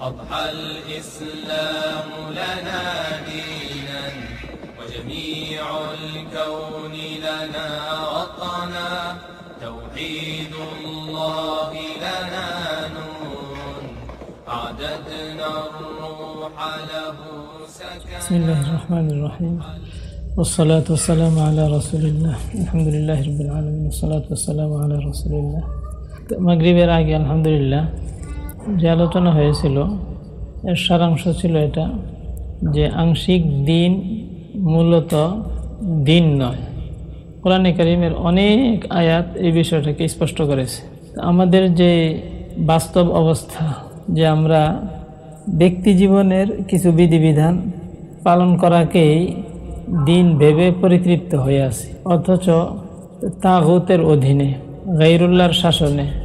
أضحى الإسلام لنا دينا وجميع الكون لنا وطنا توحيد الله لنا نور أعددنا الروح له سكنا بسم الله الرحمن الرحيم والصلاة والسلام على رسول الله الحمد لله رب العالمين والصلاة والسلام على رسول الله মাগরিবের আগে আলহামদুলিল্লাহ যে আলোচনা হয়েছিল, এর সারাংশ ছিল এটা যে আংশিক দিন মূলত দিন নয়। কোরআনে করিমের অনেক আয়াত এই বিষয়টাকে স্পষ্ট করেছে। আমাদের যে বাস্তব অবস্থা, যে আমরা ব্যক্তি জীবনের কিছু বিধিবিধান পালন করাকেই দিন ভেবে পরিতৃপ্ত হয়ে আছে, অথচ তাগুতের অধীনে গাইরুল্লাহর শাসনে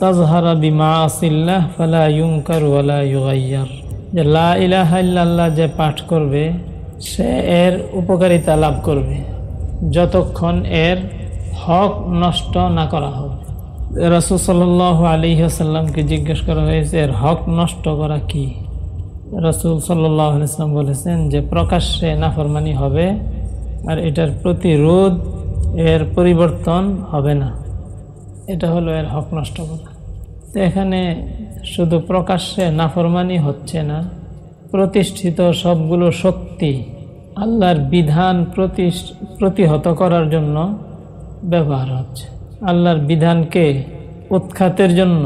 তাজহারা বিমা যে লা যে পাঠ করবে, সে এর উপকারিতা লাভ করবে। যতক্ষণ এর হক নষ্ট না করা হবে। রসুল সাল আলী আসাল্লামকে জিজ্ঞেস করা হয়েছে, এর হক নষ্ট করা কি? রসুল সাল্লাম বলেছেন যে, প্রকাশ্যে নাফরমানি হবে আর এটার প্রতিরোধ এর পরিবর্তন হবে না। এটা হলো এর হক নষ্ট করা। এখানে শুধু প্রকাশ্যে নাফরমানি হচ্ছে না, প্রতিষ্ঠিত সবগুলো শক্তি আল্লাহর বিধান প্রতিহত করার জন্য ব্যবহার হচ্ছে। আল্লাহর বিধানকে উৎখাতের জন্য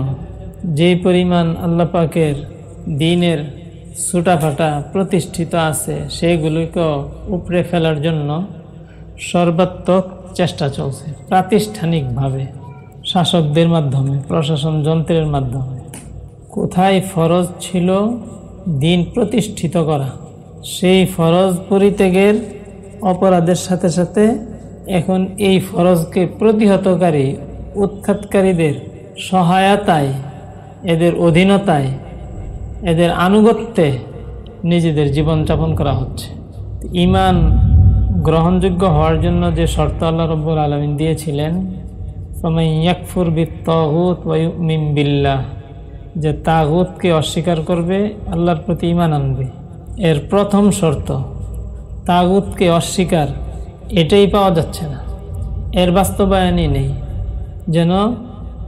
যে পরিমাণ আল্লাহ পাকের দিনের ছুটাফাটা প্রতিষ্ঠিত আছে সেগুলিকে উপড়ে ফেলার জন্য সর্বাত্মক চেষ্টা চলছে, প্রাতিষ্ঠানিকভাবে। শাসকদের মাধ্যমে, প্রশাসন যন্ত্রের মাধ্যমে। কোথায় ফরজ ছিল দিন প্রতিষ্ঠিত করা? সেই ফরজ পরিত্যাগের অপরাধের সাথে সাথে এখন এই ফরজকে প্রতিহতকারী, উৎখাতকারীদের সহায়তায়, এদের অধীনতায়, এদের আনুগত্যে নিজেদের জীবনযাপন করা হচ্ছে। ইমান গ্রহণযোগ্য হওয়ার জন্য যে শর্ত আল্লাহ রব্বুল আলমিন দিয়েছিলেন ইয়াকফুর বিত্তাগুত ওয়ুমিম বিল্লাহ, যে তাগুতকে অস্বীকার করবে, আল্লাহর প্রতি ইমান আনবে। এর প্রথম শর্ত, তাগুতকে অস্বীকার, এটাই পাওয়া যাচ্ছে না। এর বাস্তবায়নই নেই, যেন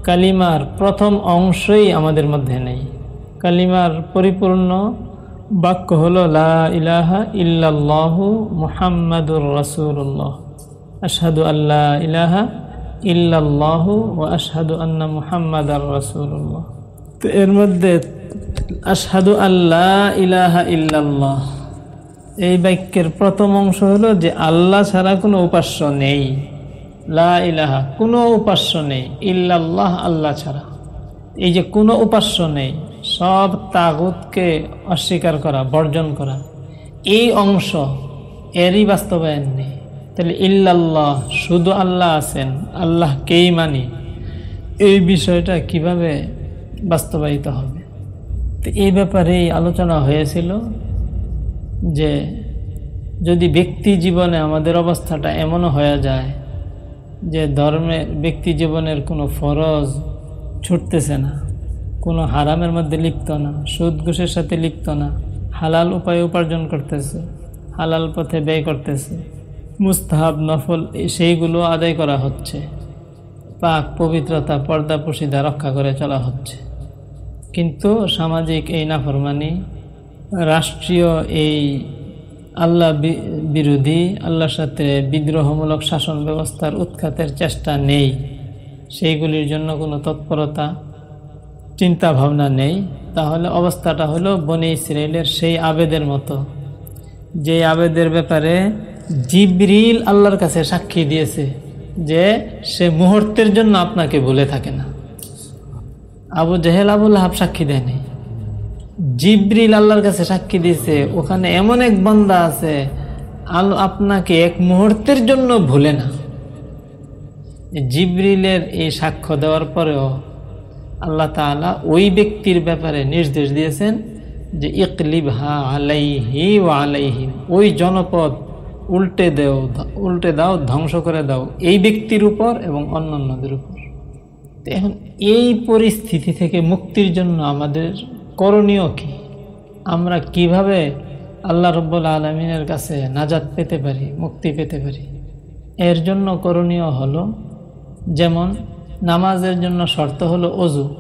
কালিমার প্রথম অংশই আমাদের মধ্যে নেই। কালিমার পরিপূর্ণ বাক্য হলো, লা ইলাহা ইল্লাল্লাহু মুহাম্মাদুর রাসূলুল্লাহ। আশহাদু আল্লাহ ইলাহা ইল্লাল্লাহু ও আশহাদু আন্না মুহাম্মাদ আর তো এর মধ্যে আশহাদু আল্লাহ ইলাহা ইল্লাল্লাহ। এই বাক্যের প্রথম অংশ হলো যে আল্লাহ ছাড়া কোনো উপাস্য নেই। লা ইলাহা, কোনো উপাস্য নেই। ইল্লাল্লাহ আল্লাহ ছাড়া। এই যে কোনো উপাস্য নেই, সব তাগুতকে অস্বীকার করা, বর্জন করা, এই অংশ এরই বাস্তবায়ন নেই। তাহলে ইল্লাল্লাহ, শুধু আল্লাহ আছেন, আল্লাহকেই মানি। এই বিষয়টা কীভাবে বাস্তবায়িত হবে? তো এই ব্যাপারে আলোচনা হয়েছিল যে যদি ব্যক্তি জীবনে আমাদের অবস্থাটা এমনও হয়ে যায় যে ধর্মের ব্যক্তি জীবনের কোনো ফরজ ছুটতেছে না, কোনো হারামের মধ্যে লিপ্ত না, সুদ ঘুষের সাথে লিপ্ত না, হালাল উপায়ে উপার্জন করতেছে, হালাল পথে ব্যয় করতেছে মুস্তাহাব নফল, সেইগুলো আদায় করা হচ্ছে। পাক পবিত্রতা, পর্দা পুশিদা রক্ষা করে চলা হচ্ছে। কিন্তু সামাজিক এই নাফরমানি, রাষ্ট্রীয় এই আল্লাহ বিরোধী, আল্লাহর সাথে বিদ্রোহমূলক শাসন ব্যবস্থার উৎখাতের চেষ্টা নেই। সেইগুলির জন্য কোনো তৎপরতা চিন্তা ভাবনা নেই। তাহলে অবস্থাটা হলো বনে ইসরায়েলের সেই আবেদের মতো। যে আবেদের ব্যাপারে জিবরিল আল্লাহর কাছে সাক্ষী দিয়েছে যে সে মুহূর্তের জন্য আপনাকে ভুলে থাকে না। আবু জেহেল আবুল হাব সাক্ষী দেয়নি। জিব্রিল আল্লাহর কাছে সাক্ষী দিয়েছে, ওখানে এমন এক বান্দা আছে, আল আপনাকে এক মুহূর্তের জন্য ভুলে না। জিব্রিলের এই সাক্ষ্য দেওয়ার পরেও আল্লাহ তালা ওই ব্যক্তির ব্যাপারে নির্দেশ দিয়েছেন যে ইকলিব হা আলাইহি ও আলাইহি ওই জনপদ উল্টে দেও, উল্টে দাও, ধ্বংস করে দাও। এই ব্যক্তির উপর এবং অন্যান্যদের উপর। এখন এই পরিস্থিতি থেকে মুক্তির জন্য আমাদের করণীয় কি? আমরা কীভাবে আল্লাহ রব্বুল আলমিনের কাছে নাজাত পেতে পারি, মুক্তি পেতে পারি? এর জন্য করণীয় হলো, যেমন নামাজের জন্য শর্ত হলো অজু।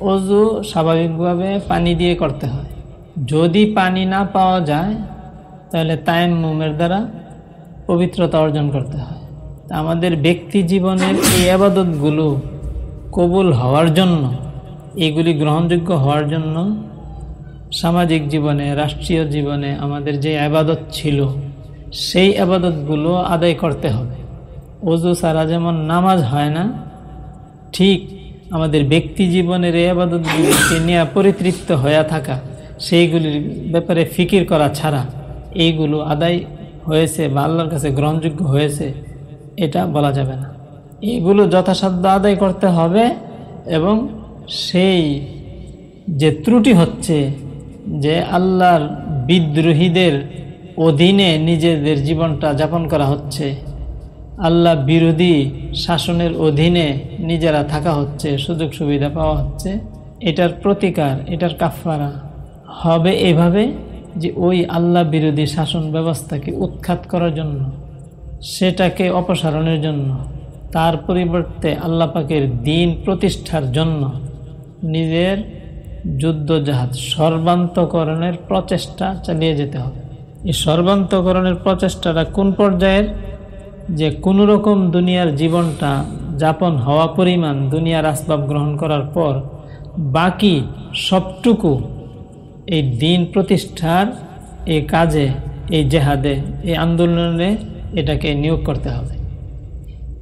অজু স্বাভাবিকভাবে পানি দিয়ে করতে হয়। যদি পানি না পাওয়া যায় তাহলে তায়াম্মুমের দ্বারা পবিত্রতা অর্জন করতে হয়। আমাদের ব্যক্তি জীবনের এই আবাদতগুলো কবুল হওয়ার জন্য, এগুলি গ্রহণযোগ্য হওয়ার জন্য সামাজিক জীবনে, রাষ্ট্রীয় জীবনে আমাদের যে আবাদত ছিল, সেই আবাদতগুলো আদায় করতে হবে। অজু সারা যেমন নামাজ হয় না, ঠিক আমাদের ব্যক্তি জীবনের এই আবাদতগুলিকে নিয়ে পরিতৃপ্ত হয়ে থাকা, সেইগুলির ব্যাপারে ফিকির করা ছাড়া এইগুলো আদায় হয়েছে বা আল্লাহর কাছে গ্রহণযোগ্য হয়েছে, এটা বলা যাবে না। এইগুলো যথাসাধ্য আদায় করতে হবে এবং সেই যে ত্রুটি হচ্ছে যে আল্লাহর বিদ্রোহীদের অধীনে নিজেদের জীবনটা যাপন করা হচ্ছে, আল্লাহ বিরোধী শাসনের অধীনে নিজেরা থাকা হচ্ছে, সুযোগ সুবিধা পাওয়া হচ্ছে, এটার প্রতিকার, এটার কাফারা হবে এভাবে। যে ওই আল্লাহ বিরোধী শাসন ব্যবস্থাকে উৎখাত করার জন্য, সেটাকে অপসারণের জন্য, তার পরিবর্তে আল্লাহ পাকের দিন প্রতিষ্ঠার জন্য নিজের যুদ্ধজাহাজ সর্বান্তকরণের প্রচেষ্টা চালিয়ে যেতে হবে। এই সর্বান্তকরণের প্রচেষ্টাটা কোন পর্যায়ের? যে কোনো রকম দুনিয়ার জীবনটা যাপন হওয়া পরিমাণ দুনিয়ার আসবাব গ্রহণ করার পর বাকি সবটুকু এই দিন প্রতিষ্ঠার এই কাজে এই জেহাদে এই আন্দোলনে এটাকে নিয়োগ করতে হবে।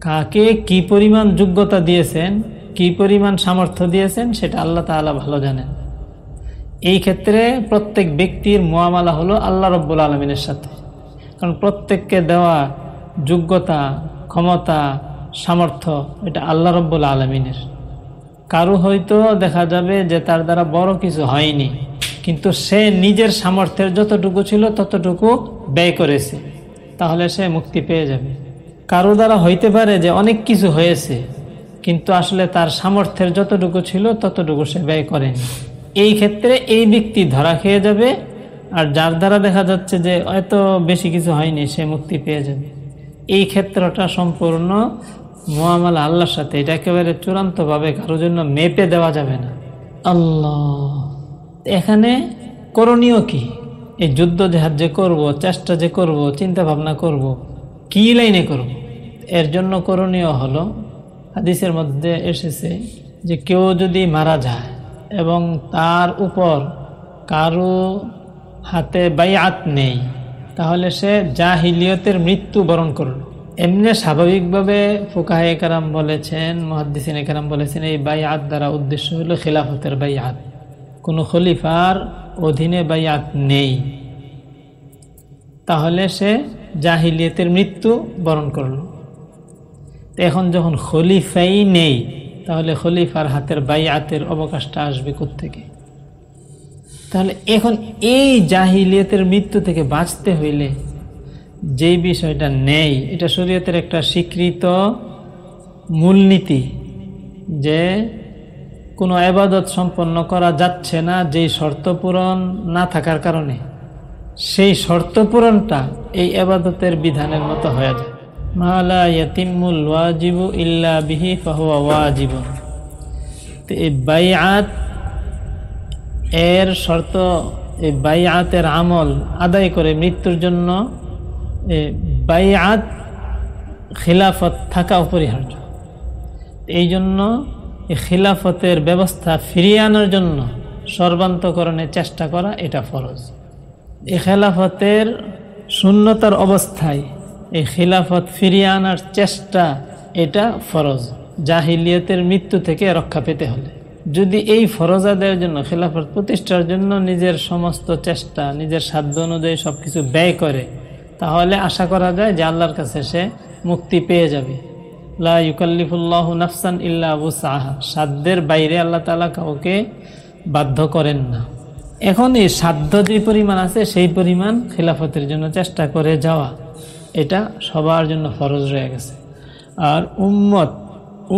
কাকে কি পরিমাণ যোগ্যতা দিয়েছেন, কি পরিমাণ সামর্থ্য দিয়েছেন, সেটা আল্লাহ তালা ভালো জানেন। এই ক্ষেত্রে প্রত্যেক ব্যক্তির মোয়ামালা হলো আল্লাহ রব্বুল আলমিনের সাথে। কারণ প্রত্যেককে দেওয়া যোগ্যতা, ক্ষমতা, সামর্থ্য এটা আল্লাহ রব্বুল আলমিনের। কারও হয়তো দেখা যাবে যে তার দ্বারা বড় কিছু হয়নি, কিন্তু সে নিজের সামর্থ্যের যতটুকু ছিল ততটুকু ব্যয় করেছে, তাহলে সে মুক্তি পেয়ে যাবে। কারও দ্বারা হইতে পারে যে অনেক কিছু হয়েছে, কিন্তু আসলে তার সামর্থ্যের যতটুকু ছিল ততটুকু সে ব্যয় করেনি। এই ক্ষেত্রে এই ব্যক্তি ধরা খেয়ে যাবে, আর যার দ্বারা দেখা যাচ্ছে যে এত বেশি কিছু হয়নি, সে মুক্তি পেয়ে যাবে। এই ক্ষেত্রটা সম্পূর্ণ মোয়ামালা আল্লাহর সাথে এটা একেবারে চূড়ান্তভাবে কারও জন্য মেপে দেওয়া যাবে না। আল্লাহ। এখানে করণীয় কি? এই যুদ্ধ জেহাদ যে করব চেষ্টা যে করব চিন্তা ভাবনা করব কি লাইনে করব? এর জন্য করণীয় হলো হাদিসের মধ্যে এসেছে যে কেউ যদি মারা যায় এবং তার উপর কারও হাতে বাইয়াত নেই তাহলে সে জাহিলিয়তের মৃত্যু বরণ করল। এমনি স্বাভাবিকভাবে ফুকাহে কারাম বলেছেন, মহাদ্দিসিন কারাম বলেছেন, এই বাই বাইয়াত দ্বারা উদ্দেশ্য হলো খিলাফতের বাইয়াত কোনো খলিফার অধীনে বাইয়াত নেই। তাহলে সে জাহিলিয়তের মৃত্যু বরণ করল। এখন যখন খলিফাই নেই, তাহলে খলিফার হাতের বাই বাইয়াতের অবকাশটা আসবে থেকে তাহলে এখন এই জাহিলিয়তের মৃত্যু থেকে বাঁচতে হইলে যেই বিষয়টা নেই, এটা শরীয়তের একটা স্বীকৃত মূলনীতি যে কোনো আবাদত সম্পন্ন করা যাচ্ছে না, যেই শর্ত পূরণ না থাকার কারণে। সেই শর্ত পূরণটা এই আবাদতের বিধানের মতো হয়ে যায়। মালা ওয়াজিবু ইল্লা বিহি ফাহুয়া ওয়াজিবুন। তো এই বাইআত, এর শর্ত, এই বাইআতের আমল আদায় করে মৃত্যুর জন্য বাইআত খিলাফত থাকা অপরিহার্য। এই জন্য খিলাফতের ব্যবস্থা ফিরিয়ে আনার জন্য সর্বান্তকরণের চেষ্টা করা এটা ফরজ। এই খেলাফতের শূন্যতার অবস্থায় এই খিলাফত ফিরিয়ে আনার চেষ্টা এটা ফরজ। জাহিলিয়তের মৃত্যু থেকে রক্ষা পেতে হলে। যদি এই ফরজ জন্য, খেলাফত প্রতিষ্ঠার জন্য নিজের সমস্ত চেষ্টা, নিজের সাধ্য অনুযায়ী সব কিছু ব্যয় করে তাহলে আশা করা যায় যে আল্লাহর কাছে সে মুক্তি পেয়ে যাবে। লা ইউকাল্লিফুল্লাহ নাফসান ইল্লা আবু সাহা সাধ্যের বাইরে আল্লাহ তালা কাউকে বাধ্য করেন না। এখন এই সাধ্য যে পরিমাণ আছে, সেই পরিমাণ খেলাফতের জন্য চেষ্টা করে যাওয়া, এটা সবার জন্য ফরজ রয়ে গেছে। আর উম্মত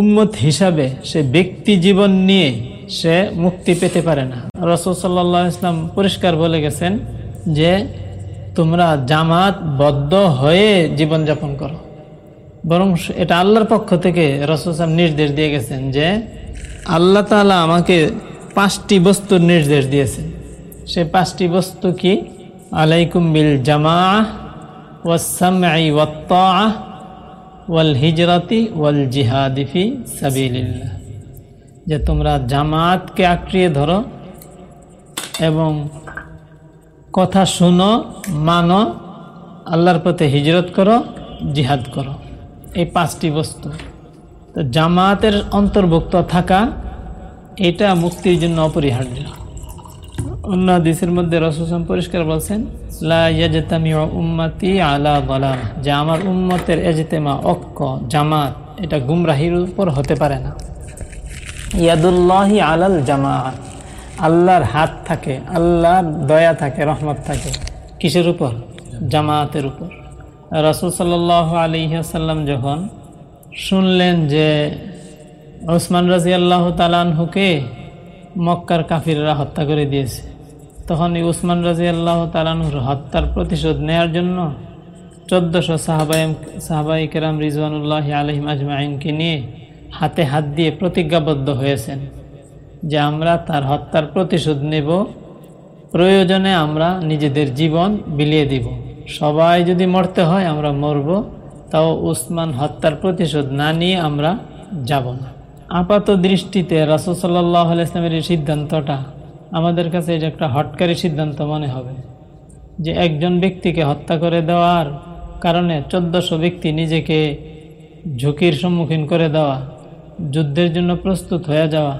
উম্মত হিসাবে সে ব্যক্তি জীবন নিয়ে সে মুক্তি পেতে পারে না। রসদ সাল্লাহ ইসলাম পরিষ্কার বলে গেছেন যে তোমরা জামাত বদ্ধ হয়ে জীবনযাপন করো। বরং এটা আল্লাহর পক্ষ থেকে রসুল সাহেব নির্দেশ দিয়ে গেছেন যে, আল্লাহ তালা আমাকে পাঁচটি বস্তুর নির্দেশ দিয়েছেন। সে পাঁচটি বস্তু কি? আলাইকুম বিল জামা ওয়াসামাই ওয়াল হিজরতি ওয়াল জিহাদিফি সাবিল্লাহ যে তোমরা জামাতকে আঁকড়িয়ে ধরো এবং কথা শুনো, মানো, আল্লাহর পথে হিজরত করো, জিহাদ করো। এই পাঁচটি বস্তু। তো জামাতের অন্তর্ভুক্ত থাকা, এটা মুক্তির জন্য অপরিহার্য। অন্য দেশের মধ্যে রসুসম পরিষ্কার বলছেন উম্মাতি আলা বলা যে আমার উম্মতের এজতেমা অক্ক, জামাত, এটা গুমরাহির উপর হতে পারে না। ইয়াদুল্লাহি আলাল জামাত। আল্লাহর হাত থাকে, আল্লাহর দয়া থাকে, রহমত থাকে। কিসের উপর? জামাতের উপর। রাসুল সাল আলিহাসাল্লাম যখন শুনলেন যে ওসমান রাজি আল্লাহ তালানহুকে মক্কার কাফিররা হত্যা করে দিয়েছে তখন এই উসমান রাজি আল্লাহ তালানহুর হত্যার প্রতিশোধ নেয়ার জন্য চোদ্দশো সাহাবাই সাহাবাই কেরাম রিজওয়ানুল্লাহ আলহিম আজমাইনকে নিয়ে হাতে হাত দিয়ে প্রতিজ্ঞাবদ্ধ হয়েছেন। যে আমরা তার হত্যার প্রতিশোধ নেব। প্রয়োজনে আমরা নিজেদের জীবন বিলিয়ে দিব। সবাই যদি মরতে হয়, আমরা মরব। তাও উসমান হত্যার প্রতিশোধ না নিয়ে আমরা যাব না। আপাত দৃষ্টিতে রাসুল সাল্লাহ ইসলামের এই সিদ্ধান্তটা আমাদের কাছে এটা একটা হটকারী সিদ্ধান্ত মনে হবে যে একজন ব্যক্তিকে হত্যা করে দেওয়ার কারণে চোদ্দশো ব্যক্তি নিজেকে ঝুঁকির সম্মুখীন করে দেওয়া, যুদ্ধের জন্য প্রস্তুত হয়ে যাওয়া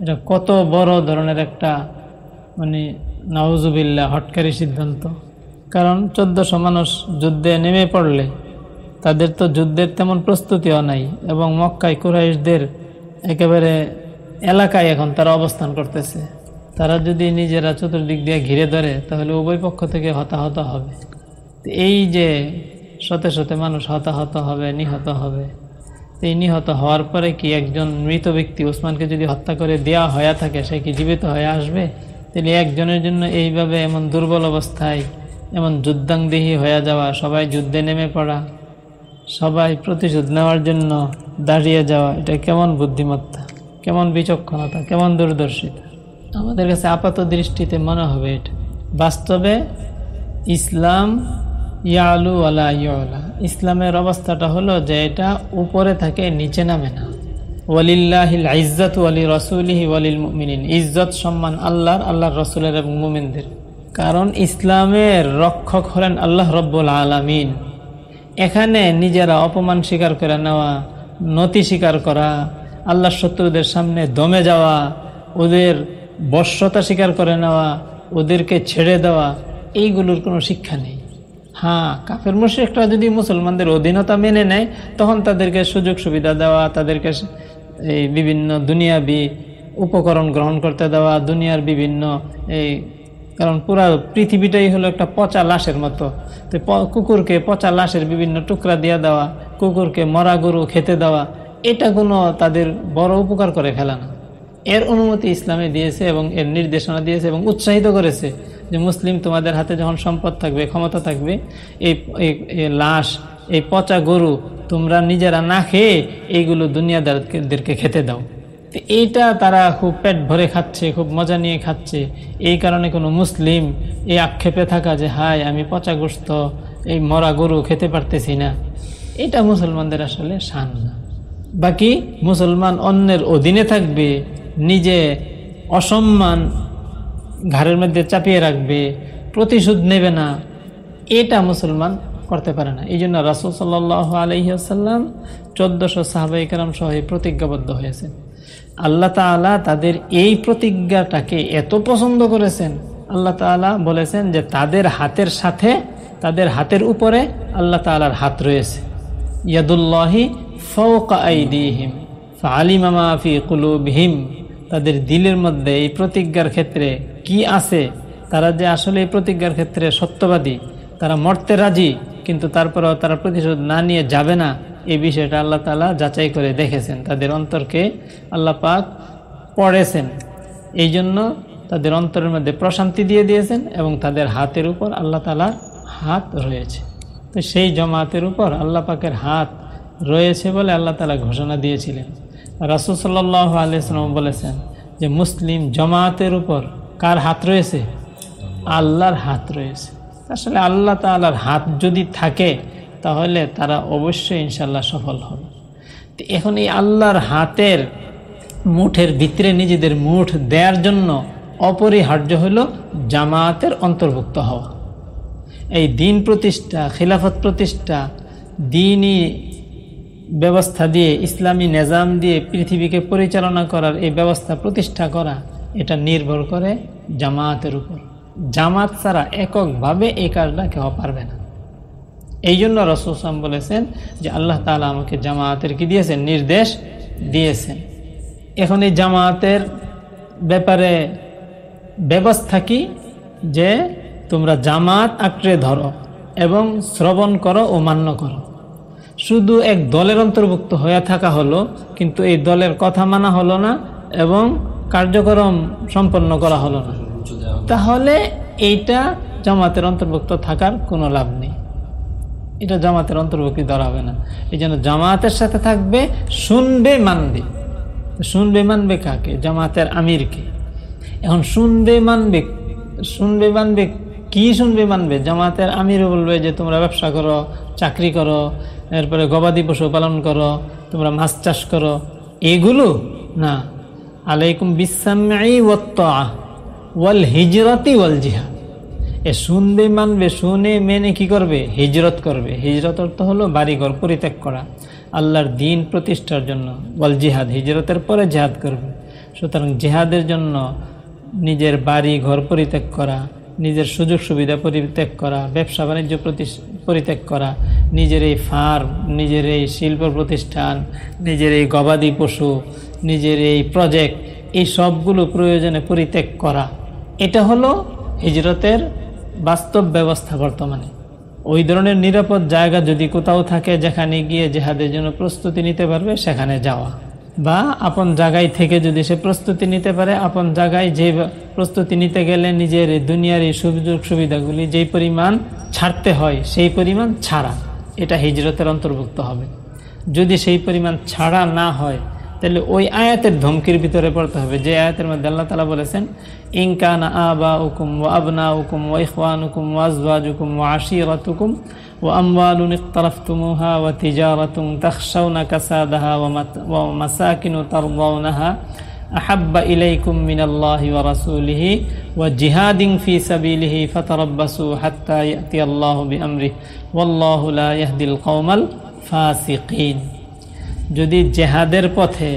এটা কত বড় ধরনের একটা মানে নওজুবিল্লা হটকারী সিদ্ধান্ত। কারণ চোদ্দশো মানুষ যুদ্ধে নেমে পড়লে তাদের তো যুদ্ধের তেমন প্রস্তুতিও নাই এবং মক্কায় কুরাইশদের একেবারে এলাকায় এখন তারা অবস্থান করতেছে। তারা যদি নিজেরা চতুর্দিক দিয়ে ঘিরে ধরে, তাহলে উভয় পক্ষ থেকে হতাহত হবে। এই যে শতে শতে মানুষ হতাহত হবে, নিহত হবে এই নিহত হওয়ার পরে কি একজন মৃত ব্যক্তি ওসমানকে যদি হত্যা করে দেওয়া হয়ে থাকে, সে কি জীবিত হয়ে আসবে? তাহলে একজনের জন্য এইভাবে এমন দুর্বল অবস্থায়, এমন যুদ্ধাংদেহী হয়ে যাওয়া, সবাই যুদ্ধে নেমে পড়া, সবাই প্রতিশোধ নেওয়ার জন্য দাঁড়িয়ে যাওয়া, এটা কেমন বুদ্ধিমত্তা? কেমন বিচক্ষণতা? কেমন দূরদর্শিতা? আমাদের কাছে আপাত দৃষ্টিতে মনে হবে এটা। বাস্তবে ইসলাম ইয়ালু আলা ইয়লা। ইসলামের অবস্থাটা হলো যে এটা উপরে থাকে, নিচে নামে না। ওয়ালিল্লাহিল ইজ্জত ওয়ালি রসুলিহি ওয়ালিল মুমিনিন। ইজ্জত সম্মান আল্লাহর আল্লাহর রসুলের এবং মুমিনদের। কারণ ইসলামের রক্ষক হলেন আল্লাহ রব্বুল আলামিন। এখানে নিজেরা অপমান স্বীকার করে নেওয়া, নতি স্বীকার করা, আল্লাহর শত্রুদের সামনে দমে যাওয়া, ওদের বর্ষতা স্বীকার করে নেওয়া, ওদেরকে ছেড়ে দেওয়া, এইগুলোর কোনো শিক্ষা নেই। হ্যাঁ কাফের মুশ্রিকরা যদি মুসলমানদের অধীনতা মেনে নেয়, তখন তাদেরকে সুযোগ সুবিধা দেওয়া, তাদেরকে এই বিভিন্ন দুনিয়াবি উপকরণ গ্রহণ করতে দেওয়া, দুনিয়ার বিভিন্ন এই, কারণ পুরা পৃথিবীটাই হলো একটা পচা লাশের মতো। তো কুকুরকে পচা লাশের বিভিন্ন টুকরা দিয়ে দেওয়া, কুকুরকে মরা গরু খেতে দেওয়া, এটা কোনো তাদের বড় উপকার করে ফেলা না। এর অনুমতি ইসলামে দিয়েছে এবং এর নির্দেশনা দিয়েছে এবং উৎসাহিত করেছে। যে মুসলিম তোমাদের হাতে যখন সম্পদ থাকবে, ক্ষমতা থাকবে, এই লাশ, এই পচা গরু তোমরা নিজেরা না খেয়ে এইগুলো দুনিয়াদারদেরকে খেতে দাও। তো এইটা তারা খুব পেট ভরে খাচ্ছে, খুব মজা নিয়ে খাচ্ছে। এই কারণে কোনো মুসলিম এই আক্ষেপে থাকা যে, হায়, আমি পচা গোস্ত এই মরা গরু খেতে পারতেছি না। এটা মুসলমানদের আসলে শান না। বাকি মুসলমান অন্যের অধীনে থাকবে, নিজে অসম্মান ঘাড়ের মধ্যে চাপিয়ে রাখবে, প্রতিশোধ নেবে না, এটা মুসলমান করতে পারে না। এই জন্য রাসুল সাল্লাহ আলহিহাসাল্লাম চোদ্দশো সাহাবাই কালাম সহ প্রতিজ্ঞাবদ্ধ হয়েছেন। আল্লাহ তালা তাদের এই প্রতিজ্ঞাটাকে এত পছন্দ করেছেন। আল্লাহ তালা বলেছেন যে তাদের হাতের সাথে, তাদের হাতের উপরে আল্লাহ তালার হাত রয়েছে। ইয়াদুল্লাহি ফৌকা আইদিহিম ফি কুলুবহিম। তাদের দিলের মধ্যে এই প্রতিজ্ঞার ক্ষেত্রে কি আছে? তারা যে আসলে এই প্রতিজ্ঞার ক্ষেত্রে সত্যবাদী, তারা মরতে রাজি, কিন্তু তারপরেও তারা প্রতিশোধ না নিয়ে যাবে না এই বিষয়টা আল্লাহ তালা যাচাই করে দেখেছেন। তাদের অন্তরকে আল্লাহ পাক পড়েছেন। এই জন্য তাদের অন্তরের মধ্যে প্রশান্তি দিয়ে দিয়েছেন এবং তাদের হাতের উপর আল্লাহ তালার হাত রয়েছে। তো সেই জমাতের উপর আল্লাহ পাকের হাত রয়েছে বলে আল্লাহ তালা ঘোষণা দিয়েছিলেন। রাসুল সাল্লাহ আলিয়াল্লাম বলেছেন যে মুসলিম জমাতের উপর কার হাত রয়েছে? আল্লাহর হাত রয়েছে। আসলে আল্লাহ তালার হাত যদি থাকে, তাহলে তারা অবশ্যই ইনশাল্লাহ সফল হবে। তো এখন এই আল্লাহর হাতের মুঠের ভিতরে নিজেদের মুঠ দেওয়ার জন্য অপরিহার্য হল জামাতের অন্তর্ভুক্ত হওয়া। এই দিন প্রতিষ্ঠা, খিলাফত প্রতিষ্ঠা, দিনই ব্যবস্থা দিয়ে, ইসলামী নিজাম দিয়ে পৃথিবীকে পরিচালনা করার এই ব্যবস্থা প্রতিষ্ঠা করা, এটা নির্ভর করে জামাতের উপর। জামাত ছাড়া এককভাবে এই কাজটা কেউ পারবে না। এই জন্য রসুলাম বলেছেন যে আল্লাহ তালা আমাকে জামাতের কি দিয়েছেন? নির্দেশ দিয়েছেন। এখন এই জামাতের ব্যাপারে ব্যবস্থা কি? যে তোমরা জামাত আঁকড়ে ধরো এবং শ্রবণ করো ও মান্য করো। শুধু এক দলের অন্তর্ভুক্ত হয়ে থাকা হলো, কিন্তু এই দলের কথা মানা হলো না এবং কার্যক্রম সম্পন্ন করা হলো না। তাহলে এইটা জামাতের অন্তর্ভুক্ত থাকার কোনো লাভ নেই। এটা জামাতের অন্তর্ভুক্তি ধরা হবে না। এই জন্য জামাতের সাথে থাকবে, শুনবে, মানবে। শুনবে, মানবে কাকে? জামাতের আমিরকে। এখন শুনবে, মানবে শুনবে, মানবে, কি শুনবে, মানবে? জামাতের আমিরও বলবে যে, তোমরা ব্যবসা করো, চাকরি করো এরপরে গবাদি পশু পালন করো, তোমরা মাছ চাষ করো। এগুলো না, আলাইকুম বিশ্বামাই ওয়াল হিজরতি ওয়াল জিহাদ। এ শুনবে, মানবে, শুনে, মেনে কি করবে? হিজরত করবে। হিজরত অর্থ হলো বাড়িঘর পরিত্যাগ করা, আল্লাহর দিন প্রতিষ্ঠার জন্য। ওয়াল জিহাদ, হিজরতের পরে জেহাদ করবে। সুতরাং জেহাদের জন্য নিজের বাড়ি ঘর পরিত্যাগ করা, নিজের সুযোগ সুবিধা পরিত্যাগ করা ব্যবসা বাণিজ্য পরিত্যাগ করা, নিজের এই ফার্ম নিজের এই শিল্প প্রতিষ্ঠান, নিজের এই গবাদি পশু, নিজের এই প্রজেক্ট এই সবগুলো প্রয়োজনে পরিত্যাগ করা। এটা হলো হিজরতের বাস্তব ব্যবস্থা বর্তমানে। ওই ধরনের নিরাপদ জায়গা যদি কোথাও থাকে যেখানে গিয়ে জেহাদের জন্য প্রস্তুতি নিতে পারবে, সেখানে যাওয়া। বা আপন জায়গায় থেকে যদি সে প্রস্তুতি নিতে পারে, আপন জায়গায় যে প্রস্তুতি নিতে গেলে নিজের দুনিয়ার এই সুযোগ সুবিধাগুলি যেই পরিমাণ ছাড়তে হয়, সেই পরিমাণ ছাড়া। এটা হিজরতের অন্তর্ভুক্ত হবে। যদি সেই পরিমাণ ছাড়া না হয় তাহলে ওই আয়াতের ধমকির ভিতরে পড়তে হবে যে আয়াতের মধ্যে আল্লাহ তালা বলেছেন ইনকান আবা উকুম ও আবনা উকুম ও ইখওয়ান উকুম ওয়াজবাজ উকুম ও আশিরত উকুম وأموال اقترفتموها وتجارة تخشون كسادها ومساكن ترضونها أحب إليكم من الله ورسوله وجهاد في سبيله فتربصوا حتى يأتي الله بأمره والله لا يهدي القوم الفاسقين যদি জেহাদের পথে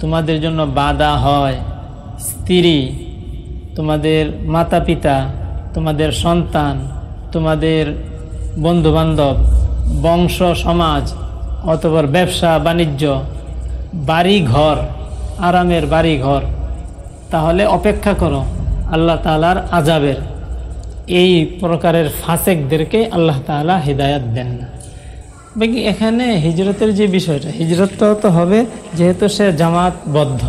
তোমাদের জন্য বাধা হয়, স্ত্রী, তোমাদের মাতা পিতা তোমাদের সন্তান, তোমাদের বন্ধুবান্ধব, বংশ, সমাজ অথবা ব্যবসা, বাণিজ্য বাড়ি ঘর আরামের বাড়ি ঘর তাহলে অপেক্ষা করো আল্লাহ তালার আজাবের এই প্রকারের ফাসেকদেরকে আল্লাহ তালা হৃদায়ত দেন। না বাকি এখানে হিজরতের যে বিষয়টা হিজরত তো হবে যেহেতু সে জামাতবদ্ধ।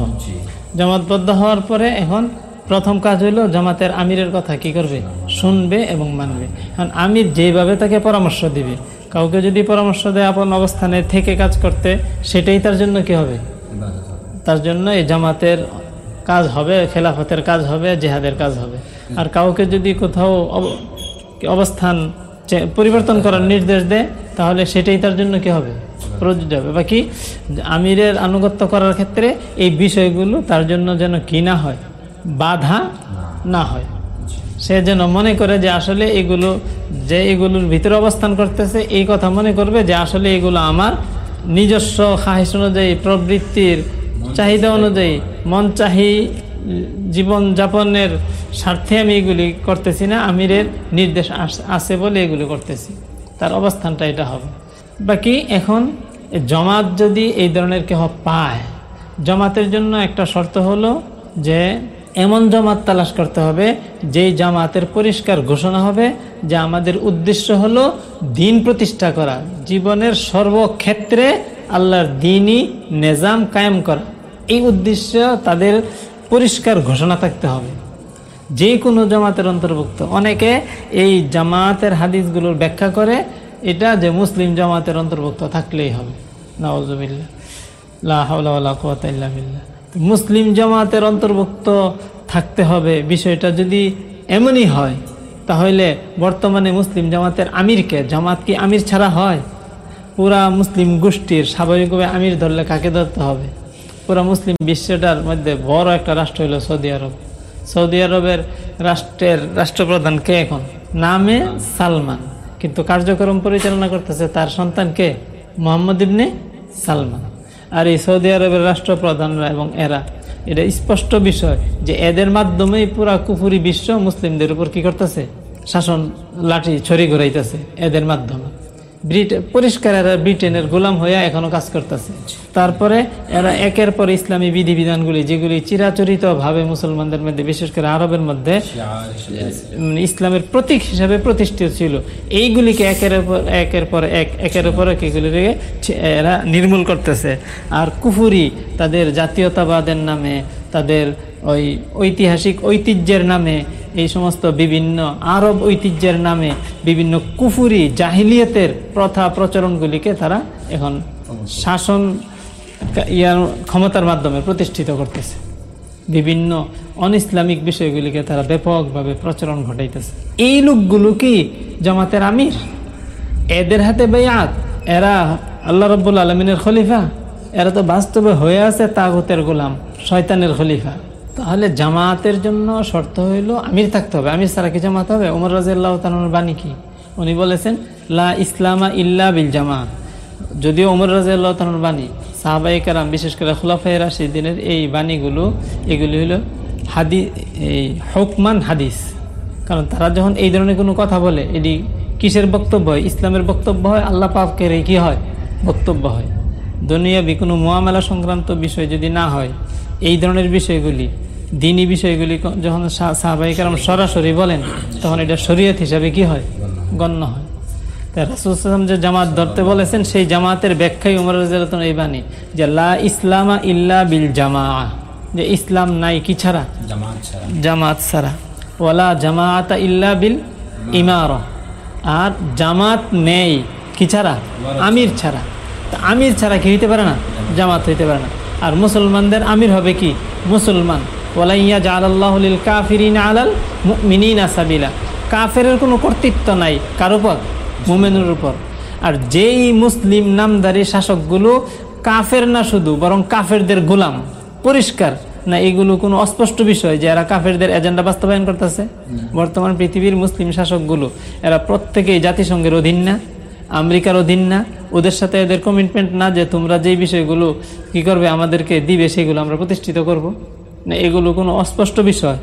জামাতবদ্ধ হওয়ার পরে এখন প্রথম কাজ হইল জামাতের আমিরের কথা কি করবে? শুনবে এবং মানবে। কারণ আমির যেভাবে তাকে পরামর্শ দিবে কাউকে যদি পরামর্শ দেয় আপন অবস্থানে থেকে কাজ করতে সেটাই তার জন্য কি হবে? তার জন্য এই জামাতের কাজ হবে খেলাফতের কাজ হবে জেহাদের কাজ হবে। আর কাউকে যদি কোথাও অবস্থান পরিবর্তন করার নির্দেশ দেয়, তাহলে সেটাই তার জন্য কি হবে? প্রযোজ্য হবে। বাকি আমিরের আনুগত্য করার ক্ষেত্রে এই বিষয়গুলো তার জন্য যেন কি না হয়, বাধা না হয়। সে যেন মনে করে যে আসলে এগুলো, যে এগুলোর ভিতরে অবস্থান করতেছে, এই কথা মনে করবে যে আসলে এগুলো আমার নিজস্ব খাহিস অনুযায়ী, প্রবৃত্তির চাহিদা অনুযায়ী, মন চাহি জীবন যাপনের স্বার্থে আমি এগুলি করতেছি না, আমিরের নির্দেশ আছে বলে এগুলি করতেছি। তার অবস্থানটা এটা হবে। বাকি এখন জমাত যদি এই ধরনের কেহ পায়, জমাতের জন্য একটা শর্ত হলো যে এমন জমাত তালাশ করতে হবে, যেই জামাতের পরিষ্কার ঘোষণা হবে যে আমাদের উদ্দেশ্য হলো দিন প্রতিষ্ঠা করা। জীবনের সর্বক্ষেত্রে আল্লাহর দিনই নিজাম কায়েম করা। এই উদ্দেশ্য তাদের পরিষ্কার ঘোষণা থাকতে হবে। যে কোনো জামাতের অন্তর্ভুক্ত। অনেকে এই জামাতের হাদিসগুলোর ব্যাখ্যা করে, এটা যে মুসলিম জামাতের অন্তর্ভুক্ত থাকলেই হবে। নওয়াজবিল্লা মুসলিম জামাতের অন্তর্ভুক্ত থাকতে হবে। বিষয়টা যদি এমনই হয়, তাহলে বর্তমানে মুসলিম জামাতের আমিরকে, জামাত কি আমির ছাড়া হয়? পুরা মুসলিম গোষ্ঠীর স্বাভাবিকভাবে আমির ধরলে কাকে ধরতে হবে? পুরা মুসলিম বিশ্বটার মধ্যে বড় একটা রাষ্ট্র হলো সৌদি আরব। সৌদি আরবের রাষ্ট্রের রাষ্ট্রপ্রধান কে এখন? নামে সালমান। কিন্তু কার্যক্রম পরিচালনা করতেছে তার সন্তানকে মোহাম্মদ ইবনে সালমান। আর এই সৌদি আরবের রাষ্ট্রপ্রধানরা এবং এরা, এটা স্পষ্ট বিষয় যে এদের মাধ্যমেই পুরা কুফুরি বিশ্ব মুসলিমদের উপর কি করতেছে? শাসন লাঠি, ছড়ি ঘুরাইতেছে এদের মাধ্যমে। পরিষ্কার এরা ব্রিটেনের গোলাম হয়ে এখনও কাজ করতেছে। তারপরে এরা একের পর ইসলামী বিধিবিধানগুলি, যেগুলি চিরাচরিত ভাবে মুসলমানদের মধ্যে, বিশেষ করে আরবের মধ্যে ইসলামের প্রতীক হিসাবে প্রতিষ্ঠিত ছিল। এইগুলিকে একের পর একের পর এক, একের পর এক এগুলিকে এরা নির্মূল করতেছে। আর কুফুরি তাদের জাতীয়তাবাদের নামে, তাদের ওই ঐতিহাসিক ঐতিহ্যের নামে এই সমস্ত বিভিন্ন আরব ঐতিহ্যের নামে বিভিন্ন কুফুরি জাহিলিয়তের প্রথা প্রচলনগুলিকে তারা এখন শাসন ইয়ার ক্ষমতার মাধ্যমে প্রতিষ্ঠিত করতেছে। বিভিন্ন অন ইসলামিক বিষয়গুলিকে তারা ব্যাপকভাবে প্রচলন ঘটাইতেছে। এই লোকগুলো কি জামাতের আমির? এদের হাতে বেয়াত? এরা আল্লাহ রব্বুল আলমিনের খলিফা? এরা তো বাস্তবে হয়ে আছে তাগতের গোলাম, শয়তানের খলিফা। তাহলে জামাতের জন্য শর্ত হইল আমির থাকতে হবে। আমির ছাড়া কি জামাত হবে? উমর রাজিয়াল্লাহ তালুর বাণী কি? উনি বলেছেন, লা ইসলামা ইল্লা বিল জামা যদিও উমর রাজিয়াল্লাহ তালুর বাণী সাহাবাই কারাম, বিশেষ করে খুলাফাই রাশিদিনের এই বাণীগুলো, এগুলি হলো হাদি, এই হকমান হাদিস। কারণ তারা যখন এই ধরনের কোনো কথা বলে, এটি কিসের বক্তব্য হয়? ইসলামের বক্তব্য হয়, আল্লাহ পাকের কি হয়? বক্তব্য হয়। দুনিয়াবি কোনো মোয়ামেলা সংক্রান্ত বিষয় যদি না হয় এই ধরনের বিষয়গুলি দিনী বিষয়গুলি যখন সাহাবাই কারণ সরাসরি বলেন তখন এটা শরীয়ত হিসাবে কি হয়? গণ্য হয়। তা রাসুল সাল্লাম যে জামাত ধরতে বলেছেন সেই জামাতের ব্যাখ্যাই উমর রাজিয়াল্লাহ এই বাণী যে লা ইসলামা ইল্লা বিল জামা যে ইসলাম নাই কি ছাড়া? জামাত ছাড়া। ছাড়া। জামাতা ইল্লা বিল ইমার। আর জামাত নেই কি ছাড়া? আমির ছাড়া। আমির ছাড়া কি হইতে পারে না? জামাত হইতে পারে না। আর মুসলমানদের আমির হবে কি? মুসলমান। ওয়ালাইয়া জালাল্লাহুল কাফিরিন আলাল মুমিনিনা সাবিলা। কাফেরের কোনো কর্তৃত্ব নাই। কার উপর? মুমেনের উপর। আর যেই মুসলিম নামধারী শাসকগুলো কাফের না শুধু বরং কাফেরদের গোলাম পরিষ্কার না এগুলো কোনো অস্পষ্ট বিষয় যে এরা কাফেরদের এজেন্ডা বাস্তবায়ন করতেছে? বর্তমান পৃথিবীর মুসলিম শাসকগুলো এরা প্রত্যেকেই জাতিসংঘের অধীন না। আমেরিকার অধীন না, ওদের সাথে এদের কমিটমেন্ট না যে তোমরা যেই বিষয়গুলো কি করবে, আমাদেরকে দিবে, সেগুলো আমরা প্রতিষ্ঠিত করব। না, এগুলো কোনো অস্পষ্ট বিষয়,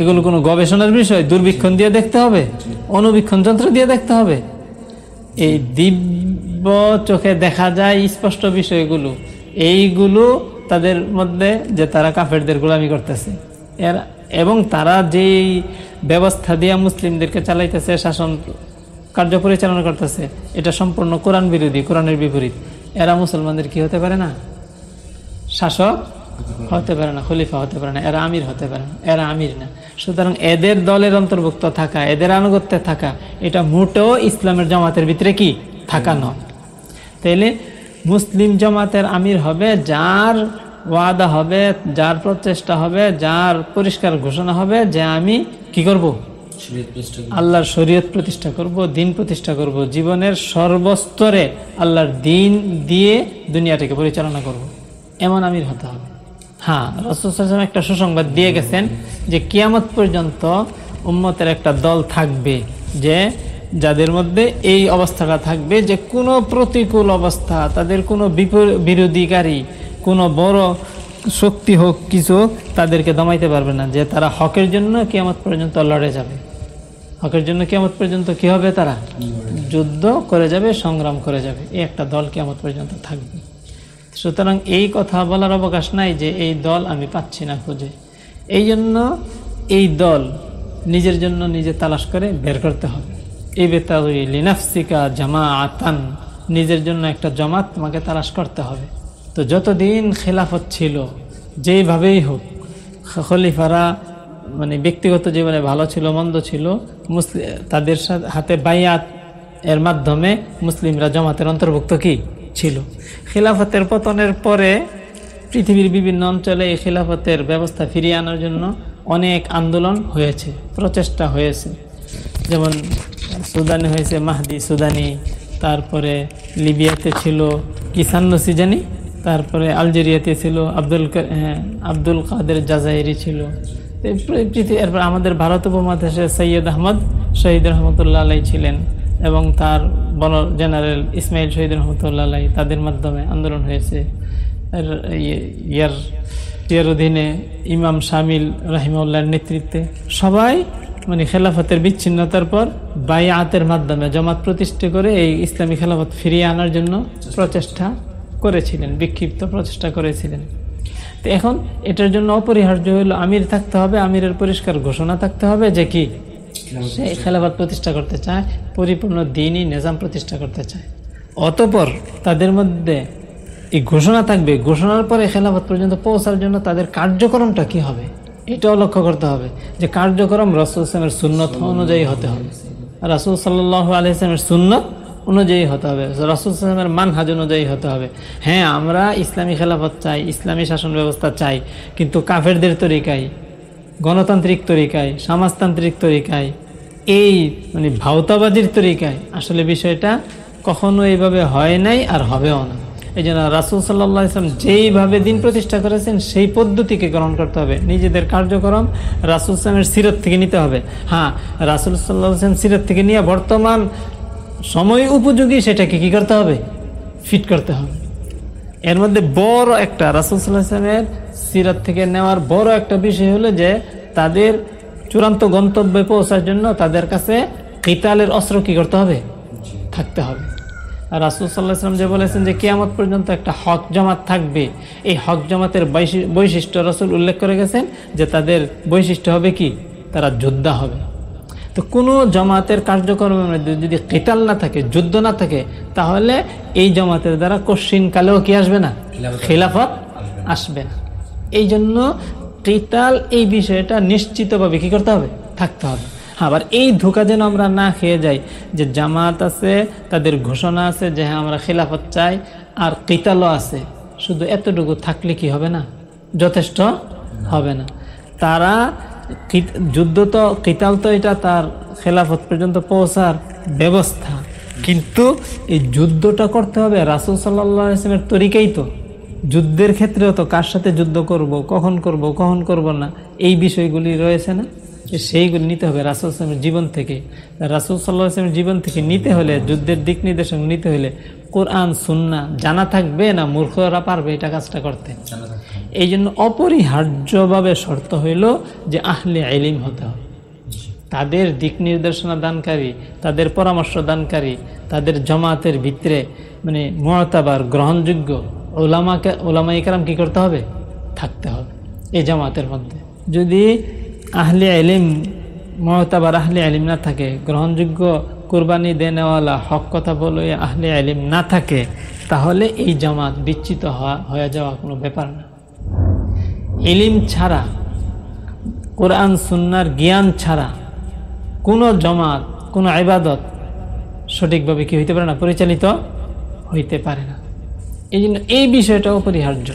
এগুলো কোনো গবেষণার বিষয়, দূরবীক্ষণ দিয়ে দেখতে হবে অনুবীক্ষণ যন্ত্র দিয়ে দেখতে হবে। এই দিব্য চোখে দেখা যায় স্পষ্ট বিষয়গুলো, এইগুলো তাদের মধ্যে যে তারা কাফেরদের গোলামি করতেছে। এর, এবং তারা যেই ব্যবস্থা দিয়ে মুসলিমদেরকে চালাইতেছে, শাসন কার্য পরিচালনা করতেছে। এটা সম্পূর্ণ কোরআন বিরোধী, কোরআনের বিপরীত। এরা মুসলমানদের কি হতে পারে না? শাসক হতে পারে না, খলিফা হতে পারে না, এরা আমির হতে পারে না, এরা আমির না। সুতরাং এদের দলের অন্তর্ভুক্ত থাকা, এদের আনুগত্যে থাকা, এটা মোটেও ইসলামের জামাতের ভিতরে কি? থাকা নয়। তাইলে মুসলিম জামাতের আমির হবে যার ওয়াদা হবে, যার প্রচেষ্টা হবে, যার পরিষ্কার ঘোষণা হবে যে আমি কি করব? আল্লাহর শরীয়ত প্রতিষ্ঠা করব, দিন প্রতিষ্ঠা করব, জীবনের সর্বস্তরে আল্লাহর দিন দিয়ে দুনিয়াটাকে পরিচালনা করব। এমন আমির হতে হবে। হ্যাঁ রসুল একটা সুসংবাদ দিয়ে গেছেন যে কিয়ামত পর্যন্ত উম্মতের একটা দল থাকবে যে, যাদের মধ্যে এই অবস্থাটা থাকবে যে কোনো প্রতিকূল অবস্থা, তাদের কোনো বিরোধীকারী, কোনো বড় শক্তি হোক কিছু তাদেরকে দমাইতে পারবে না যে তারা হকের জন্য কিয়ামত পর্যন্ত লড়ে যাবে। হকের জন্য কিয়ামত পর্যন্ত কি হবে তারা? যুদ্ধ করে যাবে, সংগ্রাম করে যাবে। এই একটা দল কিয়ামত পর্যন্ত থাকবে। সুতরাং এই কথা বলার অবকাশ নাই যে এই দল আমি পাচ্ছি না খুঁজে। এই জন্য এই দল নিজের জন্য নিজে তালাশ করে বের করতে হবে। এই বেতাউই লিনাফসিকা জামা আতান নিজের জন্য একটা জমাত তোমাকে তালাশ করতে হবে। তো যতদিন খেলাফত ছিল, যেইভাবেই হোক, খলিফারা মানে ব্যক্তিগত জীবনে ভালো ছিল মন্দ ছিল মুসলিম তাদের সাথে হাতে বাইয়াত এর মাধ্যমে মুসলিমরা জমাতের অন্তর্ভুক্ত কি? ছিল। খিলাফতের পতনের পরে পৃথিবীর বিভিন্ন অঞ্চলে এই খিলাফতের ব্যবস্থা ফিরিয়ে আনার জন্য অনেক আন্দোলন হয়েছে প্রচেষ্টা হয়েছে। যেমন সুদানে হয়েছে মাহদি সুদানি তারপরে লিবিয়াতে ছিল কিসান নসিজানি তারপরে আলজেরিয়াতে ছিল আব্দুল হ্যাঁ, আব্দুল কাদের জাজাইরি ছিল। এরপর আমাদের ভারত উপমহাদেশে সৈয়দ আহমদ শহীদ রহমতুল্লাহ আলাই ছিলেন এবং তার বড় জেনারেল ইসমাইল শহীদ রহমতুল্লাহ আলাই তাদের মাধ্যমে আন্দোলন হয়েছে। ইয়ে- ইয়ার অধীনে ইমাম শামিল রাহিমউল্লাহর নেতৃত্বে সবাই মানে খেলাফতের বিচ্ছিন্নতার পর বায়াতের মাধ্যমে জমাত প্রতিষ্ঠা করে এই ইসলামী খেলাফত ফিরিয়ে আনার জন্য প্রচেষ্টা করেছিলেন, বিক্ষিপ্ত প্রচেষ্টা করেছিলেন। তো এখন এটার জন্য অপরিহার্য হলো আমির থাকতে হবে, আমিরের পরিষ্কার ঘোষণা থাকতে হবে যে কি? সে খেলাফত প্রতিষ্ঠা করতে চায়, পরিপূর্ণ দিনই নিজাম প্রতিষ্ঠা করতে চায়। অতপর তাদের মধ্যে এই ঘোষণা থাকবে, ঘোষণার পরে খেলাফত পর্যন্ত পৌঁছার জন্য তাদের কার্যক্রমটা কি হবে? এটাও লক্ষ্য করতে হবে যে কার্যক্রম রাসুল ইসলামের সুন্নত অনুযায়ী হতে হবে। রাসুল সাল্লাহ আলহিসের সুন্নত অনুযায়ী হতে হবে। রাসুল ইসলামের মানহাজ অনুযায়ী হতে হবে। হ্যাঁ আমরা ইসলামী খেলাফত চাই, ইসলামী শাসন ব্যবস্থা চাই, কিন্তু কাফেরদের তরিকায়, গণতান্ত্রিক তরিকায়, সমাজতান্ত্রিক তরিকায়, এই মানে ভাওতাবাজির তরিকায় আসলে বিষয়টা কখনো এইভাবে হয় নাই আর হবেও না। এই জন্য রাসুল সাল্লাহ ইসলাম যেইভাবে দিন প্রতিষ্ঠা করেছেন, সেই পদ্ধতিকে গ্রহণ করতে হবে। নিজেদের কার্যক্রম রাসুল ইসলামের সিরত থেকে নিতে হবে। হ্যাঁ রাসুল সাল্লাহ ইসলাম সিরত থেকে নিয়ে বর্তমান সময় উপযোগী সেটাকে কি করতে হবে? ফিট করতে হবে। এর মধ্যে বড় একটা রাসুল সাল্লাহ ইসলামের সিরাত থেকে নেওয়ার বড় একটা বিষয় হলো যে তাদের চূড়ান্ত গন্তব্যে পৌঁছার জন্য তাদের কাছে কিতালের অস্ত্র কি করতে হবে? থাকতে হবে। আর রাসুল সাল্লাহ ইসলাম যে বলেছেন যে কেয়ামত পর্যন্ত একটা হক জমাত থাকবে। এই হক জমাতের বৈশি- বৈশিষ্ট্য রসুল উল্লেখ করে গেছেন যে তাদের বৈশিষ্ট্য হবে কি? তারা যোদ্ধা হবে। তো কোনো জমাতের কার্যক্রমের মধ্যে যদি কেতাল না থাকে যুদ্ধ না থাকে তাহলে এই জমাতের দ্বারা কশ্চিন কালেও কি আসবে না? খিলাফত আসবে না। এই জন্য কেতাল এই বিষয়টা নিশ্চিতভাবে কি করতে হবে? থাকতে হবে। হ্যাঁ, আবার এই ধোকা যেন আমরা না খেয়ে যাই যে জামাত আছে তাদের ঘোষণা আছে যে হ্যাঁ আমরা খিলাফত চাই আর কেতালও আছে শুধু এতটুকু থাকলে কি হবে না? যথেষ্ট হবে না। তারা যুদ্ধ তো, কিতাল তো এটা তার খেলাফত পর্যন্ত পৌঁছার ব্যবস্থা। কিন্তু এই যুদ্ধটা করতে হবে রাসুল সাল্লামের তরিকাই তো। যুদ্ধের ক্ষেত্রেও তো কার সাথে যুদ্ধ করব, কখন করব কখন করব না, এই বিষয়গুলি রয়েছে না? সেইগুলি নিতে হবে রাসুল ইসলামের জীবন থেকে। রাসুল সাল্লাহ ইসলামের জীবন থেকে নিতে হলে, যুদ্ধের দিক নির্দেশন নিতে হলে কোরআন সুন্না জানা থাকবে না মূর্খরা পারবে এটা কাজটা করতে? এই জন্য অপরিহার্যভাবে শর্ত হইল যে আহলে আইলিম হতে হবে। তাদের দিক নির্দেশনা দানকারী, তাদের পরামর্শ দানকারী, তাদের জমাতের ভিতরে মানে মহতাবার গ্রহণযোগ্য ওলামাকে ওলামা ইকরাম কী করতে হবে? থাকতে হবে এই জামাতের মধ্যে। যদি আহলে আলিম মহতাবার আহলে আলিম না থাকে, গ্রহণযোগ্য কোরবানি দেনেওয়ালা হক কথা বলে আহলে আলিম না থাকে, তাহলে এই জামাত বিচ্ছিত হওয়া, হয়ে যাওয়া কোনো ব্যাপার না। এলিম ছাড়া, কোরআন, সুন্নার জ্ঞান ছাড়া কোনো জমাত, কোনো ইবাদত সঠিকভাবে কি হইতে পারে না, পরিচালিত হইতে পারে না। এই জন্য এই বিষয়টা অপরিহার্য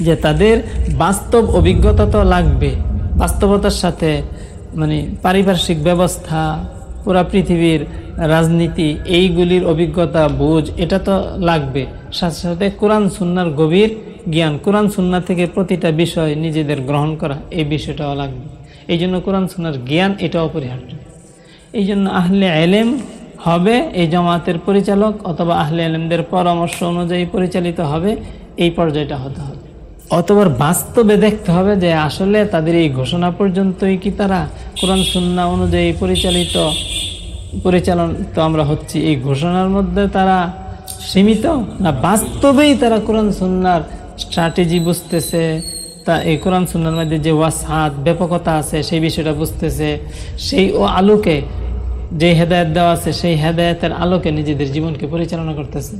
যে তাদের বাস্তব অভিজ্ঞতা তো লাগবে, বাস্তবতার সাথে মানে পারিপার্শ্বিক ব্যবস্থা, পুরা পৃথিবীর রাজনীতি, এইগুলির অভিজ্ঞতা, বুঝ, এটা তো লাগবে। সাথে সাথে কোরআন, সুন্নার গভীর জ্ঞান, কোরআন সুন্না থেকে প্রতিটা বিষয় নিজেদের গ্রহণ করা, এই বিষয়টাও লাগবে। এই জন্য কোরআন সুন্নার জ্ঞান এটা অপরিহার্য। এই জন্য আহলে এলেম হবে এই জামাতের পরিচালক অথবা আহলে এলেমদের পরামর্শ অনুযায়ী পরিচালিত হবে, এই পর্যায়টা হতে হবে। অতবার বাস্তবে দেখতে হবে যে আসলে তাদের এই ঘোষণা পর্যন্তই কি তারা কোরআন সুন্না অনুযায়ী পরিচালিত পরিচালিত আমরা হচ্ছি। এই ঘোষণার মধ্যে তারা সীমিত না বাস্তবেই তারা কোরআন সুন্নার স্ট্র্যাটেজি বুঝতেছে, তা এই কোরআন সুন্নার মধ্যে যে ওয়াসাদ ব্যাপকতা আছে, সেই বিষয়টা বুঝতেছে, সেই ও আলোকে যে হেদায়ত দেওয়া আছে, সেই হেদায়তের আলোকে নিজেদের জীবনকে পরিচালনা করতেছে।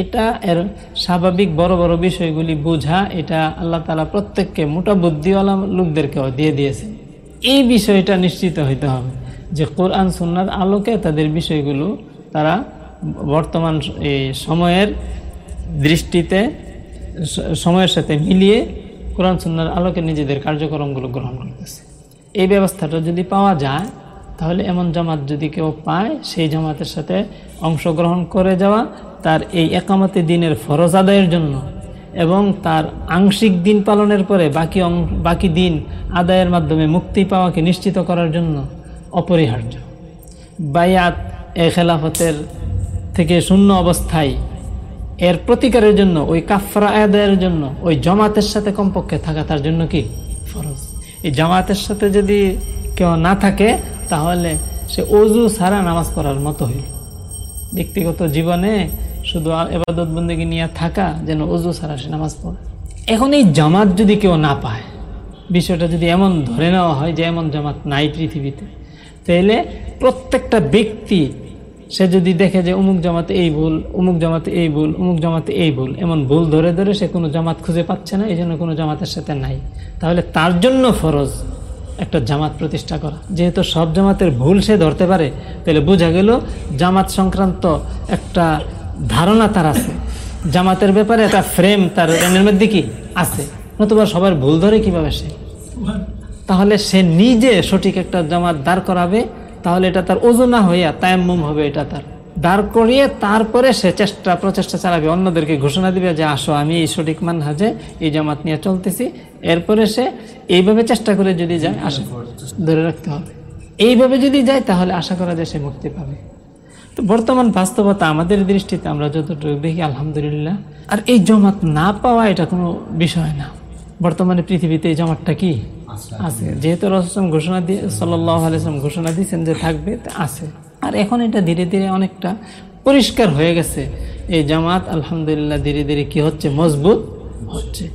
এটা এর স্বাভাবিক বড় বড় বিষয়গুলি বোঝা, এটা আল্লাহ তালা প্রত্যেককে মোটা বুদ্ধিওয়ালা লোকদেরকেও দিয়ে দিয়েছে। এই বিষয়টা নিশ্চিত হইতে হবে যে কোরআন সুন্নার আলোকে তাদের বিষয়গুলো তারা বর্তমান এই সময়ের দৃষ্টিতে সময়ের সাথে মিলিয়ে কোরআন সুন্নার আলোকে নিজেদের কার্যক্রমগুলো গ্রহণ করতেছে। এই ব্যবস্থাটা যদি পাওয়া যায়, তাহলে এমন জামাত যদি কেউ পায়, সেই জামাতের সাথে অংশগ্রহণ করে যাওয়া তার এই একামতে দিনের ফরজ আদায়ের জন্য এবং তার আংশিক দিন পালনের পরে বাকি বাকি দিন আদায়ের মাধ্যমে মুক্তি পাওয়াকে নিশ্চিত করার জন্য অপরিহার্য। বায়াত এ খেলাফতের থেকে শূন্য অবস্থায় এর প্রতিকারের জন্য, ওই কাফরা আদায়ের জন্য, ওই জমাতের সাথে কমপক্ষে থাকা তার জন্য কি? ফরজ। এই জামাতের সাথে যদি কেউ না থাকে, তাহলে সে অজু ছাড়া নামাজ পড়ার মতো হইল। ব্যক্তিগত জীবনে শুধু এবাদত বন্দিকে নিয়ে থাকা যেন অজু ছাড়া সে নামাজ পড়ে। এখন এই জামাত যদি কেউ না পায়, বিষয়টা যদি এমন ধরে নেওয়া হয় যে এমন জামাত নাই পৃথিবীতে, তাহলে প্রত্যেকটা ব্যক্তি সে যদি দেখে যে অমুক জামাতে এই ভুল, অমুক জামাতে এই ভুল, অমুক জামাতে এই ভুল, এমন ভুল ধরে ধরে সে কোনো জামাত খুঁজে পাচ্ছে না এই জন্য কোনো জামাতের সাথে নাই। তাহলে তার জন্য ফরজ একটা জামাত প্রতিষ্ঠা করা। যেহেতু সব জামাতের ভুল সে ধরতে পারে, তাহলে বোঝা গেল জামাত সংক্রান্ত একটা ধারণা তার আছে। জামাতের ব্যাপারে একটা ফ্রেম তার রেনের মধ্যে কি আছে? নতুবা সবার ভুল ধরে কীভাবে সে? তাহলে সে নিজে সঠিক একটা জামাত দাঁড় করাবে তাহলে এটা তার ওজনা হইয়া তায়াম্মুম হবে এটা তার। দাঁড় করিয়ে তারপরে সে চেষ্টা প্রচেষ্টা চালাবে। অন্যদেরকে ঘোষণা দিবে যে আসো আমি এই সঠিক মান হাজে এই জামাত নিয়ে চলতেছি। এরপরে সে এইভাবে চেষ্টা করে যদি যায় আশা ধরে রাখতে হবে। এইভাবে যদি যায় তাহলে আশা করা যায় সে মুক্তি পাবে। তো বর্তমান বাস্তবতা আমাদের দৃষ্টিতে আমরা যতটুকু দেখি আলহামদুলিল্লাহ। আর এই জমাত না পাওয়া এটা কোনো বিষয় না। বর্তমানে পৃথিবীতে এই জমাতটা কি? আছে। যেহেতু রসম ঘোষণা দিয়ে সাল্লাহ আলাইসলাম ঘোষণা দিয়েছেন যে থাকবে আছে। আর এখন এটা ধীরে ধীরে অনেকটা পরিষ্কার হয়ে গেছে। এই জামাত আলহামদুলিল্লাহ ধীরে ধীরে কি হচ্ছে? মজবুত হচ্ছে।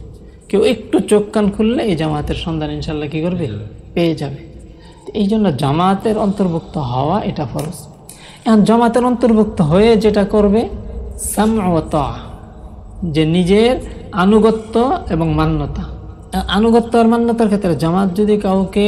কেউ একটু চোখ কান খুললে এই জামাতের সন্ধান ইনশাল্লাহ কি করবে? পেয়ে যাবে। এই জন্য জামাতের অন্তর্ভুক্ত হওয়া এটা ফরজ। এখন জামাতের অন্তর্ভুক্ত হয়ে যেটা করবে সামত যে নিজের আনুগত্য এবং মান্যতা। আনুগত্য আর মান্যতার ক্ষেত্রে জামাত যদি কাউকে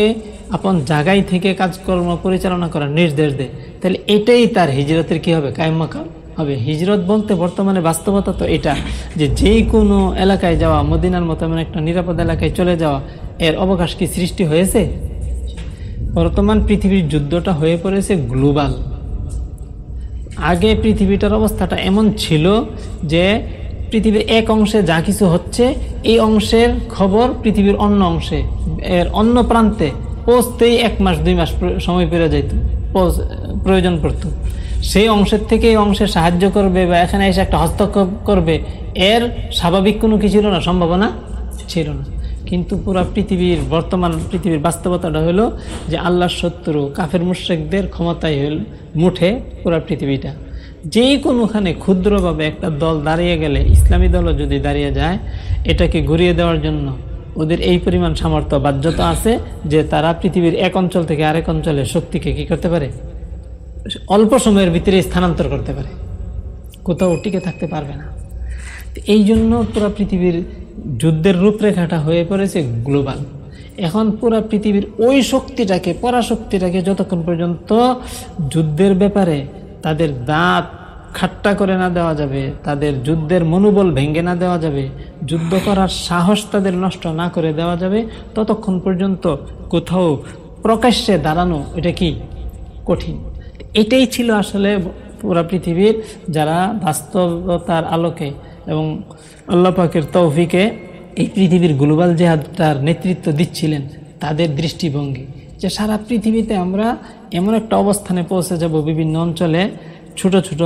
আপন জায়গায় থেকে কাজকর্ম পরিচালনা করার নির্দেশ দেয়, তাহলে এটাই তার হিজরতের কি হবে? কায়মাকাল হবে। হিজরত বলতে বর্তমানে বাস্তবতা তো এটা, যে যেই কোনো এলাকায় যাওয়া, মদিনার মতো এমন একটা নিরাপদ এলাকায় চলে যাওয়া, এর অবকাশ কি সৃষ্টি হয়েছে? বর্তমান পৃথিবীর যুদ্ধটা হয়ে পড়েছে গ্লোবাল। আগে পৃথিবীটার অবস্থাটা এমন ছিল যে পৃথিবীর এক অংশে যা কিছু হচ্ছে, এই অংশের খবর পৃথিবীর অন্য অংশে। এর অন্য প্রান্তে পৌঁছতেই এক মাস, দুই মাস সময় পেরে যাইত প্রয়োজন পড়তো। সেই অংশের থেকে এই অংশে সাহায্য করবে বা এখানে এসে একটা হস্তক্ষেপ করবে, এর স্বাভাবিক কোনো কি ছিল না, সম্ভাবনা ছিল না। কিন্তু পুরো পৃথিবীর বর্তমান পৃথিবীর বাস্তবতাটা হলো যে আল্লাহর শত্রু, কাফের মুশ্রেকদের ক্ষমতায় হল মুঠে পুরো পৃথিবীটা। যেই কোনোখানে ক্ষুদ্রভাবে একটা দল দাঁড়িয়ে গেলে, ইসলামী দলও যদি দাঁড়িয়ে যায়, এটাকে ঘুরিয়ে দেওয়ার জন্য ওদের এই পরিমাণ সামর্থ্য, বাধ্যতা আছে যে তারা পৃথিবীর এক অঞ্চল থেকে আরেক অঞ্চলে শক্তিকে কি করতে পারে? অল্প সময়ের ভিতরে স্থানান্তর করতে পারে। কোথাও টিকে থাকতে পারবে না। এই জন্য পুরো পৃথিবীর যুদ্ধের রূপরেখাটা হয়ে পড়েছে গ্লোবাল। এখন পুরো পৃথিবীর ওই শক্তিটাকে, পরাশক্তিটাকে যতক্ষণ পর্যন্ত যুদ্ধের ব্যাপারে তাদের দাঁত খাট্টা করে না দেওয়া যাবে, তাদের যুদ্ধের মনোবল ভেঙে না দেওয়া যাবে, যুদ্ধ করার সাহস তাদের নষ্ট না করে দেওয়া যাবে, ততক্ষণ পর্যন্ত কোথাও প্রকাশ্যে দাঁড়ানো এটা কি কঠিন? এটাই ছিল আসলে পুরা পৃথিবীর যারা বাস্তবতার আলোকে এবং আল্লাহ পাকের তৌফিকে এই পৃথিবীর গ্লোবাল জেহাদটার নেতৃত্ব দিচ্ছিলেন তাদের দৃষ্টিভঙ্গি। যে সারা পৃথিবীতে আমরা এমন একটা অবস্থানে পৌঁছে যাব বিভিন্ন অঞ্চলে, ছোট ছোট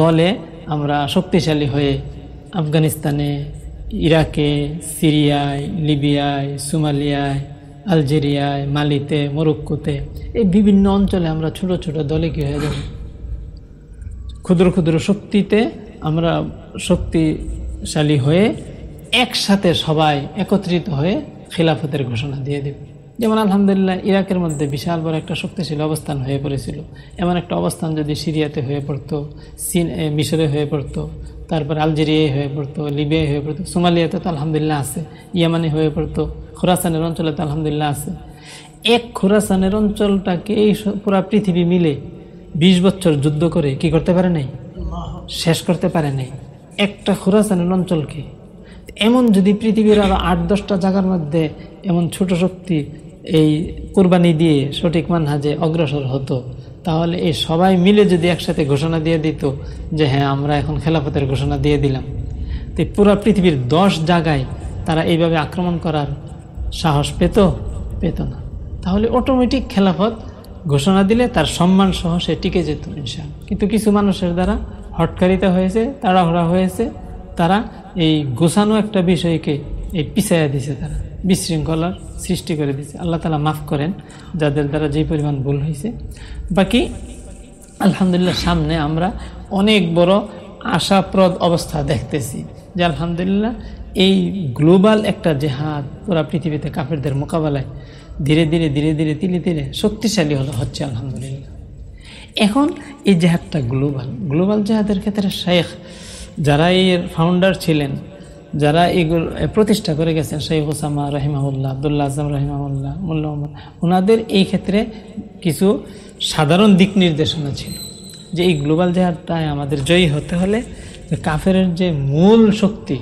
দলে আমরা শক্তিশালী হয়ে আফগানিস্তানে, ইরাকে, সিরিয়ায়, লিবিয়ায়, সোমালিয়ায়, আলজেরিয়ায়, মালিতে, মরক্কোতে এই বিভিন্ন অঞ্চলে আমরা ছোট ছোট দলে কী হয়ে যাব? ক্ষুদ্র ক্ষুদ্র শক্তিতে আমরা শক্তিশালী হয়ে একসাথে সবাই একত্রিত হয়ে খিলাফতের ঘোষণা দিয়ে দেব। যেমন আলহামদুলিল্লাহ, ইরাকের মধ্যে বিশাল বড় একটা শক্তিশালী অবস্থান হয়ে পড়েছিল। এমন একটা অবস্থান যদি সিরিয়াতে হয়ে পড়তো, সিন মিশরে হয়ে পড়তো, তারপর আলজেরিয়ায় হয়ে পড়তো, লিবিয়ায় হয়ে পড়তো, সোমালিয়াতে তো আলহামদুলিল্লাহ আছে, ইয়ামানে হয়ে পড়তো, খোরাসানের অঞ্চলে তো আলহামদুলিল্লাহ আছে। এক খোরাসানের অঞ্চলটাকে এই পুরা পৃথিবী মিলে বিশ বছর যুদ্ধ করে কি করতে পারে নাই? শেষ করতে পারে নাই। একটা খোরাসানের অঞ্চলকে। এমন যদি পৃথিবীর আরও আট দশটা জায়গার মধ্যে এমন ছোট শক্তি এই কোরবানি দিয়ে সঠিক মানহাজে অগ্রসর হতো, তাহলে এই সবাই মিলে যদি একসাথে ঘোষণা দিয়ে দিত যে হ্যাঁ আমরা এখন খেলাফতের ঘোষণা দিয়ে দিলাম। তো পুরো পৃথিবীর দশ জায়গায় তারা এইভাবে আক্রমণ করার সাহস পেত? পেত না। তাহলে অটোমেটিক খেলাফত ঘোষণা দিলে তার সম্মান সহ সে টিকে যেত ইনশাল কিন্তু কিছু মানুষের দ্বারা হটকারিতা হয়েছে, তাড়াহুড়া হয়েছে, তারা এই গোছানো একটা বিষয়কে এই পিছাইয়া দিছে তারা। বিশৃঙ্খলার সৃষ্টি করে দিয়েছে। আল্লাহ তালা মাফ করেন যাদের দ্বারা যে পরিমাণ ভুল হয়েছে। বাকি, আলহামদুলিল্লাহ সামনে আমরা অনেক বড় আশাপ্রদ অবস্থা দেখতেছি যে আলহামদুলিল্লাহ এই গ্লোবাল একটা জেহাদ পুরা পৃথিবীতে কাফেরদের মোকাবেলায় ধীরে ধীরে ধীরে ধীরে তিলে তিলে শক্তিশালী হলো, হচ্ছে আলহামদুলিল্লাহ। এখন এই জেহাদটা গ্লোবাল। গ্লোবাল জেহাদের ক্ষেত্রে শেখ যারা এর ফাউন্ডার ছিলেন যারা এগুলো প্রতিষ্ঠা করে গেছেন, শেখ ওসামা রহিমাউল্লাহ আবদুল্লাহ আজম রহিমাউল্লাহ মোল্লা ওনাদের এই ক্ষেত্রে কিছু সাধারণ দিক নির্দেশনা ছিল। যে এই গ্লোবাল জেহাদটায় আমাদের জয়ী হতে হলে কাফের যে মূল শক্তি,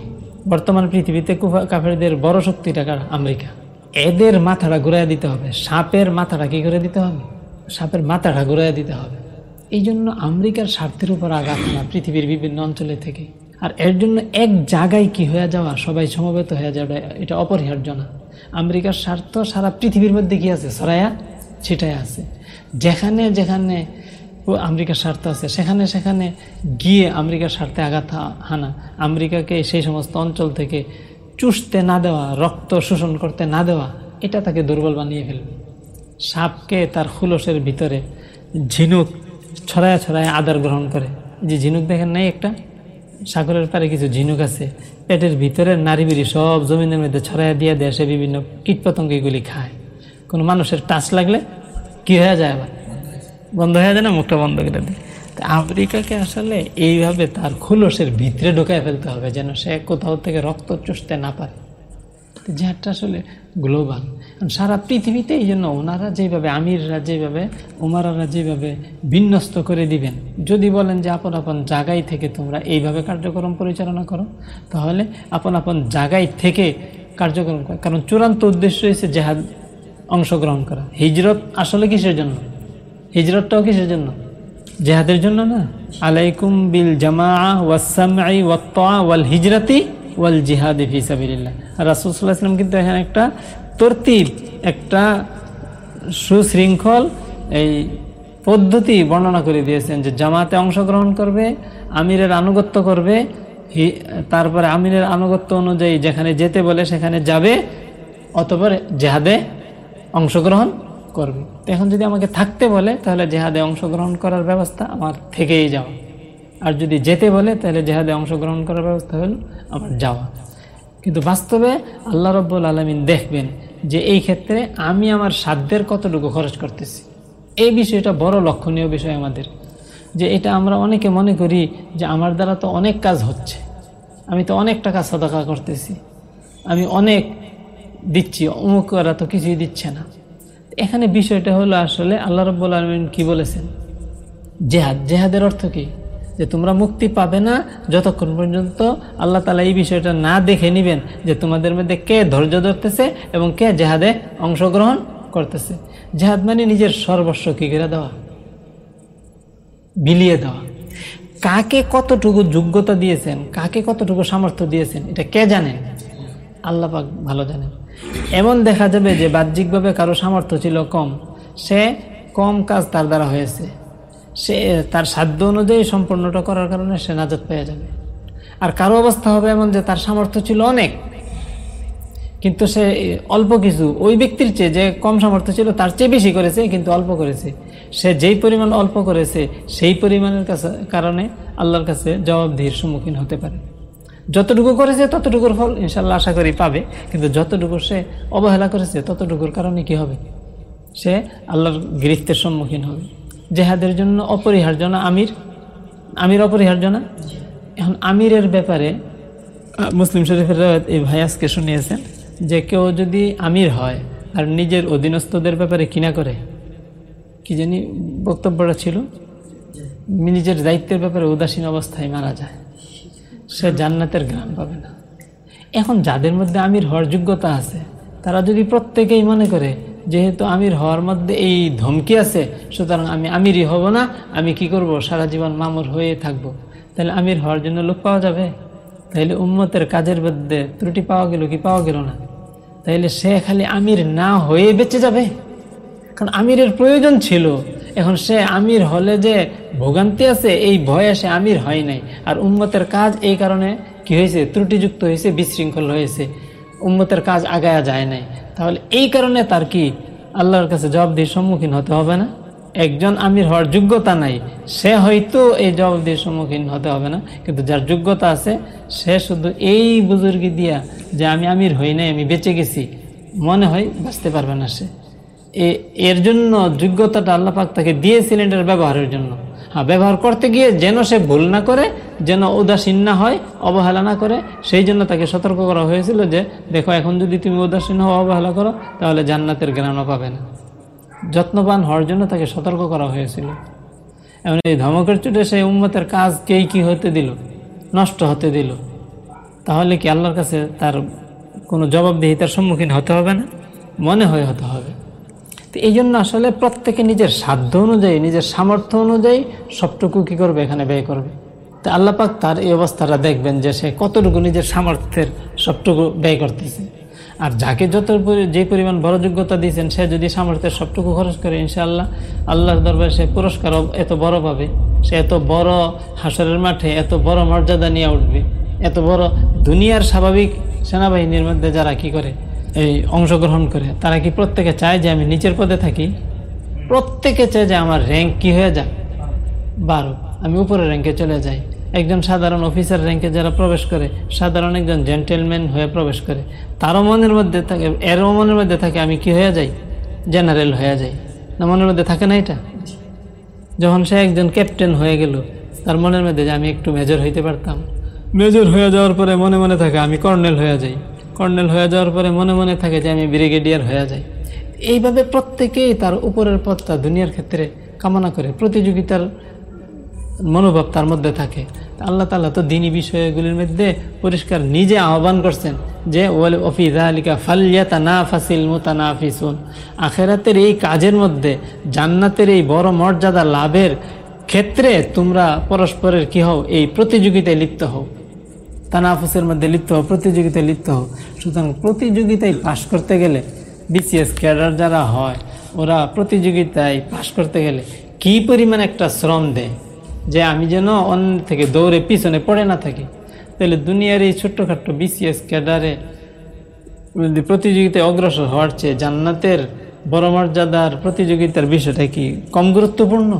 বর্তমান পৃথিবীতে কাফেরদের বড় শক্তি টাকা আমেরিকা। এদের মাথাটা ঘুরাই দিতে হবে। সাপের মাথাটা কি করে দিতে হবে? সাপের মাথাটা ঘুরাই দিতে হবে। এই জন্য আমেরিকার স্বার্থের উপর আঘাত না, পৃথিবীর বিভিন্ন অঞ্চলে থেকে। আর এর জন্য এক জায়গায় কি হয়ে যাওয়া? সবাই সমবেত হয়ে যাবে, এটা অপরিহার্য না। আমেরিকার স্বার্থ সারা পৃথিবীর মধ্যে কি আছে? সরাইয়া? ছিটাই আছে। যেখানে যেখানে আমেরিকার স্বার্থ আছে, সেখানে সেখানে গিয়ে আমেরিকার স্বার্থে আঘাত হানা। আমেরিকাকে সেই সমস্ত অঞ্চল থেকে চুষতে না দেওয়া, রক্ত শোষণ করতে না দেওয়া, এটা তাকে দুর্বল বানিয়ে ফেলবে। সাপকে তার খুলসের ভিতরে ঝিনুক ছড়ায় ছড়ায় আদার গ্রহণ করে। যে ঝিনুক দেখেন নাই একটা? সাগরের পারে কিছু ঝিনুক আছে। পেটের ভিতরে নারীবিড়ি সব জমিনের মধ্যে ছড়াইয়া দিয়ে সে বিভিন্ন কীটপতঙ্গ এগুলি খায়। কোনো মানুষের টাচ লাগলে কি হয়ে যায় আবার? বন্ধ হয়ে যায় না? মুখটা বন্ধ করে দেয়। আমেরিকাকে আসলে এইভাবে তার খুলসের ভিতরে ঢুকায় ফেলতে হবে যেন সে কোথাও থেকে রক্ত চুষতে না পারে। জেহাদটা আসলে গ্লোবাল সারা পৃথিবীতে এই জন্য ওনারা যেভাবে, আমিররা যেভাবে ওমারারা যেভাবে বিন্যস্ত করে দিবেন। যদি বলেন যে, আপন আপন জায়গায় থেকে তোমরা এইভাবে কার্যক্রম পরিচালনা করো, তাহলে আপন আপন জায়গায় থেকে কার্যক্রম করো। কারণ চূড়ান্ত উদ্দেশ্য হয়েছে জেহাদ অংশগ্রহণ করা। হিজরত আসলে কিসের জন্য? হিজরতটাও কিসের জন্য? জেহাদের জন্য না? আলাইকুম বিল জামা ওয়াসামাই ওয়াত্তা ওয়াল হিজরতি ওয়াল জিহাদ ফিসাবিল্লাহ রাসুলসাল্লাহ ইসলাম কিন্তু এখানে একটা তরতিব, একটা সুশৃঙ্খল এই পদ্ধতি বর্ণনা করে দিয়েছেন যে জামাতে অংশগ্রহণ করবে, আমিরের আনুগত্য করবে তারপরে আমিরের আনুগত্য অনুযায়ী যেখানে যেতে বলে সেখানে যাবে, অতপর জেহাদে অংশগ্রহণ করবে। এখন যদি আমাকে থাকতে বলে, তাহলে জেহাদে অংশগ্রহণ করার ব্যবস্থা আমার থেকেই যাওয়া। আর যদি যেতে বলে, তাহলে জেহাদে অংশগ্রহণ করার ব্যবস্থা হলো আমার যাওয়া। কিন্তু বাস্তবে আল্লাহ রব্বুল আলমিন দেখবেন যে এই ক্ষেত্রে আমি আমার সাধ্যের কতটুকু খরচ করতেছি। এই বিষয়টা বড় লক্ষণীয় বিষয় আমাদের, যে এটা আমরা অনেকে মনে করি যে আমার দ্বারা তো অনেক কাজ হচ্ছে, আমি তো অনেক টাকা সদাকা করতেছি, আমি অনেক দিচ্ছি অমুক করা তো কিছুই দিচ্ছে না। এখানে বিষয়টা হলো আসলে আল্লাহ রব্বুল আলমিন কি বলেছেন? জেহাদ। জেহাদের অর্থ কী? যে তোমরা মুক্তি পাবে না যতক্ষণ পর্যন্ত আল্লাহ তালা এই বিষয়টা না দেখে নিবেন যে তোমাদের মধ্যে কে ধৈর্য ধরতেছে এবং কে জেহাদে অংশগ্রহণ করতেছে। জেহাদ মানে নিজের সর্বস্ব কি করে দেওয়া? বিলিয়ে দেওয়া। কাকে কতটুকু যোগ্যতা দিয়েছেন, কাকে কতটুকু সামর্থ্য দিয়েছেন, এটা কে জানে? আল্লাহ পাক ভালো জানেন। এমন দেখা যাবে যে বাহ্যিকভাবে কারও সামর্থ্য ছিল কম, সে কম কাজ তার দ্বারা হয়েছে। সে তার সাধ্য অনুযায়ী সম্পূর্ণটা করার কারণে সে নাজাত পেয়ে যাবে। আর কারও অবস্থা হবে এমন যে তার সামর্থ্য ছিল অনেক, কিন্তু সে অল্প কিছু, ওই ব্যক্তির চেয়ে যে কম সামর্থ্য ছিল তার চেয়ে বেশি করেছে, কিন্তু অল্প করেছে। সে যেই পরিমাণ অল্প করেছে, সেই পরিমাণের কাছে কারণে আল্লাহর কাছে জবাবদিহির সম্মুখীন হতে পারে। যতটুকু করেছে ততটুকুর ফল ইনশাল্লাহ আশা করি পাবে, কিন্তু যতটুকু সে অবহেলা করেছে ততটুকুর কারণে কি হবে? সে আল্লাহর গৃহীতের সম্মুখীন হবে। জেহাদের জন্য অপরিহার্য না, আমির? আমির অপরিহার্য না? এখন আমিরের ব্যাপারে মুসলিম শরীফের এই ভাই আজকে শুনিয়েছেন যে কেউ যদি আমির হয় আর নিজের অধীনস্থদের ব্যাপারে কিনা করে, কি জানি বক্তব্যটা ছিল? নিজের দায়িত্বের ব্যাপারে উদাসীন অবস্থায় মারা যায়। সে জান্নাতের গ্রাম পাবে না। এখন যাদের মধ্যে আমির হওয়ার যোগ্যতা আছে, তারা যদি প্রত্যেকেই মনে করে যেহেতু আমির হওয়ার মধ্যে এই ধমকি আছে, সুতরাং আমি আমিরই হব না, আমি কি করব? সারা জীবন মামুর হয়ে থাকব। তাহলে আমির হওয়ার জন্য লোক পাওয়া যাবে? তাইলে উম্মতের কাজের মধ্যে ত্রুটি পাওয়া গেল কি পাওয়া গেল না? তাইলে সে খালি আমির না হয়ে বেঁচে যাবে? কারণ আমিরের প্রয়োজন ছিল। এখন সে আমির হলে যে ভোগান্তি আছে, এই ভয়ে সে আমির হয় নাই। আর উম্মতের কাজ এই কারণে কি হয়েছে? ত্রুটিযুক্ত হয়েছে, বিশৃঙ্খল হয়েছে। উম্মতের কাজ আগায়া যায় নাই। তাহলে এই কারণে তার কি আল্লাহর কাছে জবাবদিহির সম্মুখীন হতে হবে না? একজন আমির হওয়ার যোগ্যতা নাই, সে হয়তো এই জবাবদিহির সম্মুখীন হতে হবে না। কিন্তু যার যোগ্যতা আছে, সে শুধু এই বুজুর্গি দিয়া যে আমি আমির হই নাই, আমি বেঁচে গেছি, মনে হয় বাঁচতে পারবে না সে। এর জন্য যোগ্যতাটা আল্লাপাক তাকে দিয়েছিলেন এটার ব্যবহারের জন্য। ব্যবহার করতে গিয়ে যেন সে ভুল না করে, যেন উদাসীন না হয়, অবহেলা না করে, সেই জন্য তাকে সতর্ক করা হয়েছিল যে, দেখো, এখন যদি তুমি উদাসীন হও, অবহেলা করো, তাহলে জান্নাতের জ্ঞানও পাবে না। যত্নবান হওয়ার জন্য তাকে সতর্ক করা হয়েছিল। এমন এই ধমকের চুটে সেই উম্মতের কাজ কেই কি হতে দিল? নষ্ট হতে দিল। তাহলে কি আল্লাহর কাছে তার কোনো জবাবদিহিতার সম্মুখীন হতে হবে না? মনে হয় হতে হবে। তো এই জন্য আসলে প্রত্যেকে নিজের সাধ্য অনুযায়ী, নিজের সামর্থ্য অনুযায়ী সবটুকু কী করবে? এখানে ব্যয় করবে। তো আল্লাপাক তার এই অবস্থাটা দেখবেন যে সে কতটুকু নিজের সামর্থ্যের সবটুকু ব্যয় করতেছে। আর যাকে যত যে পরিমাণ বড় যোগ্যতা দিয়েছেন, সে যদি সামর্থ্যের সবটুকু খরচ করে, ইনশাআল্লাহ আল্লাহর দরবারে সে পুরস্কার এত বড় পাবে। সে এত বড় হাসরের মাঠে এত বড় মর্যাদা নিয়ে উঠবে। এত বড় দুনিয়ার স্বাভাবিক সেনাবাহিনীর মধ্যে যারা কি করে? এই অংশগ্রহণ করে, তারা কি প্রত্যেকে চায় যে আমি নিচের পদে থাকি? প্রত্যেকে চায় যে আমার র্যাঙ্ক কি হয়ে যায় বারো। আমি উপরের র্যাঙ্কে চলে যাই। একজন সাধারণ অফিসার র্যাঙ্কে যারা প্রবেশ করে, সাধারণ একজন জেন্টেলম্যান হয়ে প্রবেশ করে, তারও মনের মধ্যে থাকে, এরও মনের মধ্যে থাকে, আমি কি হয়ে যাই? জেনারেল হয়ে যাই। না, মনের মধ্যে থাকে না এটা? যখন সে একজন ক্যাপ্টেন হয়ে গেল, তার মনের মধ্যে যে আমি একটু মেজর হইতে পারতাম। মেজর হয়ে যাওয়ার পরে মনে মনে থাকে, আমি কর্নেল হয়ে যাই। কর্নেল হয়ে যাওয়ার পরে মনে মনে থাকে যে আমি ব্রিগেডিয়ার হয়ে যাই। এইভাবে প্রত্যেকেই তার উপরের পদটা দুনিয়ার ক্ষেত্রে কামনা করে, প্রতিযোগিতার মনোভাব তার মধ্যে থাকে। আল্লাহ তালা তো দিনী বিষয়গুলির মধ্যে পরিষ্কার নিজে আহ্বান করছেন যে, ওয়াল অফিজা আলিকা ফালিয়াতা না ফাসিল মোতানা ফিসুন আখেরাতের এই কাজের মধ্যে জান্নাতের এই বড় মর্যাদা লাভের ক্ষেত্রে তোমরা পরস্পরের কি হও? এই প্রতিযোগিতায় লিপ্ত হও। তানাফুসের মধ্যে লিপ্ত হও, প্রতিযোগিতায় লিপ্ত হও। সুতরাং প্রতিযোগিতায় পাশ করতে গেলে বিসিএস ক্যাডার যারা হয়, ওরা প্রতিযোগিতায় পাশ করতে গেলে কি পরিমাণ একটা শ্রম দেয়? যে আমি যেন অন্য থেকে দৌড়ে পিছনে পড়ে না থাকি। তাহলে দুনিয়ার এই ছোট্টখাট্ট বিসিএস ক্যাডারে প্রতিযোগিতায় অগ্রসর হওয়ার চেয়ে জান্নাতের বড় মর্যাদার প্রতিযোগিতার বিষয়টা কি কম গুরুত্বপূর্ণ?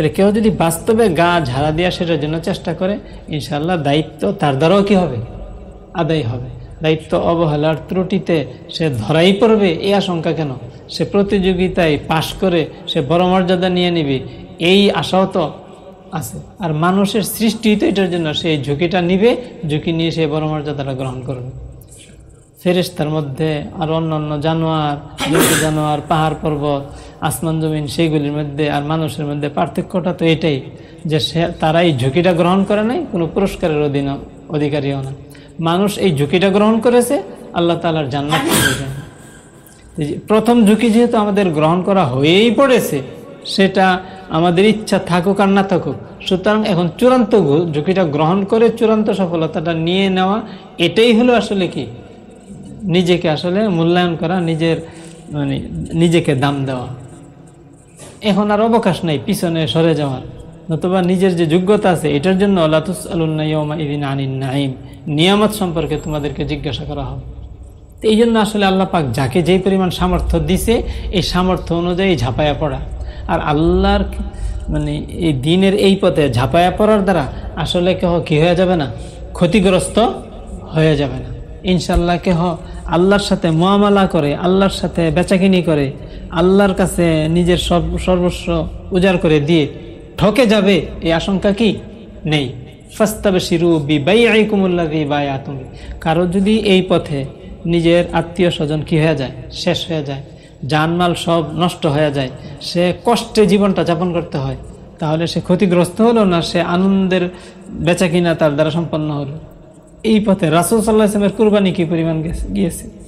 তাহলে কেউ যদি বাস্তবে গা ঝাড়া দেওয়া সেটার জন্য চেষ্টা করে ইনশাল্লাহ দায়িত্ব তার দ্বারাও কি হবে? আদায় হবে। দায়িত্ব অবহেলার ত্রুটিতে সে ধরাই পড়বে, এই আশঙ্কা কেন? সে প্রতিযোগিতায় পাশ করে সে বড় মর্যাদা নিয়ে নিবে, এই আশাও তো আছে। আর মানুষের সৃষ্টি তো এটার জন্য সেই ঝুঁকিটা নিবে, ঝুঁকি নিয়ে সে বড় মর্যাদাটা গ্রহণ করবে। ফেরেস্তার মধ্যে আর অন্য অন্য জানোয়ার জানোয়ার পাহাড় পর্বত আসমান, জমিন, সেইগুলির মধ্যে আর মানুষের মধ্যে পার্থক্যটা তো এটাই যে সে তারা এই ঝুঁকিটা গ্রহণ করে নাই, কোনো পুরস্কারের অধীন, অধিকারীও না। মানুষ এই ঝুঁকিটা গ্রহণ করেছে, আল্লাহ তালার জান্নাত প্রথম ঝুঁকি যেহেতু আমাদের গ্রহণ করা হয়েই পড়েছে, সেটা আমাদের ইচ্ছা থাকুক আর না থাকুক, সুতরাং এখন চূড়ান্ত ঝুঁকিটা গ্রহণ করে চূড়ান্ত সফলতাটা নিয়ে নেওয়া, এটাই হলো আসলে কি? নিজেকে আসলে মূল্যায়ন করা, নিজের মানে নিজেকে দাম দেওয়া। এখন আর অবকাশ নাই, পিছনে সরে যাওয়ার। নতুবা নিজের যে যোগ্যতা আছে, এটার জন্য লাতুস ইদিন আনিন নাইম নিয়ামত সম্পর্কে তোমাদেরকে জিজ্ঞাসা করা হবে। তো এই জন্য আসলে আল্লাহ পাক যাকে যেই পরিমাণ সামর্থ্য দিছে, এই সামর্থ্য অনুযায়ী ঝাঁপায়া পড়া। আর আল্লাহর মানে এই দিনের এই পথে ঝাঁপায়া পড়ার দ্বারা আসলে কেহ কি হয়ে যাবে না? ক্ষতিগ্রস্ত হয়ে যাবে না। ইনশাল্লাহ কেহ আল্লাহর সাথে মোয়ামালা করে, আল্লাহর সাথে বেচাকিনি করে আল্লাহর কাছে নিজের সব সর্বস্ব উজাড় করে দিয়ে ঠকে যাবে, এই আশঙ্কা কি? নেই। ফাস্তাবে শিরু বি বাই আই কুমুল্লা দি বাই আতমি কারও যদি এই পথে নিজের আত্মীয় স্বজন কি হয়ে যায়? শেষ হয়ে যায়। জানমাল সব নষ্ট হয়ে যায়। সে কষ্টে জীবনটা যাপন করতে হয়। তাহলে সে ক্ষতিগ্রস্ত হলো না? সে আনন্দের বেচা কিনা তার দ্বারা সম্পন্ন হলো। এই পথে রাসুল সাল্লাহ ইসলামের কুরবানি কি পরিমাণ গেছে? গিয়েছে?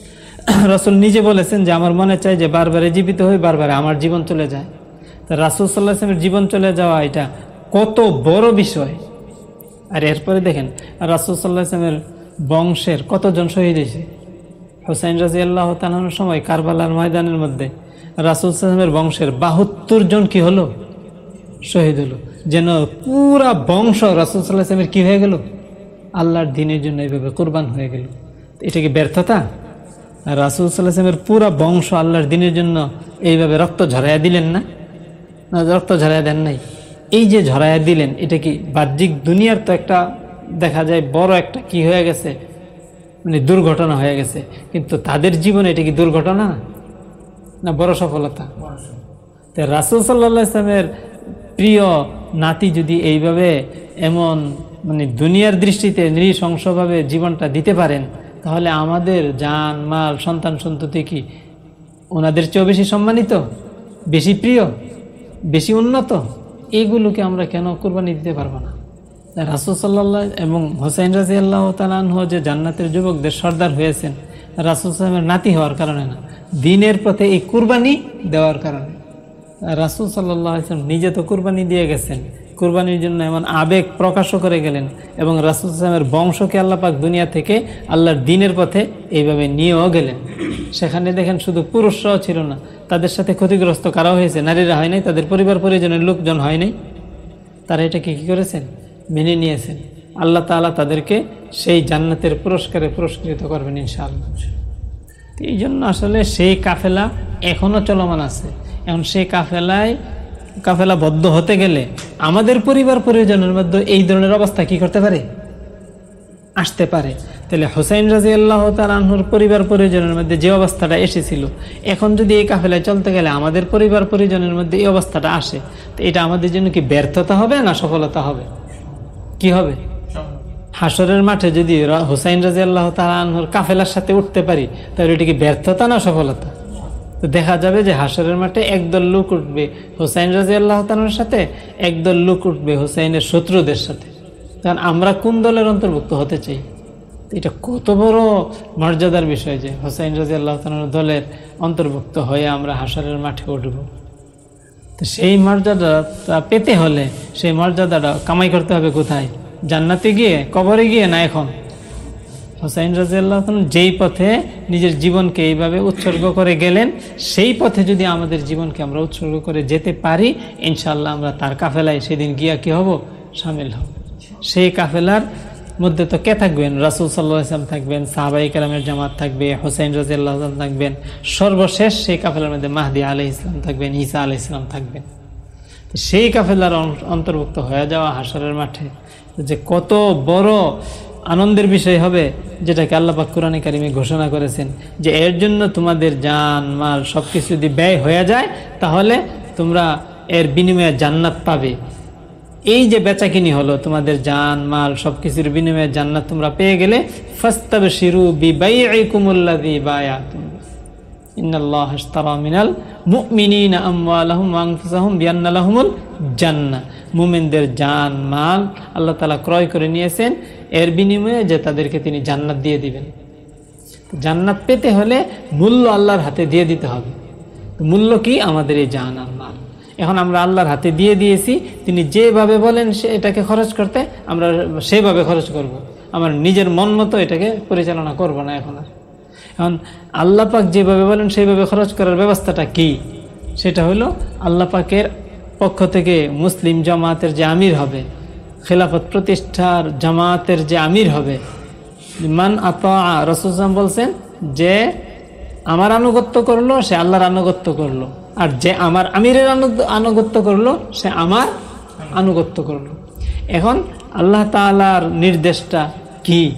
রাসুল নিজে বলেছেন যে, আমার মনে চাই যে, বারবারে জীবিত হই বারবারে আমার জীবন চলে যায়। তা রাসুল সাল্লাহ ইসলামের জীবন চলে যাওয়া এটা কত বড় বিষয়। আর এরপরে দেখেন, রাসুল সাল্লাহ ইসলামের বংশের কতজন শহীদ হয়েছে? হোসাইন রাজি আল্লাহ তালানোর সময় কারবালার ময়দানের মধ্যে রাসুল সাল্লামের বংশের বাহাত্তর জন কি হলো? শহীদ হলো। যেন পুরা বংশ রাসুল সাল্লাহ ইসলামের কি হয়ে গেল? আল্লাহর দিনের জন্য এইভাবে কোরবান হয়ে গেল। এটা কি ব্যর্থতা? রাসুল সাল্লাহামের পুরা বংশ আল্লাহর দিনের জন্য এইভাবে রক্ত ঝরাইয়া দিলেন না? না, রক্ত ঝরাইয়া দেন নাই। এই যে ঝরাইয়া দিলেন, এটা কি বাহ্যিক দুনিয়ার তো একটা দেখা যায় বড় একটা কি হয়ে গেছে? মানে দুর্ঘটনা হয়ে গেছে। কিন্তু তাদের জীবনে এটা কি দুর্ঘটনা? না বড় সফলতা? তো রাসুল সাল্লাহ ইসলামের প্রিয় নাতি যদি এইভাবে এমন মানে দুনিয়ার দৃষ্টিতে নৃশংসভাবে জীবনটা দিতে পারেন তাহলে আমাদের জান, মাল, সন্তান, সন্ততি কি ওনাদের চেয়েও বেশি সম্মানিত? বেশি প্রিয়? বেশি উন্নত? এগুলোকে আমরা কেন কোরবানি দিতে পারব না? রাসুল সাল্লাহ এবং হোসাইন রাজি আল্লাহ তালাহ যে জান্নাতের যুবকদের সর্দার হয়েছেন, রাসুল নাতি হওয়ার কারণে না, দিনের পথে এই কুরবানি দেওয়ার কারণে। রাসুল সাল্লাহ নিজে তো কুরবানি দিয়ে গেছেন। কুরবানির জন্য এমন আবেগ প্রকাশও করে গেলেন এবং রাসুল সালামের বংশকে আল্লাপাক দুনিয়া থেকে আল্লাহর দিনের পথে এইভাবে নিয়েও গেলেন। সেখানে দেখেন শুধু পুরুষরাও ছিল না, তাদের সাথে ক্ষতিগ্রস্ত কারাও হয়েছে, নারীরা হয় নাই, তাদের পরিবার পরিজনের লোকজন হয় নাই। তারা এটাকে কী করেছেন? মেনে নিয়েছেন। আল্লাহ তালা তাদেরকে সেই জান্নাতের পুরস্কারে পুরস্কৃত করবেন ইনশাআল্লাহ। এই জন্য আসলে সেই কাফেলা এখনও চলমান আছে। এখন সেই কাফেলায় কাফেলা বদ্ধ হতে গেলে আমাদের পরিবার পরিজনের মধ্যে এই ধরনের অবস্থা কি করতে পারে? আসতে পারে। তাহলে হোসাইন রাজি আল্লাহ তালাহুর পরিবার পরিজনের মধ্যে যে অবস্থাটা এসেছিল, এখন যদি এই কাফেলায় চলতে গেলে আমাদের পরিবার পরিজনের মধ্যে এই অবস্থাটা আসে, তো এটা আমাদের জন্য কি ব্যর্থতা হবে না সফলতা হবে? কি হবে? হাসরের মাঠে যদি হোসাইন রাজি আল্লাহ তালাহুর কাফেলার সাথে উঠতে পারি, তাহলে এটা কি ব্যর্থতা না সফলতা? তো দেখা যাবে যে হাসরের মাঠে একদল লোক উঠবে হোসাইন রাজি আল্লাহ তালার সাথে, একদল লোক উঠবে হোসাইনের শত্রুদের সাথে। কারণ আমরা কোন দলের অন্তর্ভুক্ত হতে চাই? এটা কত বড় মর্যাদার বিষয় যে হোসাইন রাজি আল্লাহ দলের অন্তর্ভুক্ত হয়ে আমরা হাসরের মাঠে উঠব। তো সেই মর্যাদাটা পেতে হলে সেই মর্যাদাটা কামাই করতে হবে কোথায়? জান্নাতে গিয়ে, কবরে গিয়ে না এখন? হোসাইন রাজিয়াল্লাহ যেই পথে নিজের জীবনকে এইভাবে উৎসর্গ করে গেলেন, সেই পথে যদি আমাদের জীবনকে আমরা উৎসর্গ করে যেতে পারি ইনশাল্লাহ আমরা তার কাফেলায় সেদিন গিয়া কি হব? সামিল হব। সেই কাফেলার মধ্যে তো কে থাকবেন? রাসুল সাল্লাহ ইসলাম থাকবেন সাহাবাই কালামের জামাত থাকবে, হোসাইন রাজিয়াল্লাহ থাকবেন, সর্বশেষ সেই কাফেলার মধ্যে মাহদি আলি ইসলাম থাকবেন, ঈসা আলি ইসলাম থাকবেন। সেই কাফেলার অন্তর্ভুক্ত হয়ে যাওয়া হাসরের মাঠে, যে কত বড় আনন্দের বিষয় হবে, যেটাকে আল্লাপাক কোরআন কারিমে ঘোষণা করেছেন, যে এর জন্য তোমাদের জান, মাল সব কিছু যদি ব্যয় হয়ে যায়, তাহলে তোমরা এর বিনিময়ে জান্নাত পাবে। এই যে বেচাকিনি হলো, তোমাদের জান, মাল সব কিছুর বিনিময়ে জান্নাত তোমরা পেয়ে গেলে ফাস্তাবে শিরু বি বাই কুমুল্লা দি বায়া জান্নাহ। মুমিনদের জান, মাল আল্লাহ তাআলা ক্রয় করে নিয়েছেন। এর বিনিময়ে যে তাদেরকে তিনি জান্নাত দিয়ে দিবেন। জান্নাত পেতে হলে মূল্য আল্লাহর হাতে দিয়ে দিতে হবে। মূল্য কি? আমাদের এই জান মাল। এখন আমরা আল্লাহর হাতে দিয়ে দিয়েছি, তিনি যেভাবে বলেন সে এটাকে খরচ করতে, আমরা সেভাবে খরচ করব। আমার নিজের মন মতো এটাকে পরিচালনা করব না এখন আর। এখন আল্লাহ পাক যেভাবে বলেন সেইভাবে খরচ করার ব্যবস্থাটা কি? সেটা হলো আল্লাহ পাকের পক্ষ থেকে মুসলিম জামাতের যে আমির হবে খেলাফত প্রতিষ্ঠার জামাতের যে আমির হবে, মান আতা রসুলাম বলছেন যে আমার আনুগত্য করল, সে আল্লাহর আনুগত্য করল। আর যে আমার আমিরের আনু- আনুগত্য করল, সে আমার আনুগত্য করল। এখন আল্লাহ তাআলার নির্দেশটা কি?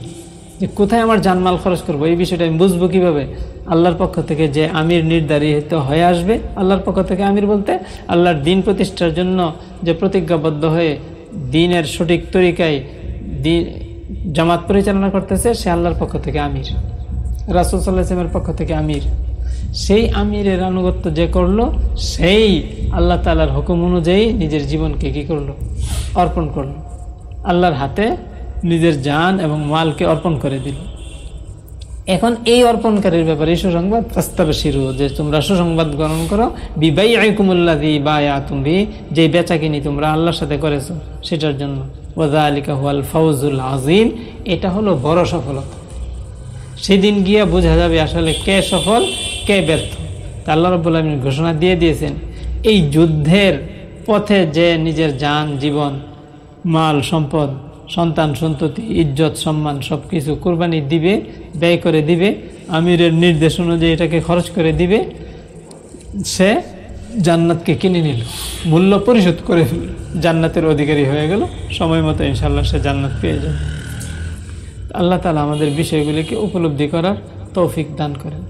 যে কোথায় আমার জানমাল খরচ করব? এই বিষয়টা আমি বুঝব কীভাবে? আল্লাহর পক্ষ থেকে যে আমির নির্ধারিত হয়ে আসবে, আল্লাহর পক্ষ থেকে আমির বলতে আল্লাহর দিন প্রতিষ্ঠার জন্য যে প্রতিজ্ঞাবদ্ধ হয়ে দিনের সঠিক তরিকায় জামাত পরিচালনা করতেছে, সে আল্লাহর পক্ষ থেকে আমির। রাসুল সাল্লাহামের পক্ষ থেকে আমির। সেই আমিরের আনুগত্য যে করল, সেই আল্লাহ তালার হুকুম অনুযায়ী নিজের জীবনকে কী করল? অর্পণ করল। আল্লাহর হাতে নিজের জান এবং মালকে অর্পণ করে দিল। এখন এই অর্পণকারীর ব্যাপারে সুসংবাদ প্রস্তাবে শিরু যে তোমরা সুসংবাদ গ্রহণ করো বিবাই আইকুমুল্লাদি বায়া তুমি যে বেচা কিনি তোমরা আল্লাহর সাথে করেছ, সেটার জন্য। ওজা আলিকা হুয়াল ফৌজুল আজিম এটা হলো বড় সফলতা। সেদিন গিয়া বোঝা যাবে আসলে কে সফল, কে ব্যর্থ। আল্লাহ রব্বুল আলমিন ঘোষণা দিয়ে দিয়েছেন, এই যুদ্ধের পথে যে নিজের যান জীবন, মাল, সম্পদ সন্তান সন্ততি, ইজ্জত, সম্মান সব কিছু কোরবানি দিবে, ব্যয় করে দিবে, আমিরের নির্দেশ অনুযায়ী এটাকে খরচ করে দিবে, সে জান্নাতকে কিনে নিল, মূল্য পরিশোধ করে ফেলল, জান্নাতের অধিকারী হয়ে গেল, সময় মতো ইনশাল্লাহ সে জান্নাত পেয়ে যাবে। আল্লাহ তালা আমাদের বিষয়গুলিকে উপলব্ধি করার তৌফিক দান করেন।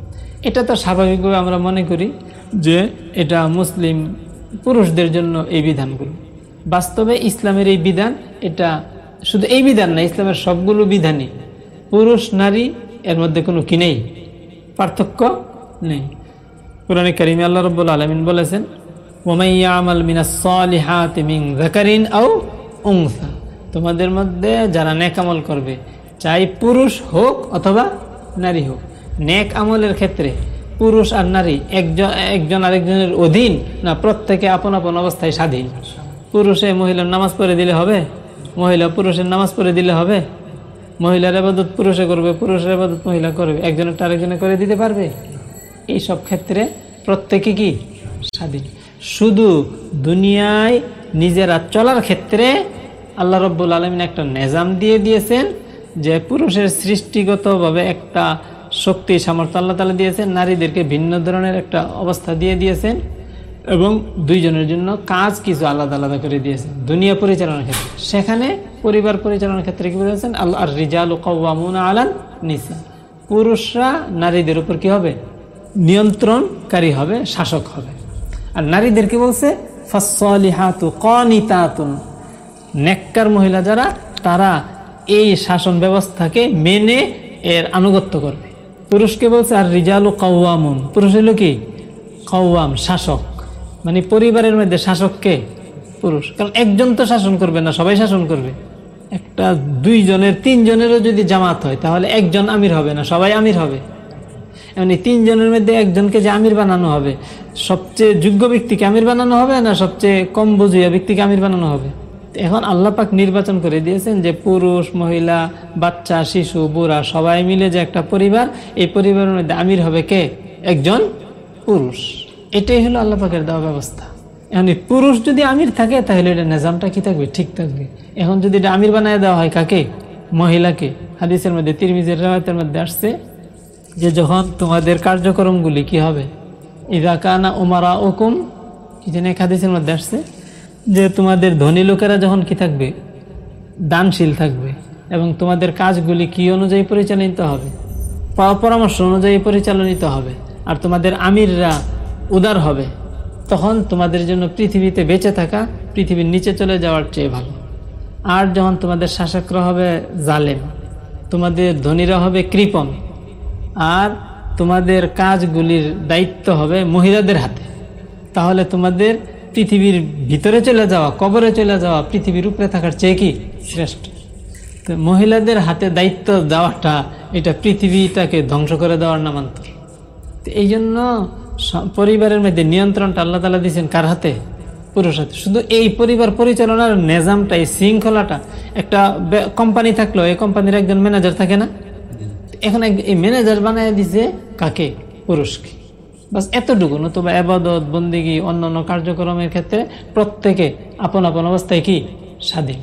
এটা তো স্বাভাবিকভাবে আমরা মনে করি যে এটা মুসলিম পুরুষদের জন্য এই বিধানগুলো। বাস্তবে ইসলামের এই বিধান, এটা শুধু এই বিধান না, ইসলামের সবগুলো বিধানই পুরুষ, নারী, এর মধ্যে কোনো কি নেই? পার্থক্য নেই। কোরআন করিমে আল্লাহ রব্বুল আলমিন বলেছেন উনসা। তোমাদের মধ্যে যারা নেক আমল করবে, চাই পুরুষ হোক অথবা নারী হোক, নেক আমলের ক্ষেত্রে পুরুষ আর নারী একজন একজন আরেকজনের অধীন না, প্রত্যেকে আপন আপন অবস্থায় স্বাধীন। পুরুষে মহিলার নামাজ পড়ে দিলে হবে? মহিলা পুরুষের নামাজ পড়ে দিলে হবে। মহিলার আবাদত পুরুষে করবে, পুরুষের আবাদত মহিলা করবে। একজনের আরেকজনে করে দিতে পারবে। এই সব ক্ষেত্রে প্রত্যেকে কি? স্বাধীন। শুধু দুনিয়ায় নিজেরা চলার ক্ষেত্রে আল্লাহ রব্বুল আলমিন একটা নেজাম দিয়ে দিয়েছেন যে পুরুষের সৃষ্টিগতভাবে একটা শক্তি, সামর্থ্য আল্লাহ তালা দিয়েছেন। নারীদেরকে ভিন্ন ধরনের একটা অবস্থা দিয়ে দিয়েছেন। এবং দুইজনের জন্য কাজ কিছু আলাদা আলাদা করে দিয়েছেন। দুনিয়া পরিচালনার ক্ষেত্রে। সেখানে পরিবার পরিচালনার ক্ষেত্রে কি বলেছেন? আল্লাহ, আর রিজাল কওয়ামুন আলান নিসা। পুরুষরা নারীদের উপর কি হবে? নিয়ন্ত্রণকারী হবে, শাসক হবে। আর নারীদের নারীদেরকে বলছে? ফাসলিহাতু কনিতাতুন। নেককার মহিলা যারা, তারা এই শাসন ব্যবস্থাকে মেনে এর আনুগত্য করবে। পুরুষকে বলছে, আর রিজালু কওয়ামুন। পুরুষ হলো কি? কওয়াম, শাসক। মানে পরিবারের মধ্যে শাসককে পুরুষ। কারণ একজন তো শাসন করবে না, সবাই শাসন করবে। একটা দুইজনের, তিনজনেরও যদি জামাত হয়, তাহলে একজন আমির হবে না, সবাই আমির হবে। এমনি তিনজনের মধ্যে একজনকে যে আমির বানানো হবে, সবচেয়ে যোগ্য ব্যক্তিকে আমির বানানো হবে না সবচেয়ে কম বুঝিয়া ব্যক্তিকে আমির বানানো হবে? এখন আল্লাহ পাক নির্বাচন করে দিয়েছেন যে পুরুষ, মহিলা, বাচ্চা, শিশু, বুড়া, সবাই মিলে যে একটা পরিবার, এই পরিবারের মধ্যে আমির হবে কে? একজন পুরুষ। এটাই হলো আল্লাহ পাকের দেওয়া ব্যবস্থা। এখন পুরুষ যদি আমির থাকে, তাহলে এটা নিজামটা কি থাকবে? ঠিক থাকবে। এখন যদি এটা আমির বানায় দেওয়া হয় কাকে? মহিলাকে। হাদিসের মধ্যে, তিরমিজের রেওয়ায়তের মধ্যে আসছে যে যখন তোমাদের কার্যক্রমগুলি কি হবে? ইদা কানা উমারা ওকুম কি যেন এক হাদিসের মধ্যে আসছে যে তোমাদের ধনী লোকেরা যখন কি থাকবে? দানশীল থাকবে। এবং তোমাদের কাজগুলি কি অনুযায়ী পরিচালিত হবে? পরামর্শ অনুযায়ী পরিচালিত হবে। আর তোমাদের আমিররা উদার হবে, তখন তোমাদের জন্য পৃথিবীতে বেঁচে থাকা, পৃথিবীর নিচে চলে যাওয়ার চেয়ে ভালো। আর যখন তোমাদের শাসকরা হবে জালেম, তোমাদের ধনীরা হবে কৃপণ, আর তোমাদের কাজগুলির দায়িত্ব হবে মহিলাদের হাতে, তাহলে তোমাদের পৃথিবীর ভিতরে চলে যাওয়া, কবরে চলে যাওয়া, পৃথিবীর উপরে থাকার চেয়ে কি শ্রেষ্ঠ? তো মহিলাদের হাতে দায়িত্ব দেওয়াটা, এটা পৃথিবীটাকে ধ্বংস করে দেওয়ার নামান্তর। তো এই জন্য পরিবারের মধ্যে নিয়ন্ত্রণটা আল্লাহ তালা দিয়েছেন কার হাতে? পুরুষ হাতে। শুধু এই পরিবার পরিচালনার নেজামটা, এই শৃঙ্খলাটা একটা কোম্পানি থাকল, এই কোম্পানির একজন ম্যানেজার থাকে না? এখন এই ম্যানেজার বানায় দিছে কাকে? পুরুষকে। বাস এতটুকু, নতুবা আবাদত, বন্দিগি অন্য কার্যক্রমের ক্ষেত্রে প্রত্যেকে আপন আপন অবস্থায় কি? স্বাধীন।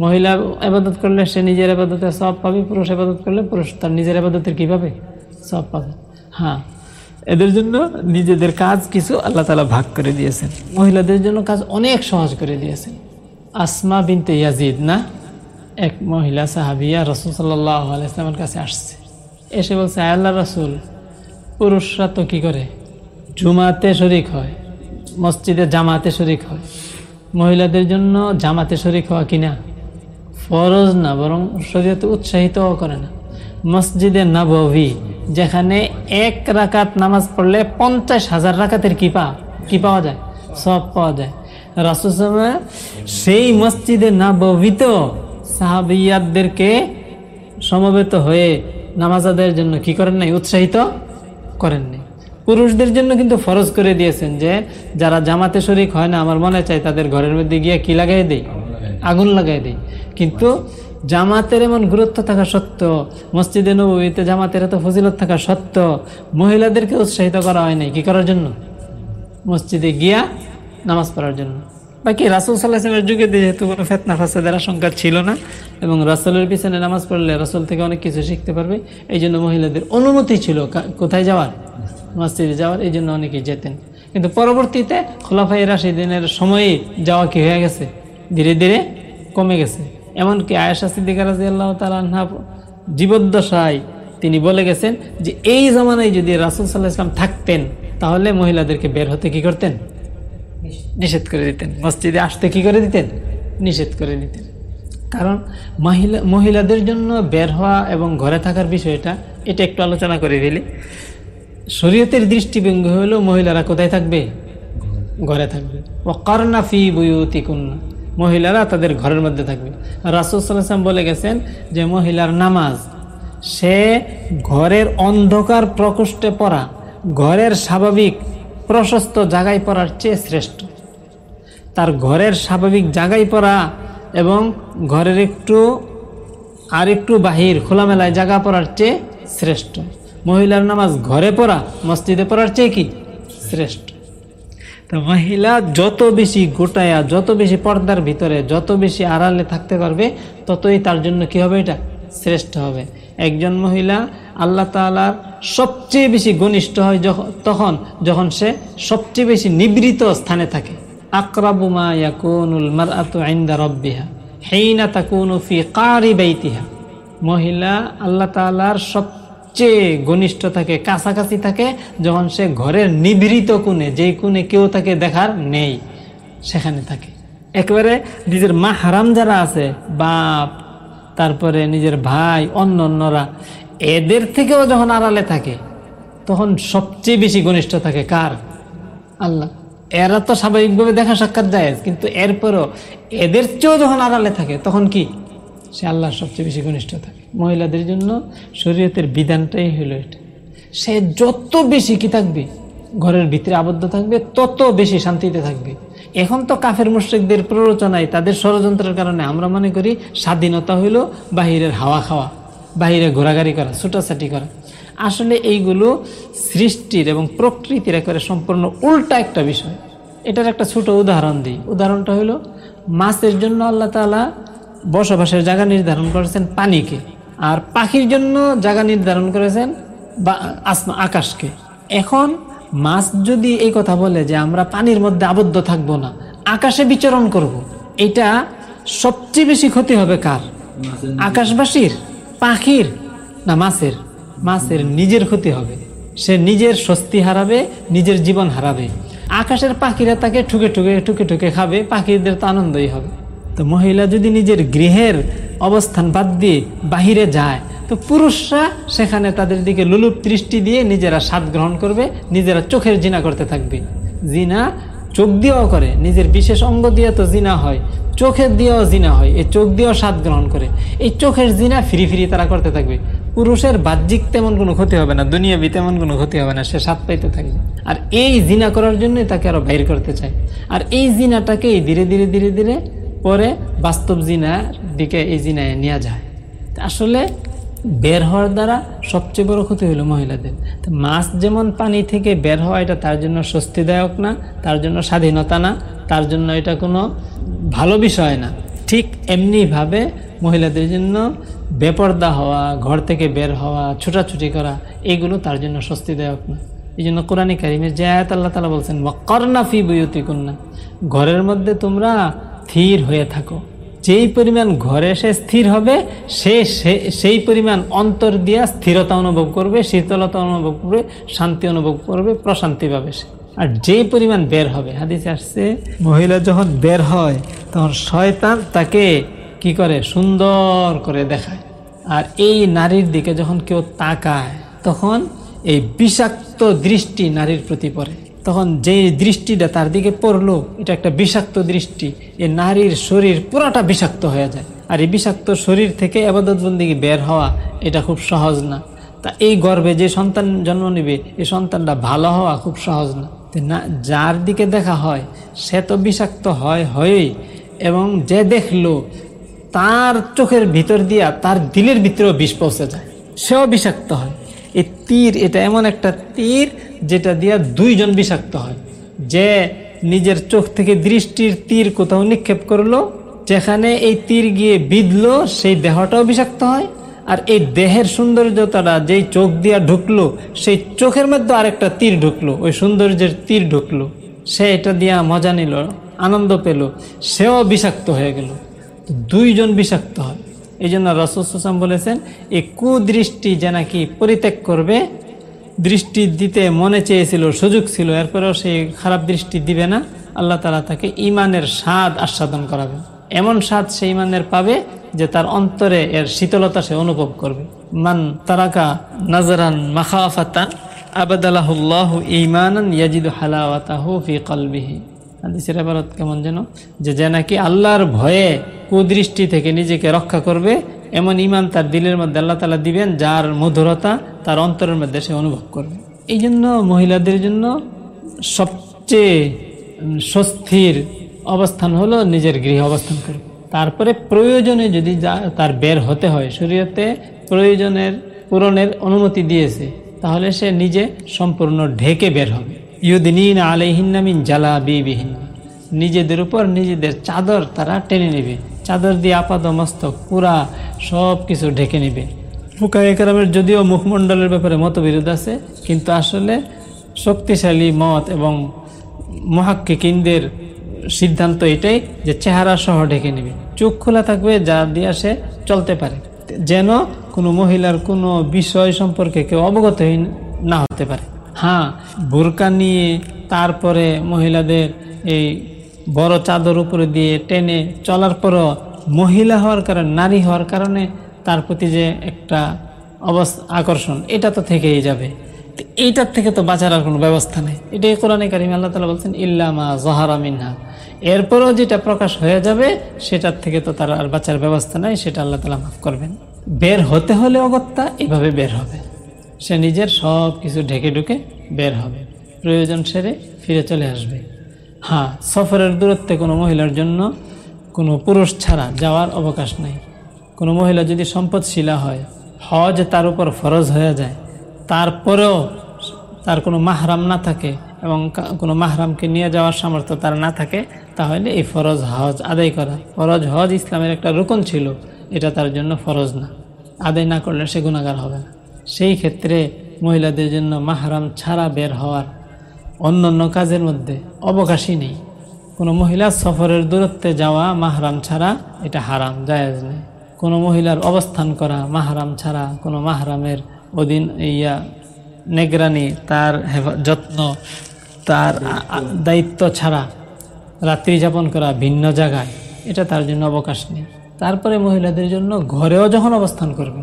মহিলা আবাদত করলে সে নিজের আবাদতের সব পাবে, পুরুষ আবাদত করলে পুরুষ। তার নিজের আবাদতের কী পাবে সব পাবে? হ্যাঁ। এদের জন্য নিজেদের কাজ কিছু আল্লাহ তালা ভাগ করে দিয়েছেন। মহিলাদের জন্য কাজ অনেক সহজ করে দিয়েছেন। আসমা বিনতে ইয়াজিদ, না? এক মহিলা সাহাবিয়া রসুল সাল্লাহ কাছে আসছে। এসে বলছে, "আয় আল্লাহ রসুল, পুরুষরা তো কী করে? জুমাতে শরিক হয়, মসজিদে জামাতে শরিক হয়। মহিলাদের জন্য জামাতে শরিক হওয়া কিনা ফরজ না, বরং শরীয়তে উৎসাহিত করে না। মসজিদে নবভি যেখানে এক রাকাত নামাজ পড়লে পঞ্চাশ হাজার রাকাতের কি পা কি পাওয়া যায়? সব পাওয়া যায়। রাসুল সেই মসজিদে না নবভিতেও সাহাবিয়াতদেরকে সমবেত হয়ে নামাজ আদায়ের জন্য কি করেন নাই? উৎসাহিত করেননি পুরুষদের জন্য কিন্তু ফরজ করে দিয়েছেন যে, যারা জামাতে শরিক হয় না, আমার মনে চাই তাদের ঘরের মধ্যে গিয়ে কি লাগাই দেই? আগুন লাগাই দেই। কিন্তু জামাতের এমন গুরুত্ব থাকা সত্ত্বেও, মসজিদে নবীতে জামাতের এত ফজিলত থাকা সত্ত্বেও মহিলাদেরকে উৎসাহিত করা হয় নাই। কি করার জন্য? মসজিদে গিয়া নামাজ পড়ার জন্য। বাকি রাসুল সাল্লাহামের যুগে যেহেতু কোনো ফেতনা ফাসাদের আশঙ্কা ছিল না, এবং রাসুলের পিছনে নামাজ পড়লে রাসুল থেকে অনেক কিছু শিখতে পারবে এই জন্য মহিলাদের অনুমতি ছিল কোথায় যাওয়ার? মসজিদে যাওয়ার এই জন্য অনেকেই যেতেন। কিন্তু পরবর্তীতে খোলাফাই রাশিদিনের সময়ে যাওয়া কি হয়ে গেছে? ধীরে ধীরে কমে গেছে। এমনকি আয়েশা সিদ্দিকা রাজি আল্লাহ তালা জীবদ্দশায় তিনি বলে গেছেন যে, এই জমানায় যদি রাসুল সাল্লাহ ইসলাম থাকতেন, তাহলে মহিলাদেরকে বের হতে কি করতেন? নিষেধ করে দিতেন। মসজিদে আসতে কি করে দিতেন? নিষেধ করে দিতেন। কারণ মহিলা মহিলাদের জন্য বের হওয়া এবং ঘরে থাকার বিষয়টা, এটা একটু আলোচনা করে ফেলি। শরীয়তের দৃষ্টিভঙ্গি হলো, মহিলারা কোথায় থাকবে? ঘরে থাকবে। ও করনা ফি বুয়ুতি কন্যা মহিলারা তাদের ঘরের মধ্যে থাকবে। রাসুল সাল্লাম বলে গেছেন যে মহিলার নামাজ, সে ঘরের অন্ধকার প্রকোষ্ঠে পড়া, ঘরের স্বাভাবিক প্রশস্ত জায়গায় পড়ার চেয়ে শ্রেষ্ঠ। তার ঘরের স্বাভাবিক জায়গায় পড়া এবং ঘরের একটু আর একটু বাহির, খোলামেলায় জায়গা পড়ার চেয়ে শ্রেষ্ঠ। মহিলার নামাজ ঘরে পড়া, মসজিদে পড়ার চেয়ে কি? শ্রেষ্ঠ। তো মহিলা যত বেশি গোটায়া, যত বেশি পর্দার ভিতরে, যত বেশি আড়ালে থাকতে পারবে, ততই তার জন্য কি হবে এটা? শ্রেষ্ঠ হবে। একজন মহিলা আল্লাহ তালার সবচেয়ে বেশি ঘনিষ্ঠ হয় যখন তখন যখন সে সবচেয়ে বেশি নিবৃত স্থানে থাকে। আকরাবুমা ইয়াকুনুল মারআতু ইনদা রাব্বিহা, হিনা তাকুনু ফি কারি বাইতিহা। মহিলা আল্লাহ তাআলার সবচেয়ে ঘনিষ্ঠ থাকে, কাছাকাছি থাকে, যখন সে ঘরের নিভৃত কোণে, যেই কোণে কেউ তাকে দেখার নেই, সেখানে থাকে। একেবারে নিজের মা হারাম যারা আছে, বাপ, তারপরে নিজের ভাই অন্য অন্যরা এদের থেকেও যখন আড়ালে থাকে, তখন সবচেয়ে বেশি ঘনিষ্ঠ থাকে কার? আল্লাহ। এরা তো স্বাভাবিকভাবে দেখা সাক্ষাৎ যায় কিন্তু এরপরও এদের চেয়েও যখন আড়ালে থাকে, তখন কি? সে আল্লাহর সবচেয়ে বেশি ঘনিষ্ঠ থাকে। মহিলাদের জন্য শরীয়তের বিধানটাই হলো এটা। সে যত বেশি কি থাকবে, ঘরের ভিতরে আবদ্ধ থাকবে, তত বেশি শান্তিতে থাকবে। এখন তো কাফের মুশ্রিকদের প্ররোচনায়, তাদের ষড়যন্ত্রের কারণে আমরা মনে করি স্বাধীনতা হইল বাহিরের হাওয়া খাওয়া, বাহিরে ঘোরাঘুরি করা, ছুটাছাটি করা। আসলে এইগুলো সৃষ্টির এবং প্রকৃতির একেবারে সম্পূর্ণ উল্টা একটা বিষয়। এটার একটা ছোট উদাহরণ দিই। উদাহরণটা হলো, মাছের জন্য আল্লাহ তালা বসবাসের জায়গা নির্ধারণ করেছেন পানিকে। আর পাখির জন্য জায়গা নির্ধারণ করেছেন বা আসমা আকাশকে। এখন মাছ যদি এই কথা বলে যে আমরা পানির মধ্যে আবদ্ধ থাকব না আকাশে বিচরণ করব। এটা সবচেয়ে বেশি ক্ষতি হবে কার? আকাশবাসীর? পাখির? না মাছের। মাছের নিজের ক্ষতি হবে। সে নিজের স্বস্তি হারাবে নিজের জীবন হারাবে। আকাশের পাখিরা তাকে ঠুকে ঠুকে ঠুকে ঠুকে খাবে পাখিদের তো আনন্দই হবে। তো মহিলা যদি নিজের গৃহের অবস্থান বাদ দিয়ে বাহিরে যায়, তো পুরুষরা সেখানে তাদের দিকে লুলুপ দৃষ্টি দিয়ে নিজেরা স্বাদ গ্রহণ করবে, নিজেরা চোখের জিনা করতে থাকবে। জিনা চোখ দিয়েও করে, নিজের বিশেষ অঙ্গ দিয়ে তো জিনা হয় চোখের দিয়েও জিনা হয়, এই চোখ দিয়েও স্বাদ গ্রহণ করে। এই চোখের জিনা ফিরি ফিরি তারা করতে থাকবে। পুরুষের বাহ্যিক তেমন কোনো ক্ষতি হবে না, দুনিয়াবি তেমন কোনো ক্ষতি হবে না, সে স্বাদ পাইতে থাকবে। আর এই জিনা করার জন্যই তাকে আরও বাইর করতে চায়। আর এই জিনাটাকেই ধীরে ধীরে ধীরে ধীরে পরে বাস্তব জিনার দিকে এই জিনায় নেওয়া যায়। আসলে বের হওয়ার দ্বারা সবচেয়ে বড় ক্ষতি হলো মহিলাদের। মাছ যেমন পানি থেকে বের হওয়া, এটা তার জন্য স্বস্তিদায়ক না, তার জন্য স্বাধীনতা না, তার জন্য এটা কোনো ভালো বিষয় না। ঠিক এমনিভাবে মহিলাদের জন্য বেপর্দা হওয়া, ঘর থেকে বের হওয়া, ছুটাছুটি করা, এগুলো তার জন্য স্বস্তিদায়ক না। এই জন্য কোরআন কারিমের যে আল্লাহ তালা বলছেন করনা ফি বইয়তি কন্যা ঘরের মধ্যে তোমরা স্থির হয়ে থাকো। যেই পরিমাণ ঘরে সে স্থির হবে, সে সেই পরিমাণ অন্তর দিয়া স্থিরতা অনুভব করবে, শীতলতা অনুভব করবে, শান্তি অনুভব করবে, প্রশান্তি পাবে সে। আর যেই পরিমাণ বের হবে, হাদিসে আসছে, মহিলা যখন বের হয়, তখন শয়তান তাকে কি করে? সুন্দর করে দেখায়। আর এই নারীর দিকে যখন কেউ তাকায়, তখন এই বিষাক্ত দৃষ্টি নারীর প্রতি পড়ে। তখন যে দৃষ্টিটা তার দিকে পড়ল, এটা একটা বিষাক্ত দৃষ্টি। এ নারীর শরীর পুরাটা বিষাক্ত হয়ে যায়। আর এই বিষাক্ত শরীর থেকে আবাদতবন্দিকে বের হওয়া, এটা খুব সহজ না। তা এই গর্বে যে সন্তান জন্ম নেবে এই সন্তানটা ভালো হওয়া খুব সহজ না। না, যার দিকে দেখা হয়, সে তো বিষাক্ত হয় হয়েই, এবং যে দেখল, তার চোখের ভিতর দিয়া তার দিলের ভিতরেও বিষ পৌঁছে যায়। সেও বিষাক্ত হয়। এই তীর, এটা এমন একটা তীর যেটা দিয়া দুইজন বিষাক্ত হয়। যে নিজের চোখ থেকে দৃষ্টির তীর কোথাও নিক্ষেপ করল, যেখানে এই তীর গিয়ে বিঁধলো, সেই দেহটাও বিষাক্ত হয়। আর এই দেহের সৌন্দর্যতাটা যেই চোখ দিয়া ঢুকলো, সেই চোখের মধ্যে আরেকটা তীর ঢুকলো, ওই সৌন্দর্যের তীর ঢুকলো। সে এটা দিয়া মজা নিল, আনন্দ পেল, সেও বিষাক্ত হয়ে গেল। দুইজন বিষাক্ত হয়। এই জন্য রসুসাম বলেছেন এই কুদৃষ্টি যে নাকি পরিত্যাগ করবে, দৃষ্টি দিতে মনে চেয়েছিল, সুযোগ ছিল, এরপরেও সেই খারাপ দৃষ্টি দিবে না। আল্লাহ তালা তাকে ইমানের স্বাদ আস্বাদন করাবে। এমন স্বাদ সে ইমানের পাবে যে তার অন্তরে এর শীতলতা সে অনুভব করবে। মান তারাকা নাজরান মাখাফাতান, আবাদালাহুল্লাহ ইমানান ইয়াজিদু হালাওয়াতাহু ফি কলবিহি। হাদিসের আবারত কেমন যেন? যে যে নাকি আল্লাহর ভয়ে কুদৃষ্টি থেকে নিজেকে রক্ষা করবে, এমন ইমান তার দিলের মধ্যে আল্লাহ তালা দিবেন, যার মধুরতা তার অন্তরের মধ্যে সে অনুভব করবে। এই জন্য মহিলাদের জন্য সবচেয়ে স্বস্তির অবস্থান হলো নিজের গৃহ অবস্থান করবে তারপরে প্রয়োজনে যদি যা তার বের হতে হয়, শরীয়তে প্রয়োজনের পূরণের অনুমতি দিয়েছে, তাহলে সে নিজে সম্পূর্ণ ঢেকে বের হবে। ইউদিন আলাইহিনামিন জালা বিবিহীন নিজেদের উপর নিজেদের চাদর তারা টেনে নেবে। চাদর দিয়ে আপাত মস্তক পুরা সব কিছু ঢেকে নেবে। ফুকাইকারামের যদিও মুখমণ্ডলের ব্যাপারে মতবিরোধ আছে, কিন্তু আসলে শক্তিশালী মত এবং মহাক্কিকিনদের সিদ্ধান্ত এটাই যে চেহারা সহ ঢেকে নেবে। চোখ খোলা থাকবে, যা দিয়ে সে চলতে পারে। যেন কোনো মহিলার কোনো বিষয় সম্পর্কে কেউ অবগত না হতে পারে। হ্যাঁ বোরকা নিয়ে তারপরে মহিলাদের এই বড় চাদর উপরে দিয়ে টেনে চলার পরও মহিলা হওয়ার কারণে, নারী হওয়ার কারণে তার প্রতি যে একটা অবস্থা আকর্ষণ, এটা তো থেকেই যাবে। এইটার থেকে তো বাঁচার আর কোনো ব্যবস্থা নেই। এটাই কোরআনে কারিম আল্লাহ তালা বলছেন ইল্লামা জহারা মিনহা। এরপরও যেটা প্রকাশ হয়ে যাবে, সেটার থেকে তো তার আর বাঁচার ব্যবস্থা নেই, সেটা আল্লাহ তালা মাফ করবেন। বের হতে হলে অগত্যা, এভাবে বের হবে। সে নিজের সব কিছু ঢেকে ঢুকে বের হবে। প্রয়োজন সেরে ফিরে চলে আসবে। হ্যাঁ সফরের দূরত্বে কোনো মহিলার জন্য কোনো পুরুষ ছাড়া যাওয়ার অবকাশ নেই। কোনো মহিলা যদি সম্পদশীলা হয়, হজ তার উপর ফরজ হয়ে যায়। তারপরেও তার কোনো মাহরাম না থাকে এবং কোনো মাহরামকে নিয়ে যাওয়ার সামর্থ্য তার না থাকে, তাহলে এই ফরজ হজ আদায় করা। ফরজ হজ ইসলামের একটা রুকন ছিল, এটা তার জন্য ফরজ না। আদায় না করলে সে গুণাগার হবে না। সেই ক্ষেত্রে মহিলাদের জন্য মাহারাম ছাড়া বের হওয়ার অন্য অন্য কাজের মধ্যে অবকাশই নেই। কোনো মহিলা সফরের দূরত্বে যাওয়া মাহারাম ছাড়া এটা হারাম, জায়েজ নেই। কোনো মহিলার অবস্থান করা মাহারাম ছাড়া কোনো মাহারামের অধীন ইয়া নেগরানি, তার যত্ন, তার দায়িত্ব ছাড়া রাত্রি যাপন করা ভিন্ন জায়গায়, এটা তার জন্য অবকাশ নেই। তারপরে মহিলাদের জন্য ঘরেও যখন অবস্থান করবে,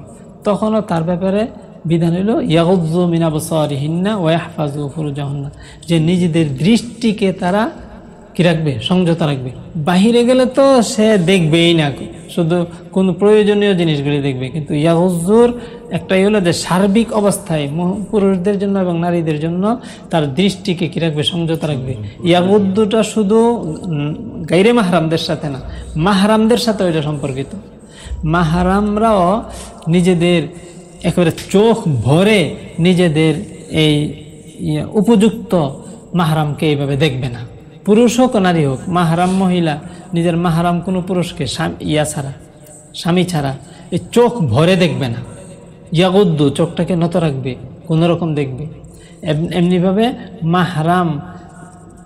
তখনও তার ব্যাপারে বিধান হইল ইয়াহুজু মিনাবসরিহিন্না ওয়াহফাজু ফুরুজাহন্না। যে নিজেদের দৃষ্টিকে তারা কি রাখবে? সংযত রাখবে। বাহিরে গেলে তো সে দেখবেই না। শুধু কোন প্রয়োজনীয় জিনিসগুলি দেখবে। কিন্তু ইয়াহুজুর একটাই হলো যে সার্বিক অবস্থায় পুরুষদের জন্য এবং নারীদের জন্য তার দৃষ্টিকে কি রাখবে? সংযত রাখবে। ইয়াহুদ্দুটা শুধু গাইরে মাহরামদের সাথে না, মাহারামদের সাথে ওইটা সম্পর্কিত। মাহারামরাও নিজেদের একেবারে চোখ ভরে নিজেদের এই ইয়ে উপযুক্ত মাহারামকে এইভাবে দেখবে না। পুরুষ হোক নারী হোক, মাহারাম মহিলা, নিজের মাহারাম কোনো পুরুষকে ইয়া ছাড়া, স্বামী ছাড়া এই চোখ ভরে দেখবে না। ইয়াগুদ্দু চোখটাকে নত রাখবে কোনোরকম দেখবে। এমনিভাবে মাহারাম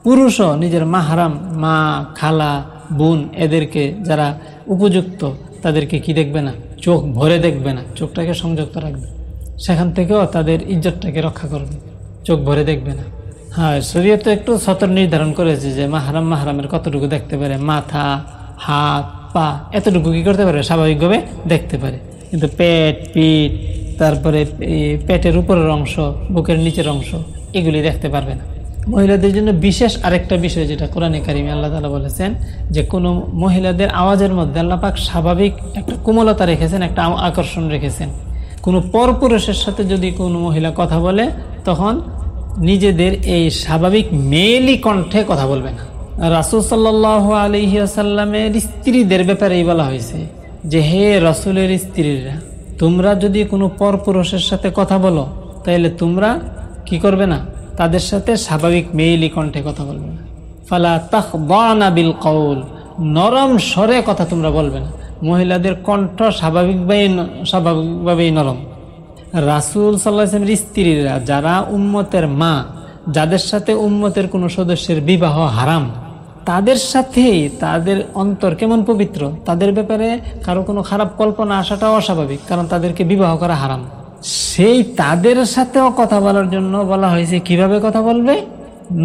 পুরুষও নিজের মাহারাম, মা, খালা, বোন, এদেরকে যারা উপযুক্ত তাদেরকে কি দেখবে না? চোখ ভরে দেখবে না। চোখটাকে সংযুক্ত রাখবে। সেখান থেকেও তাদের ইজ্জতটাকে রক্ষা করবে। চোখ ভরে দেখবে না। হ্যাঁ শরীয়ত একটু সতর নির্ধারণ করেছে যে মাহারাম মাহারামের কতটুকু দেখতে পারে। মাথা, হাত, পা, এতটুকু কী করতে পারে? স্বাভাবিকভাবে দেখতে পারে। কিন্তু পেট, পিঠ, তারপরে পেটের উপরের অংশ, বুকের নিচের অংশ, এগুলি দেখতে পারবে না। মহিলাদের জন্য বিশেষ আরেকটা বিষয় যেটা কোরআনে কারিমে আল্লাহ তালা বলেছেন যে কোনো মহিলাদের আওয়াজের মধ্যে আল্লাপাক স্বাভাবিক একটা কোমলতা রেখেছেন, একটা আকর্ষণ রেখেছেন। কোনো পরপুরুষের সাথে যদি কোনো মহিলা কথা বলে, তখন নিজেদের এই স্বাভাবিক মেয়েলি কণ্ঠে কথা বলবে না। রাসুল সাল্লাহ আলহিয়াসাল্লামের স্ত্রীদের ব্যাপারেই বলা হয়েছে যে, হে রসুলের স্ত্রীরা, তোমরা যদি কোনো পরপুরুষের সাথে কথা বলো তাহলে তোমরা কি করবে না? তাদের সাথে স্বাভাবিক মেইলি কণ্ঠে কথা বলবে না। ফালা তাহ বিল কৌল নরম স্বরে কথা তোমরা বলবে না। মহিলাদের কণ্ঠ স্বাভাবিকভাবেই স্বাভাবিকভাবেই নরম। রাসুল সাল্লাহামের স্ত্রীরা, যারা উম্মতের মা, যাদের সাথে উম্মতের কোনো সদস্যের বিবাহ হারাম, তাদের সাথেই তাদের অন্তর কেমন পবিত্র? তাদের ব্যাপারে কারও কোনো খারাপ কল্পনা আসাটাও অস্বাভাবিক, কারণ তাদেরকে বিবাহ করা হারাম। সেই তাদের সাথেও কথা বলার জন্য বলা হয়েছে। কীভাবে কথা বলবে?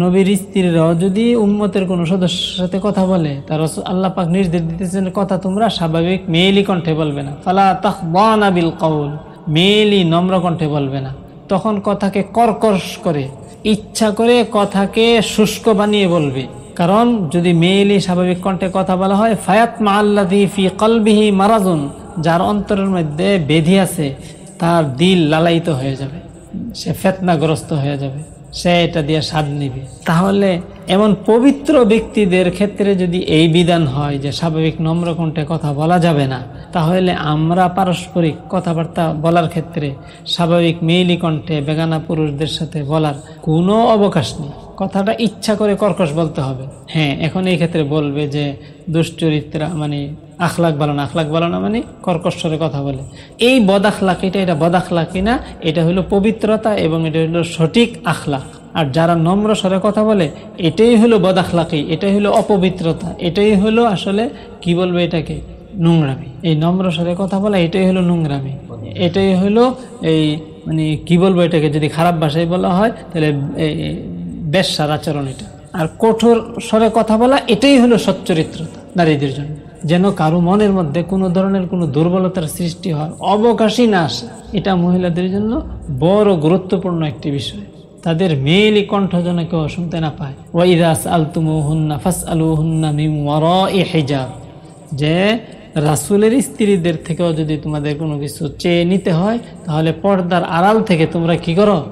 নবীর স্ত্রীরাও যদি উম্মতের কোনো সদস্যের সাথে কথা বলে, তার আল্লাহ পাক নির্দেশ দিতেছেন, কথা তোমরা স্বাভাবিক মেয়েলি কণ্ঠে বলবে না। ফালা তাহ বিল কৌল মেয়েলি নম্র কণ্ঠে বলবে না। তখন কথাকে কর্কশ করে, ইচ্ছা করে কথাকে শুষ্ক বানিয়ে বলবে। কারণ যদি মেয়েলি স্বাভাবিক কণ্ঠে কথা বলা হয়, ফায়াত মা আল্লাদি ফি কলবিহি মারাজুন যার অন্তরের মধ্যে বেধি আছে তার দিল লালায়িত হয়ে যাবে, সে ফেতনাগ্রস্ত হয়ে যাবে, সে এটা দিয়ে স্বাদ নিবে। তাহলে এমন পবিত্র ব্যক্তিদের ক্ষেত্রে যদি এই বিধান হয় যে স্বাভাবিক নম্র কণ্ঠে কথা বলা যাবে না, তাহলে আমরা পারস্পরিক কথাবার্তা বলার ক্ষেত্রে স্বাভাবিক মেইলি কণ্ঠে বেগানা পুরুষদের সাথে বলার কোনো অবকাশ নেই। কথাটা ইচ্ছা করে কর্কশ বলতে হবে। হ্যাঁ এখন এই ক্ষেত্রে বলবে যে দুশ্চরিত্রা মানে আখলাক বলো না, আখলাক বলো না মানে কর্কশ্বরে কথা বলে। এই বদ আখলাক, এটা এটা বদ আখলাকি না, এটা হলো পবিত্রতা এবং এটা হলো সঠিক আখলাক। আর যারা নম্র স্বরে কথা বলে, এটাই হলো বদ আখলাকি এটাই হলো অপবিত্রতা, এটাই হলো আসলে কি বলবে এটাকে? নোংরামি। এই নম্র স্বরে কথা বলা, এটাই হলো নোংরামি। এটাই হলো এই মানে কি বলব এটাকে, যদি খারাপ ভাষায় বলা হয়, তাহলে বেশার আচরণ এটা। আর কঠোর স্বরে কথা বলা, এটাই হলো সচ্চরিত্রতা নারীদের জন্য। যেন কারও মনের মধ্যে কোনো ধরনের কোনো দুর্বলতার সৃষ্টি হয় অবকাশই না আসে। এটা মহিলাদের জন্য বড় গুরুত্বপূর্ণ একটি বিষয়। তাদের মেয়েলি কণ্ঠ যেন কেউ শুনতে না পায়। ওয়াইদাস আলতুমু হুন্না ফাস আলু হুন্না মিম এ হেজাব। যে রাসুলের স্ত্রীদের থেকেও যদি তোমাদের কোনো কিছু চেয়ে নিতে হয় তাহলে পর্দার আড়াল থেকে তোমরা কি করো?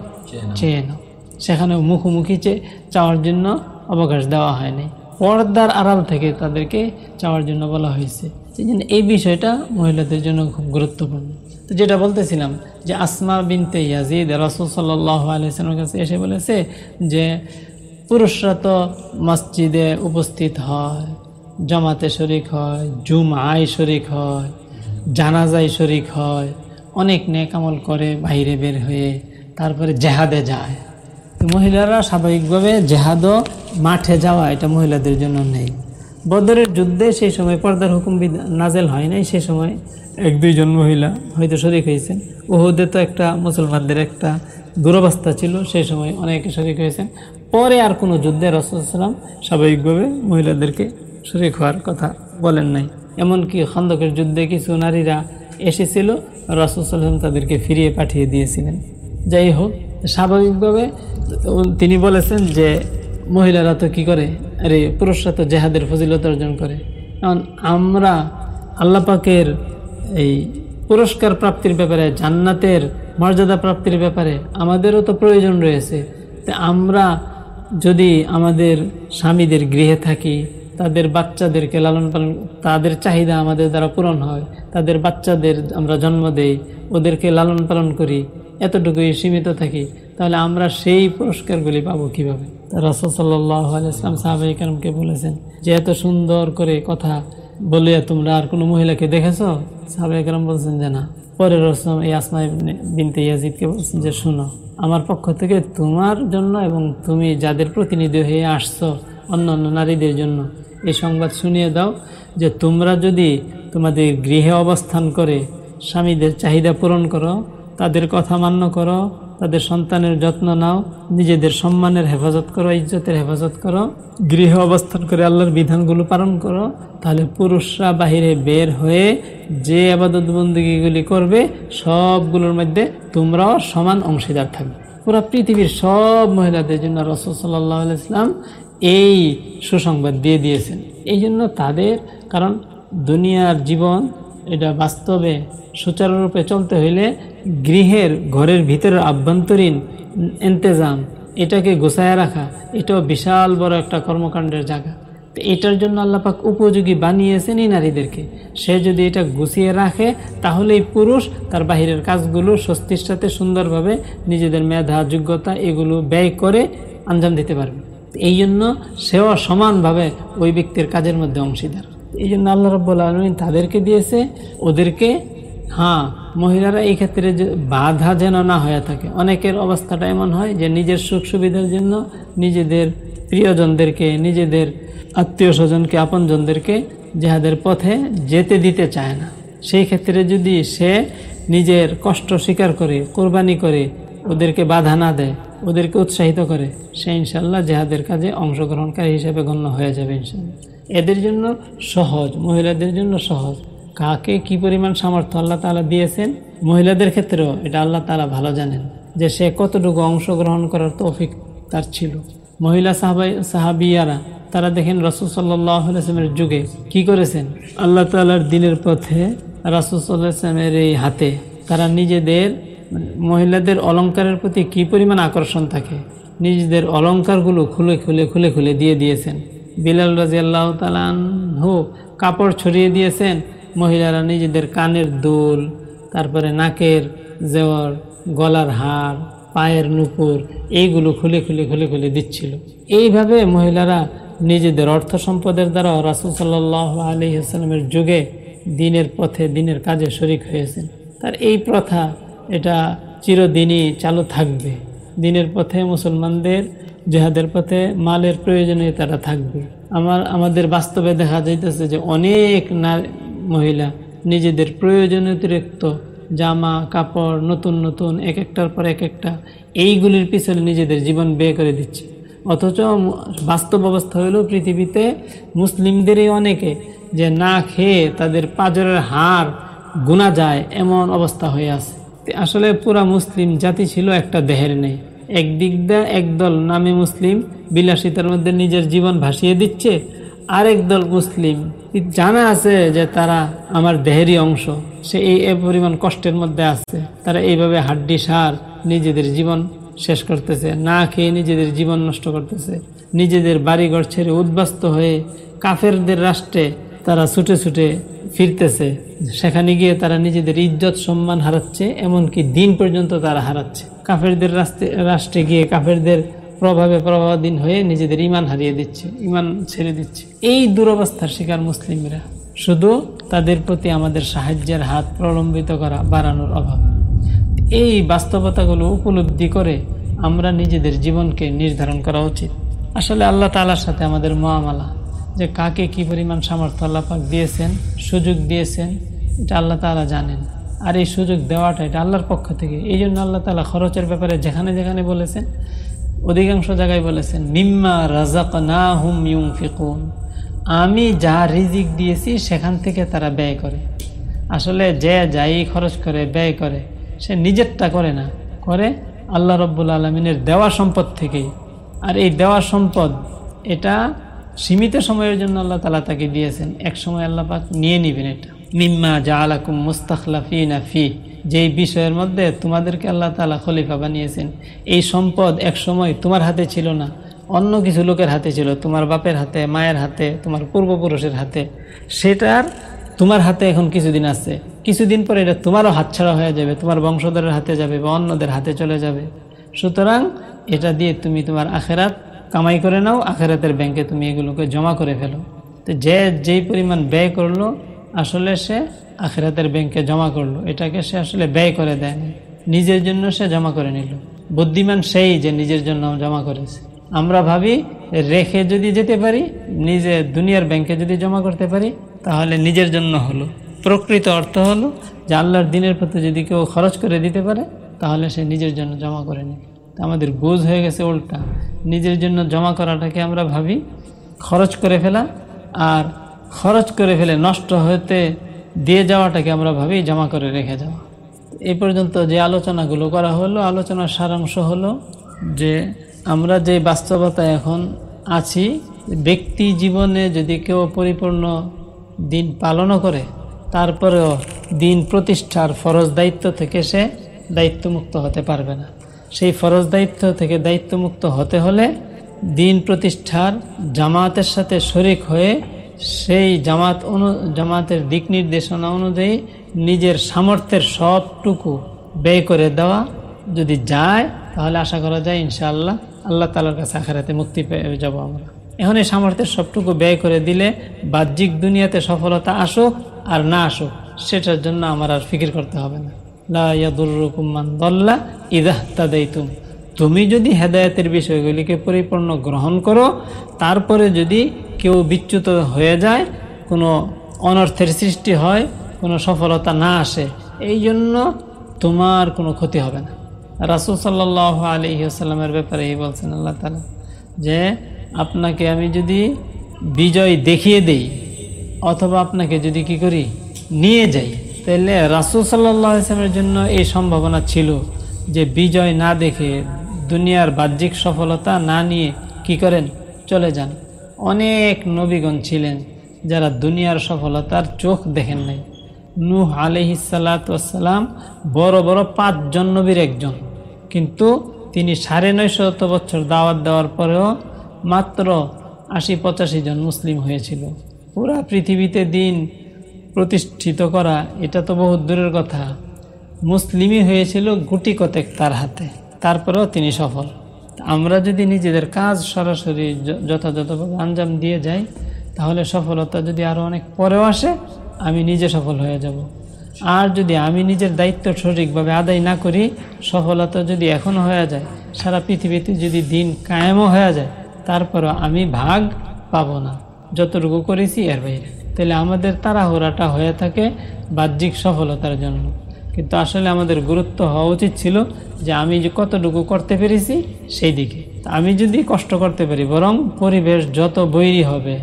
চেয়ে নাও। সেখানে মুখোমুখি চেয়ে চাওয়ার জন্য অবকাশ দেওয়া হয়নি। পর্দার আড়াল থেকে তাদেরকে চাওয়ার জন্য বলা হয়েছে। সেই জন্য এই বিষয়টা মহিলাদের জন্য খুব গুরুত্বপূর্ণ। তো যেটা বলতেছিলাম যে আসমা বিনতে ইয়াজিদ, রসুল সাল্লাহ আলিয়ার কাছে এসে বলেছে যে, পুরুষরা তো মসজিদে উপস্থিত হয়, জমাতে শরিক হয় জুমায় শরিক হয়, জানাজায় শরিক হয়, অনেক নেকামল করে বাইরে বের হয়ে তারপরে জেহাদে যায়। মহিলারা স্বাভাবিকভাবে জেহাদও মাঠে যাওয়া এটা মহিলাদের জন্য নেই। বদরের যুদ্ধে সেই সময় পর্দার হুকুম নাজেল হয় নাই, সেই সময় এক দুইজন মহিলা হয়তো শরিক হয়েছেন। ওহুদে তো একটা মুসলমানদের একটা দুরবস্থা ছিল, সেই সময় অনেকে শরিক হয়েছেন। পরে আর কোনো যুদ্ধে রসুলাম স্বাভাবিকভাবে মহিলাদেরকে শরিক হওয়ার কথা বলেন নাই। এমনকি খন্দকের যুদ্ধে কিছু নারীরা এসেছিল রসুলাম তাদেরকে ফিরিয়ে পাঠিয়ে দিয়েছিলেন। যাই হোক স্বাভাবিকভাবে তিনি বলেছেন যে মহিলারা তো কী করে? আরে, পুরুষরা তো জেহাদের ফজিলত অর্জন করে। কারণ আমরা আল্লাপাকের এই পুরস্কার প্রাপ্তির ব্যাপারে, জান্নাতের মর্যাদা প্রাপ্তির ব্যাপারে আমাদেরও তো প্রয়োজন রয়েছে। তা আমরা যদি আমাদের স্বামীদের গৃহে থাকি, তাদের বাচ্চাদেরকে লালন পালন, তাদের চাহিদা আমাদের দ্বারা পূরণ হয়, তাদের বাচ্চাদের আমরা জন্ম দেই, ওদেরকে লালন পালন করি এতটুকুই সীমিত থাকি, তাহলে আমরা সেই পুরস্কারগুলি পাবো কীভাবে? রাসুল সাল্লাহ আলাইসলাম সাহাবাই কালামকে বলেছেন, যে এত সুন্দর করে কথা বলে তোমরা আর কোনো মহিলাকে দেখেছ? সাহাবাই কালাম বলছেন, যে না। পরে রসম এই আসমাই বিনতে ইয়াজিদকে বলছেন, যে শুনো, আমার পক্ষ থেকে তোমার জন্য এবং তুমি যাদের প্রতিনিধি হয়ে আসছো অন্য অন্য নারীদের জন্য, এই সংবাদ শুনিয়ে দাও যে তোমরা যদি তোমাদের গৃহে অবস্থান করে স্বামীদের চাহিদা পূরণ করো তাদের কথা মান্য করো, তাদের সন্তানের যত্ন নাও, নিজেদের সম্মানের হেফাজত করো, ইজ্জতের হেফাজত করো। গৃহে অবস্থান করে আল্লাহর বিধানগুলো পালন করো, তাহলে পুরুষরা বাহিরে বের হয়ে যে আবাদত বন্দীগুলি করবে, সবগুলোর মধ্যে তোমরাও সমান অংশীদার থাকবে। পুরো পৃথিবীর সব মহিলাদের জন্য রসদ সাল্লাহ ইসলাম এই সুসংবাদ দিয়ে দিয়েছেন। এই জন্য তাদের, কারণ দুনিয়ার জীবন এটা বাস্তবে সুচারুরূপে চলতে হইলে গৃহের ঘরের ভিতরের আভ্যন্তরীণ ইন্তজাম, এটাকে গোছায় রাখা, এটাও বিশাল বড় একটা কর্মকাণ্ডের জায়গা। তো এটার জন্য আল্লাপাক উপযোগী বানিয়েছেন এই নারীদেরকে। সে যদি এটা গুছিয়ে রাখে, তাহলেই পুরুষ তার বাহিরের কাজগুলো স্বস্তির সাথে সুন্দরভাবে নিজেদের মেধা, যোগ্যতা এগুলো ব্যয় করে আঞ্জাম দিতে পারবে। এই জন্য সেও সমানভাবে ওই ব্যক্তির কাজের মধ্যে অংশীদার। এই জন্য আল্লাহ রব্বুল আলমিন তাদেরকে দিয়েছে। ওদেরকে হ্যাঁ মহিলারা এই ক্ষেত্রে বাধা যেন না হয়ে থাকে। অনেকের অবস্থাটা এমন হয় যে নিজের সুখ সুবিধার জন্য নিজেদের প্রিয়জনদেরকে, নিজেদের আত্মীয় স্বজনকে আপনজনদেরকে যাহাদের পথে যেতে দিতে চায় না। সেই ক্ষেত্রে যদি সে নিজের কষ্ট স্বীকার করে, কোরবানি করে, ওদেরকে বাধা না দেয়, ওদেরকে উৎসাহিত করে, সে ইনশাল্লাহ জেহাদের কাজে অংশগ্রহণকারী হিসেবে গণ্য হয়ে যাবে ইনশাল্লাহ এদের জন্য সহজ, মহিলাদের জন্য সহজ। কাকে কি পরিমাণ সামর্থ্য আল্লাহ তালা দিয়েছেন? মহিলাদের ক্ষেত্রেও এটা আল্লাহ তালা ভালো জানেন যে সে কতটুকু অংশগ্রহণ করার তৌফিক তার ছিল। মহিলা সাহাবাই, সাহাবিয়ারা, তারা দেখেন রসুল সাল্লামের যুগে কি করেছেন? আল্লাহ তালার দিনের পথে রাসুল সাল্লাহামের এই হাতে তারা নিজেদের, মহিলাদের অলঙ্কারের প্রতি কি পরিমাণ আকর্ষণ থাকে? নিজেদের অলঙ্কারগুলো খুলে খুলে খুলে খুলে দিয়ে দিয়েছেন। বিলাল রাজি আল্লাহ তালানহু কাপড় ছড়িয়ে দিয়েছেন। মহিলারা নিজেদের কানের দুল, তারপরে নাকের জেওয়ার, গলার হার, পায়ের নুপুর এইগুলো খুলে খুলে খুলে খুলে দিচ্ছিল। এইভাবে মহিলারা নিজেদের অর্থ সম্পদের দ্বারা রাসুল সাল্লাহ আলি আসসালামের যুগে দিনের পথে দিনের কাজে শরিক হয়েছেন। তার এই প্রথা এটা চিরদিনই চালু থাকবে। দিনের পথে মুসলমানদের জেহাদের পথে মালের প্রয়োজনীয়তাটা থাকবে। আমার, আমাদের বাস্তবে দেখা যাইতেছে যে অনেক মহিলা নিজেদের প্রয়োজন অতিরিক্ত জামা, কাপড়, নতুন নতুন, এক একটার পর এক একটা এইগুলির পিছনে নিজেদের জীবন ব্যয় করে দিচ্ছে। অথচ বাস্তব অবস্থা হলো পৃথিবীতে মুসলিমদেরই অনেকে যে না খেয়ে তাদের পাজরের হার গুণা যায় এমন অবস্থা হয়ে আছে। আসলে পুরা মুসলিম জাতি ছিল একটা দেহের নেই। একদিক দিয়ে একদল নামে মুসলিম, বিলাসিতার মধ্যে নিজের জীবন ভাসিয়ে দিচ্ছে, আরেক দল মুসলিম। জানা আছে যে তারা আমার দেহেরই অংশ, সে এই পরিমাণ কষ্টের মধ্যে আছে। তারা এইভাবে হাড্ডি সার নিজেদের জীবন শেষ করতেছে, না খেয়ে নিজেদের জীবন নষ্ট করতেছে। নিজেদের বাড়িঘর ছেড়ে উদ্বাস্ত হয়ে কাফেরদের রাষ্ট্রে তারা ছুটে ছুটে ফিরতেছে। সেখানে গিয়ে তারা নিজেদের ইজ্জত, সম্মান হারাচ্ছে, এমনকি দিন পর্যন্ত তারা হারাচ্ছে। কাফেরদের রাস্তে, রাষ্ট্রে গিয়ে কাফেরদের প্রভাবে প্রভাবাধীন হয়ে নিজেদের ইমান হারিয়ে দিচ্ছে ইমান ছেড়ে দিচ্ছে। এই দুরবস্থার শিকার মুসলিমরা। শুধু তাদের প্রতি আমাদের সাহায্যের হাত প্রলম্বিত করা বাড়ানোর অভাব। এই বাস্তবতাগুলো উপলব্ধি করে আমরা নিজেদের জীবনকে নির্ধারণ করা উচিত। আসলে আল্লাহ তালার সাথে আমাদের মহামালা। যে কাকে কি পরিমাণ সামর্থ্য আল্লাহ পাক দিয়েছেন, সুযোগ দিয়েছেন, এটা আল্লাহ তালা জানেন। আর এই সুযোগ দেওয়াটা এটা আল্লাহর পক্ষ থেকে। এই জন্য আল্লাহ তালা খরচের ব্যাপারে যেখানে যেখানে বলেছেন, অধিকাংশ জায়গায় বলেছেন, মিম্মা রাজাক না হুম ইউং ফিকুন আমি যা রিজিক দিয়েছি সেখান থেকে তারা ব্যয় করে। আসলে যে যাই খরচ করে, ব্যয় করে, সে নিজেরটা করে না। করে আল্লাহ রব্বুল আলমিনের দেওয়া সম্পদ থেকেই। আর এই দেওয়া সম্পদ, এটা সীমিত সময়ের জন্য আল্লাহ তালা তাকে দিয়েছেন। এক সময় আল্লাহ পাক নিয়ে নিবেন এটা। মিম্মা জা আলাকুম মুস্তাখলাফি না ফি। যেই বিষয়ের মধ্যে তোমাদেরকে আল্লাহ তালা খলিফা বানিয়েছেন, এই সম্পদ এক সময় তোমার হাতে ছিল না, অন্য কিছু লোকের হাতে ছিল, তোমার বাপের হাতে, মায়ের হাতে, তোমার পূর্বপুরুষের হাতে। সেটার তোমার হাতে এখন কিছুদিন আছে। কিছুদিন পরে এটা তোমারও হাতছাড়া হয়ে যাবে, তোমার বংশধরের হাতে যাবে বা অন্যদের হাতে চলে যাবে। সুতরাং এটা দিয়ে তুমি তোমার আখেরাত কামাই করে নাও, আখেরাতের ব্যাংকে তুমি এগুলোকে জমা করে ফেলো। তো যে, যেই পরিমাণ ব্যয় করল, আসলে সে আখেরাতের ব্যাংকে জমা করল। এটাকে সে আসলে ব্যয় করে দেয়নি। নিজের জন্য সে জমা করে নিল। বুদ্ধিমান সেই যে নিজের জন্য জমা করেছে। আমরা ভাবি, রেখে যদি যেতে পারি, নিজে দুনিয়ার ব্যাংকে যদি জমা করতে পারি, তাহলে নিজের জন্য হলো। প্রকৃত অর্থ হলো যে আল্লাহর দিনের প্রতি যদি কেউ খরচ করে দিতে পারে, তাহলে সে নিজের জন্য জমা করে নেবে। আমাদের বুঝ হয়ে গেছে উল্টা। নিজের জন্য জমা করাটাকে আমরা ভাবি, খরচ করে ফেলা আর খরচ করে ফেলে নষ্ট হতে দিয়ে যাওয়াটাকে আমরা ভাবি জমা করে রেখে যাওয়া। এই পর্যন্ত যে আলোচনাগুলো করা হলো, আলোচনার সারাংশ হলো যে আমরা যে বাস্তবতায় এখন আছি, ব্যক্তি জীবনে যদি কেউ পরিপূর্ণ দিন পালনও করে, তারপরেও দিন প্রতিষ্ঠার ফরজ দায়িত্ব থেকে সে দায়িত্বমুক্ত হতে পারবে না। সেই ফরজ দায়িত্ব থেকে দায়িত্বমুক্ত হতে হলে দিন প্রতিষ্ঠার জামাতের সাথে শরিক হয়ে সেই জামাত অনু, জামাতের দিক নির্দেশনা অনুযায়ী নিজের সামর্থ্যের সবটুকু ব্যয় করে দেওয়া যদি যায়, তাহলে আশা করা যায় ইনশাআল্লাহ আল্লাহ তালার কাছে আখারাতে মুক্তি পেয়ে যাব আমরা। এখন এই সামর্থ্যের সবটুকু ব্যয় করে দিলে বাহ্যিক দুনিয়াতে সফলতা আসুক আর না আসুক, সেটার জন্য আমার আর ফিকির করতে হবে না। তুমি যদি হেদায়তের বিষয়গুলিকে পরিপূর্ণ গ্রহণ করো, তারপরে যদি কেউ বিচ্যুত হয়ে যায়, কোনো অনর্থের সৃষ্টি হয়, কোনো সফলতা না আসে, এই জন্য তোমার কোনো ক্ষতি হবে না। রাসুল সাল্লাহ আলিহাস্লামের ব্যাপারে এই বলছেন আল্লাহ তালা যে, আপনাকে আমি যদি বিজয় দেখিয়ে দেই, অথবা আপনাকে যদি কি করি, নিয়ে যাই তাহলে রাসুল সাল্লাহ ইসলামের জন্য এই সম্ভাবনা ছিল যে বিজয় না দেখে দুনিয়ার বাহ্যিক সফলতা না নিয়ে কি করেন? চলে যান। অনেক নবীগণ ছিলেন যারা দুনিয়ার সফলতার চোখ দেখেন নাই। নূহ আলহিসাল্লাম বড় বড় পাঁচজন নবীর একজন। কিন্তু তিনি সাড়ে নয়শত বছর দাওয়াত দেওয়ার পরেও মাত্র আশি পঁচাশি জন মুসলিম হয়েছিল। পুরা পৃথিবীতে দিন প্রতিষ্ঠিত করা, এটা তো বহুত দূরের কথা। মুসলিমই হয়েছিল গুটি কতেক তার হাতে, তারপরেও তিনি সফল। আমরা যদি নিজেদের কাজ সরাসরি যথাযথভাবে আঞ্জাম দিয়ে যাই, তাহলে সফলতা যদি আরও অনেক পরেও আসে, আমি নিজে সফল হয়ে যাব। আর যদি আমি নিজের দায়িত্ব সঠিকভাবে আদায় না করি, সফলতা যদি এখনও হয়ে যায়, সারা পৃথিবীতে যদি দিন কায়েমও হয়ে যায়, তারপরও আমি ভাগ পাব না। যতটুকু করেছি এর বাইরে। তাহলে আমাদের তাড়াহুড়াটা হয়ে থাকে বাহ্যিক সফলতার জন্য। কিন্তু আসলে আমাদের গুরুত্ব হওয়া উচিত ছিল যে আমি যে কতটুকু করতে পেরেছি সেই দিকে। আমি যদি কষ্ট করতে পারি বরং পরিবেশ যত বৈরী হবে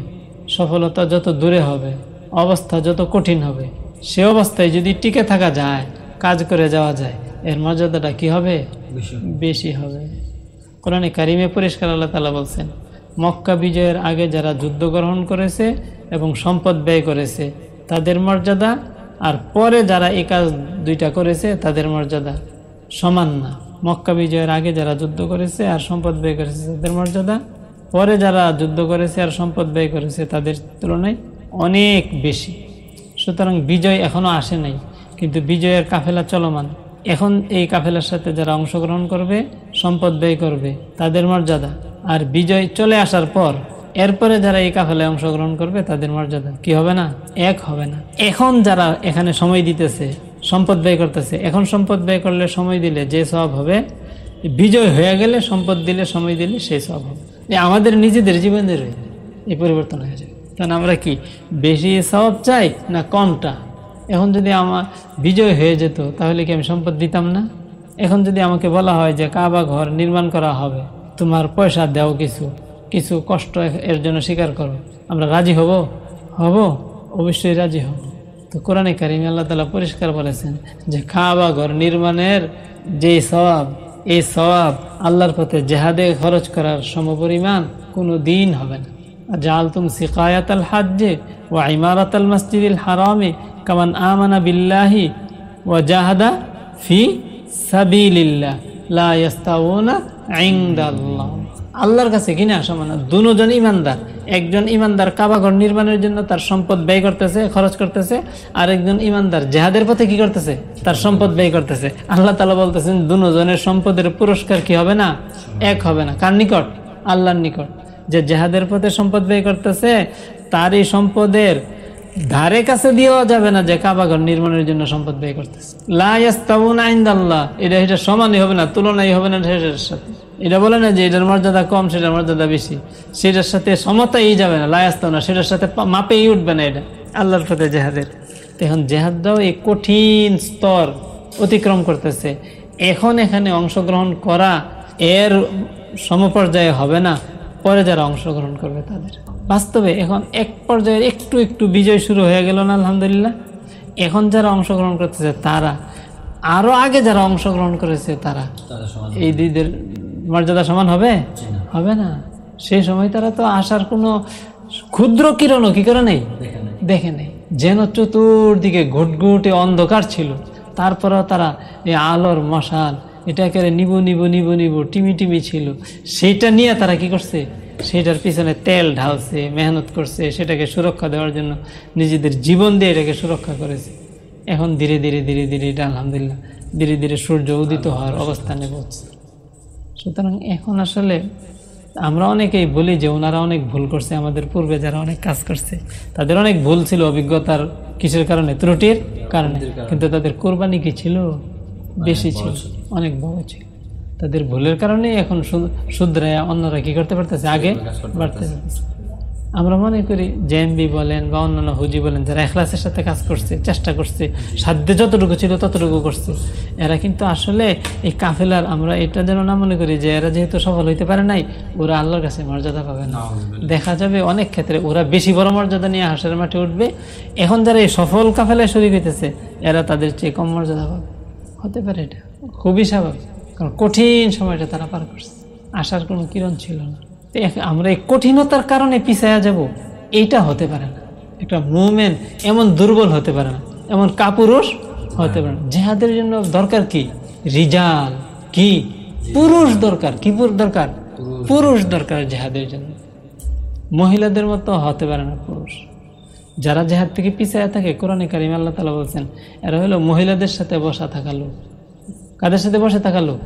সফলতা যত দূরে হবে অবস্থা যত কঠিন হবে সে অবস্থায় যদি টিকে থাকা যায় কাজ করে যাওয়া যায় এর মর্যাদাটা কি হবে? বেশি হবে। কোরআনে কারিমে পরিষ্কার আল্লাহ তালা বলছেন মক্কা বিজয়ের আগে যারা যুদ্ধ গ্রহণ করেছে এবং সম্পদ ব্যয় করেছে, তাদের মর্যাদা, আর পরে যারা এই কাজ দুইটা করেছে, তাদের মর্যাদা সমান না। মক্কা বিজয়ের আগে যারা যুদ্ধ করেছে আর সম্পদ ব্যয় করেছে, তাদের মর্যাদা, পরে যারা যুদ্ধ করেছে আর সম্পদ ব্যয় করেছে, তাদের তুলনায় অনেক বেশি। সুতরাং বিজয় এখনও আসে নাই, কিন্তু বিজয়ের কাফেলা চলমান। এখন এই কাফেলার সাথে যারা অংশগ্রহণ করবে, সম্পদ ব্যয় করবে, তাদের মর্যাদা আর বিজয় চলে আসার পর, এরপরে যারা এই কাফেলায় অংশগ্রহণ করবে, তাদের মর্যাদা কি হবে না? এক হবে না। এখন যারা এখানে সময় দিতেছে, সম্পদ ব্যয় করতেছে, এখন সম্পদ ব্যয় করলে সময় দিলে যে সব হবে, বিজয় হয়ে গেলে সম্পদ দিলে সময় দিলে সেই সব হবে। আমাদের নিজেদের জীবনের এই পরিবর্তন হয়ে যাবে কারণ আমরা কি, বেশি সব চাই না কমটা? এখন যদি আমার বিজয় হয়ে যেত, তাহলে কি আমি সম্পদ দিতাম না? এখন যদি আমাকে বলা হয় যে কাবা ঘর নির্মাণ করা হবে তোমার পয়সা দেও কিছু কিছু কষ্ট এর জন্য স্বীকার করো। আমরা রাজি হব? হব? অবশ্যই রাজি হব। তো কোরআনে কারিম আল্লাহ তালা পরিষ্কার বলেছেন যে খাওয়া ঘর নির্মাণের যে সবাব এই সবাব আল্লাহর পথে জেহাদে খরচ করার সমপরিমাণ কোনো দিন হবে না। জাল তুম সিকায়াত আল হাজ্জে ও ইমারাত আল মসজিদ হারামে কামান আমানা বিল্লাহি ও জাহাদা ফি সাবিল্লাহ আল্লাহর কাছে কিনা সমান না দুজন ইমানদার, একজন ইমানদার কাবাঘর নির্মাণের জন্য তার সম্পদ ব্যয় করতেছে, খরচ করতেছে আর একজন ইমানদার জেহাদের পথে কি করতেছে? তার সম্পদ ব্যয় করতেছে। আল্লাহ তালা বলতেছেন, দুজনের সম্পদের পুরস্কার কি হবে না? এক হবে না। কার নিকট? আল্লাহর নিকট। যে জেহাদের পথে সম্পদ ব্যয় করতেছে তার এই সম্পদের ধারে কাছে দিয়েও যাবে না যে কাবাঘর নির্মাণের জন্য সম্পদ ব্যয় করতেছে। আইন্দাল্লাহ এটা এটা সমানই হবে না তুলনাই হবে না সেটার সাথে। এটা বলে না যে এটার মর্যাদা কম সেটার মর্যাদা বেশি। সেটার সাথে সমতাই যাবে না লায়াস্তাও না সেটার সাথে মাপেই উঠবে না এটা। আল্লাহর পথে জেহাদের। এখন জেহাদটাও এই কঠিন স্তর অতিক্রম করতেছে। এখন এখানে অংশগ্রহণ করা এর সমপর্যায়ে হবে না। পরে যারা অংশগ্রহণ করবে তাদের। বাস্তবে এখন এক পর্যায়ে একটু একটু বিজয় শুরু হয়ে গেল না আলহামদুলিল্লাহ। এখন যারা অংশগ্রহণ করতেছে তারা আরও আগে যারা অংশগ্রহণ করেছে তারা এই দুইদের মর্যাদা সমান হবে? হবে না। সেই সময় তারা তো আসার কোনো ক্ষুদ্র কিরণও কি করে নেই। দেখে নেই। যেন চতুর্দিকে ঘুটঘুটে অন্ধকার ছিল। তারপরেও তারা এই আলোর মশাল এটাকে নিবু নিবু নিবু নিবু টিমি টিমি ছিল। সেইটা নিয়ে তারা কি করছে? সেটার পিছনে তেল ঢালছে মেহনত করছে সেটাকে সুরক্ষা দেওয়ার জন্য নিজেদের জীবন দিয়ে এটাকে সুরক্ষা করেছে। এখন ধীরে ধীরে ধীরে ধীরে এটা আলহামদুলিল্লাহ ধীরে ধীরে সূর্য উদিত হওয়ার অবস্থানে পৌঁছছে সুতরাং এখন আসলে আমরা অনেকেই বলি যে ওনারা অনেক ভুল করছে আমাদের পূর্বে যারা অনেক কাজ করছে তাদের অনেক ভুল ছিল অভিজ্ঞতার কিসের কারণে। ত্রুটির কারণে। কিন্তু তাদের কোরবানি কি ছিল? বেশি ছিল অনেক বড় ছিল। তাদের ভুলের কারণেই এখন শু- শুধরায়া অন্যরা কি করতে পারতেছে? আগে বাড়তে পারতেছে। আমরা মনে করি জেএমবি বলেন বা অন্যান্য হুজি বলেন যারা এখলাসের সাথে কাজ করছে চেষ্টা করছে সাধ্যে যতটুকু ছিল ততটুকু করছে। এরা কিন্তু আসলে এই কাফেলার আমরা এটা যেন না মনে করি যে এরা যেহেতু সফল হইতে পারে নাই ওরা আল্লাহর কাছে মর্যাদা পাবে না। দেখা যাবে অনেক ক্ষেত্রে ওরা বেশি বড় মর্যাদা নিয়ে হাঁসের মাঠে উঠবে। এখন যারা এই সফল কাফেলায় শরীর হইতেছে এরা তাদের চেয়ে কম মর্যাদা পাবে। হতে পারে এটা। খুবই স্বাভাবিক কারণ কঠিন সময়টা তারা পার করছে। আসার কোনো কিরণ ছিল না। আমরা এই কঠিনতার কারণে পিছায়া যাব এইটা হতে পারে না। একটা মুভমেন্ট এমন দুর্বল হতে পারে না এমন কাপুরুষ হতে পারে না। জেহাদের জন্য দরকার কি? রিজাল। কি? পুরুষ দরকার। কি পুরুষ দরকার? পুরুষ দরকার জেহাদের জন্য। মহিলাদের মতো হতে পারে না পুরুষ। যারা জেহাদ থেকে পিছায় থাকে, কোরআনে কারিম আল্লাহ তালা বলছেন, এরা হলো মহিলাদের সাথে বসা থাকা লোক। কাদের সাথে বসে থাকা লোক?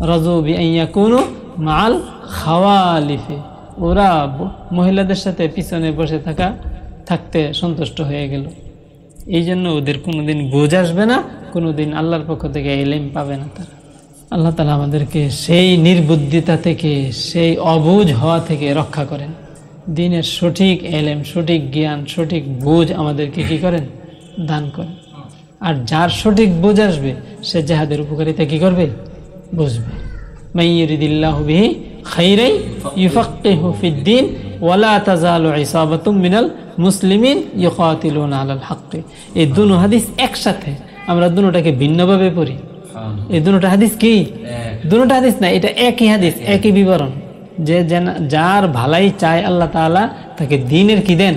রজবি আইয়া কোনো মাল খাওয়ালিফে। ওরা মহিলাদের সাথে পিছনে বসে থাকা, থাকতে সন্তুষ্ট হয়ে গেল। এই জন্য ওদের কোনোদিন বোঝ আসবে না, কোনোদিন আল্লাহর পক্ষ থেকে এলেম পাবে না তারা। আল্লাহ তালা আমাদেরকে সেই নির্বুদ্ধিতা থেকে, সেই অবুঝ হওয়া থেকে রক্ষা করেন। দিনের সঠিক এলেম সঠিক জ্ঞান সঠিক বুঝ আমাদেরকে কি করেন? দান করেন। আর যার সঠিক বুঝ আসবে সে জাহাদের উপকারিতা কি করবে? বুঝবে। মাইয়ুরিদিল্লাহ বিহি খাইরাই ইউফাক্কিহু ফিদ্দিন ওয়ালা তাজালু ইসাবাতুম মিনাল মুসলিমিন ইউকাতিলুনা আলাল হাক্কি। এই দুনো হাদিস একসাথে আমরা দুটোটাকে ভিন্নভাবে পড়ি। এই দুটো হাদিস কি? দুটো হাদিস না এটা একই হাদিস একই বিবরণ। যে যার ভালাই চায় আল্লাহ তাআলা তাকে দিনের কি দেন?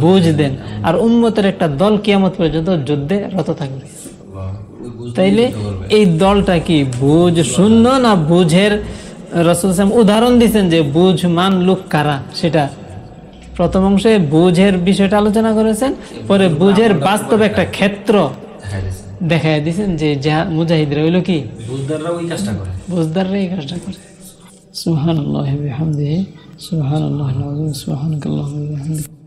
বুঝ দেন। আর উম্মতের একটা দল কিয়ামত পর্যন্ত যুদ্ধে রত থাকবে। তাইলে এই দলটা কি বুঝ শূন্য না বুঝের? রসুল সাহেব উদাহরণ দিচ্ছেন যে বুঝ মান লোক কারা? সেটা প্রথম অংশে বুঝের বিষয়টা আলোচনা করেছেন পরে বুঝের বাস্তব একটা ক্ষেত্র দেখাই দিয়েছেন যে মুজাহিদরা হইল কি? বুঝদাররা ওই কাজটা করে। বুঝদাররা এই কাজটা করে। سبحان الله وبحمده. سبحان الله العظيم. سبحانك اللهم وبحمدك.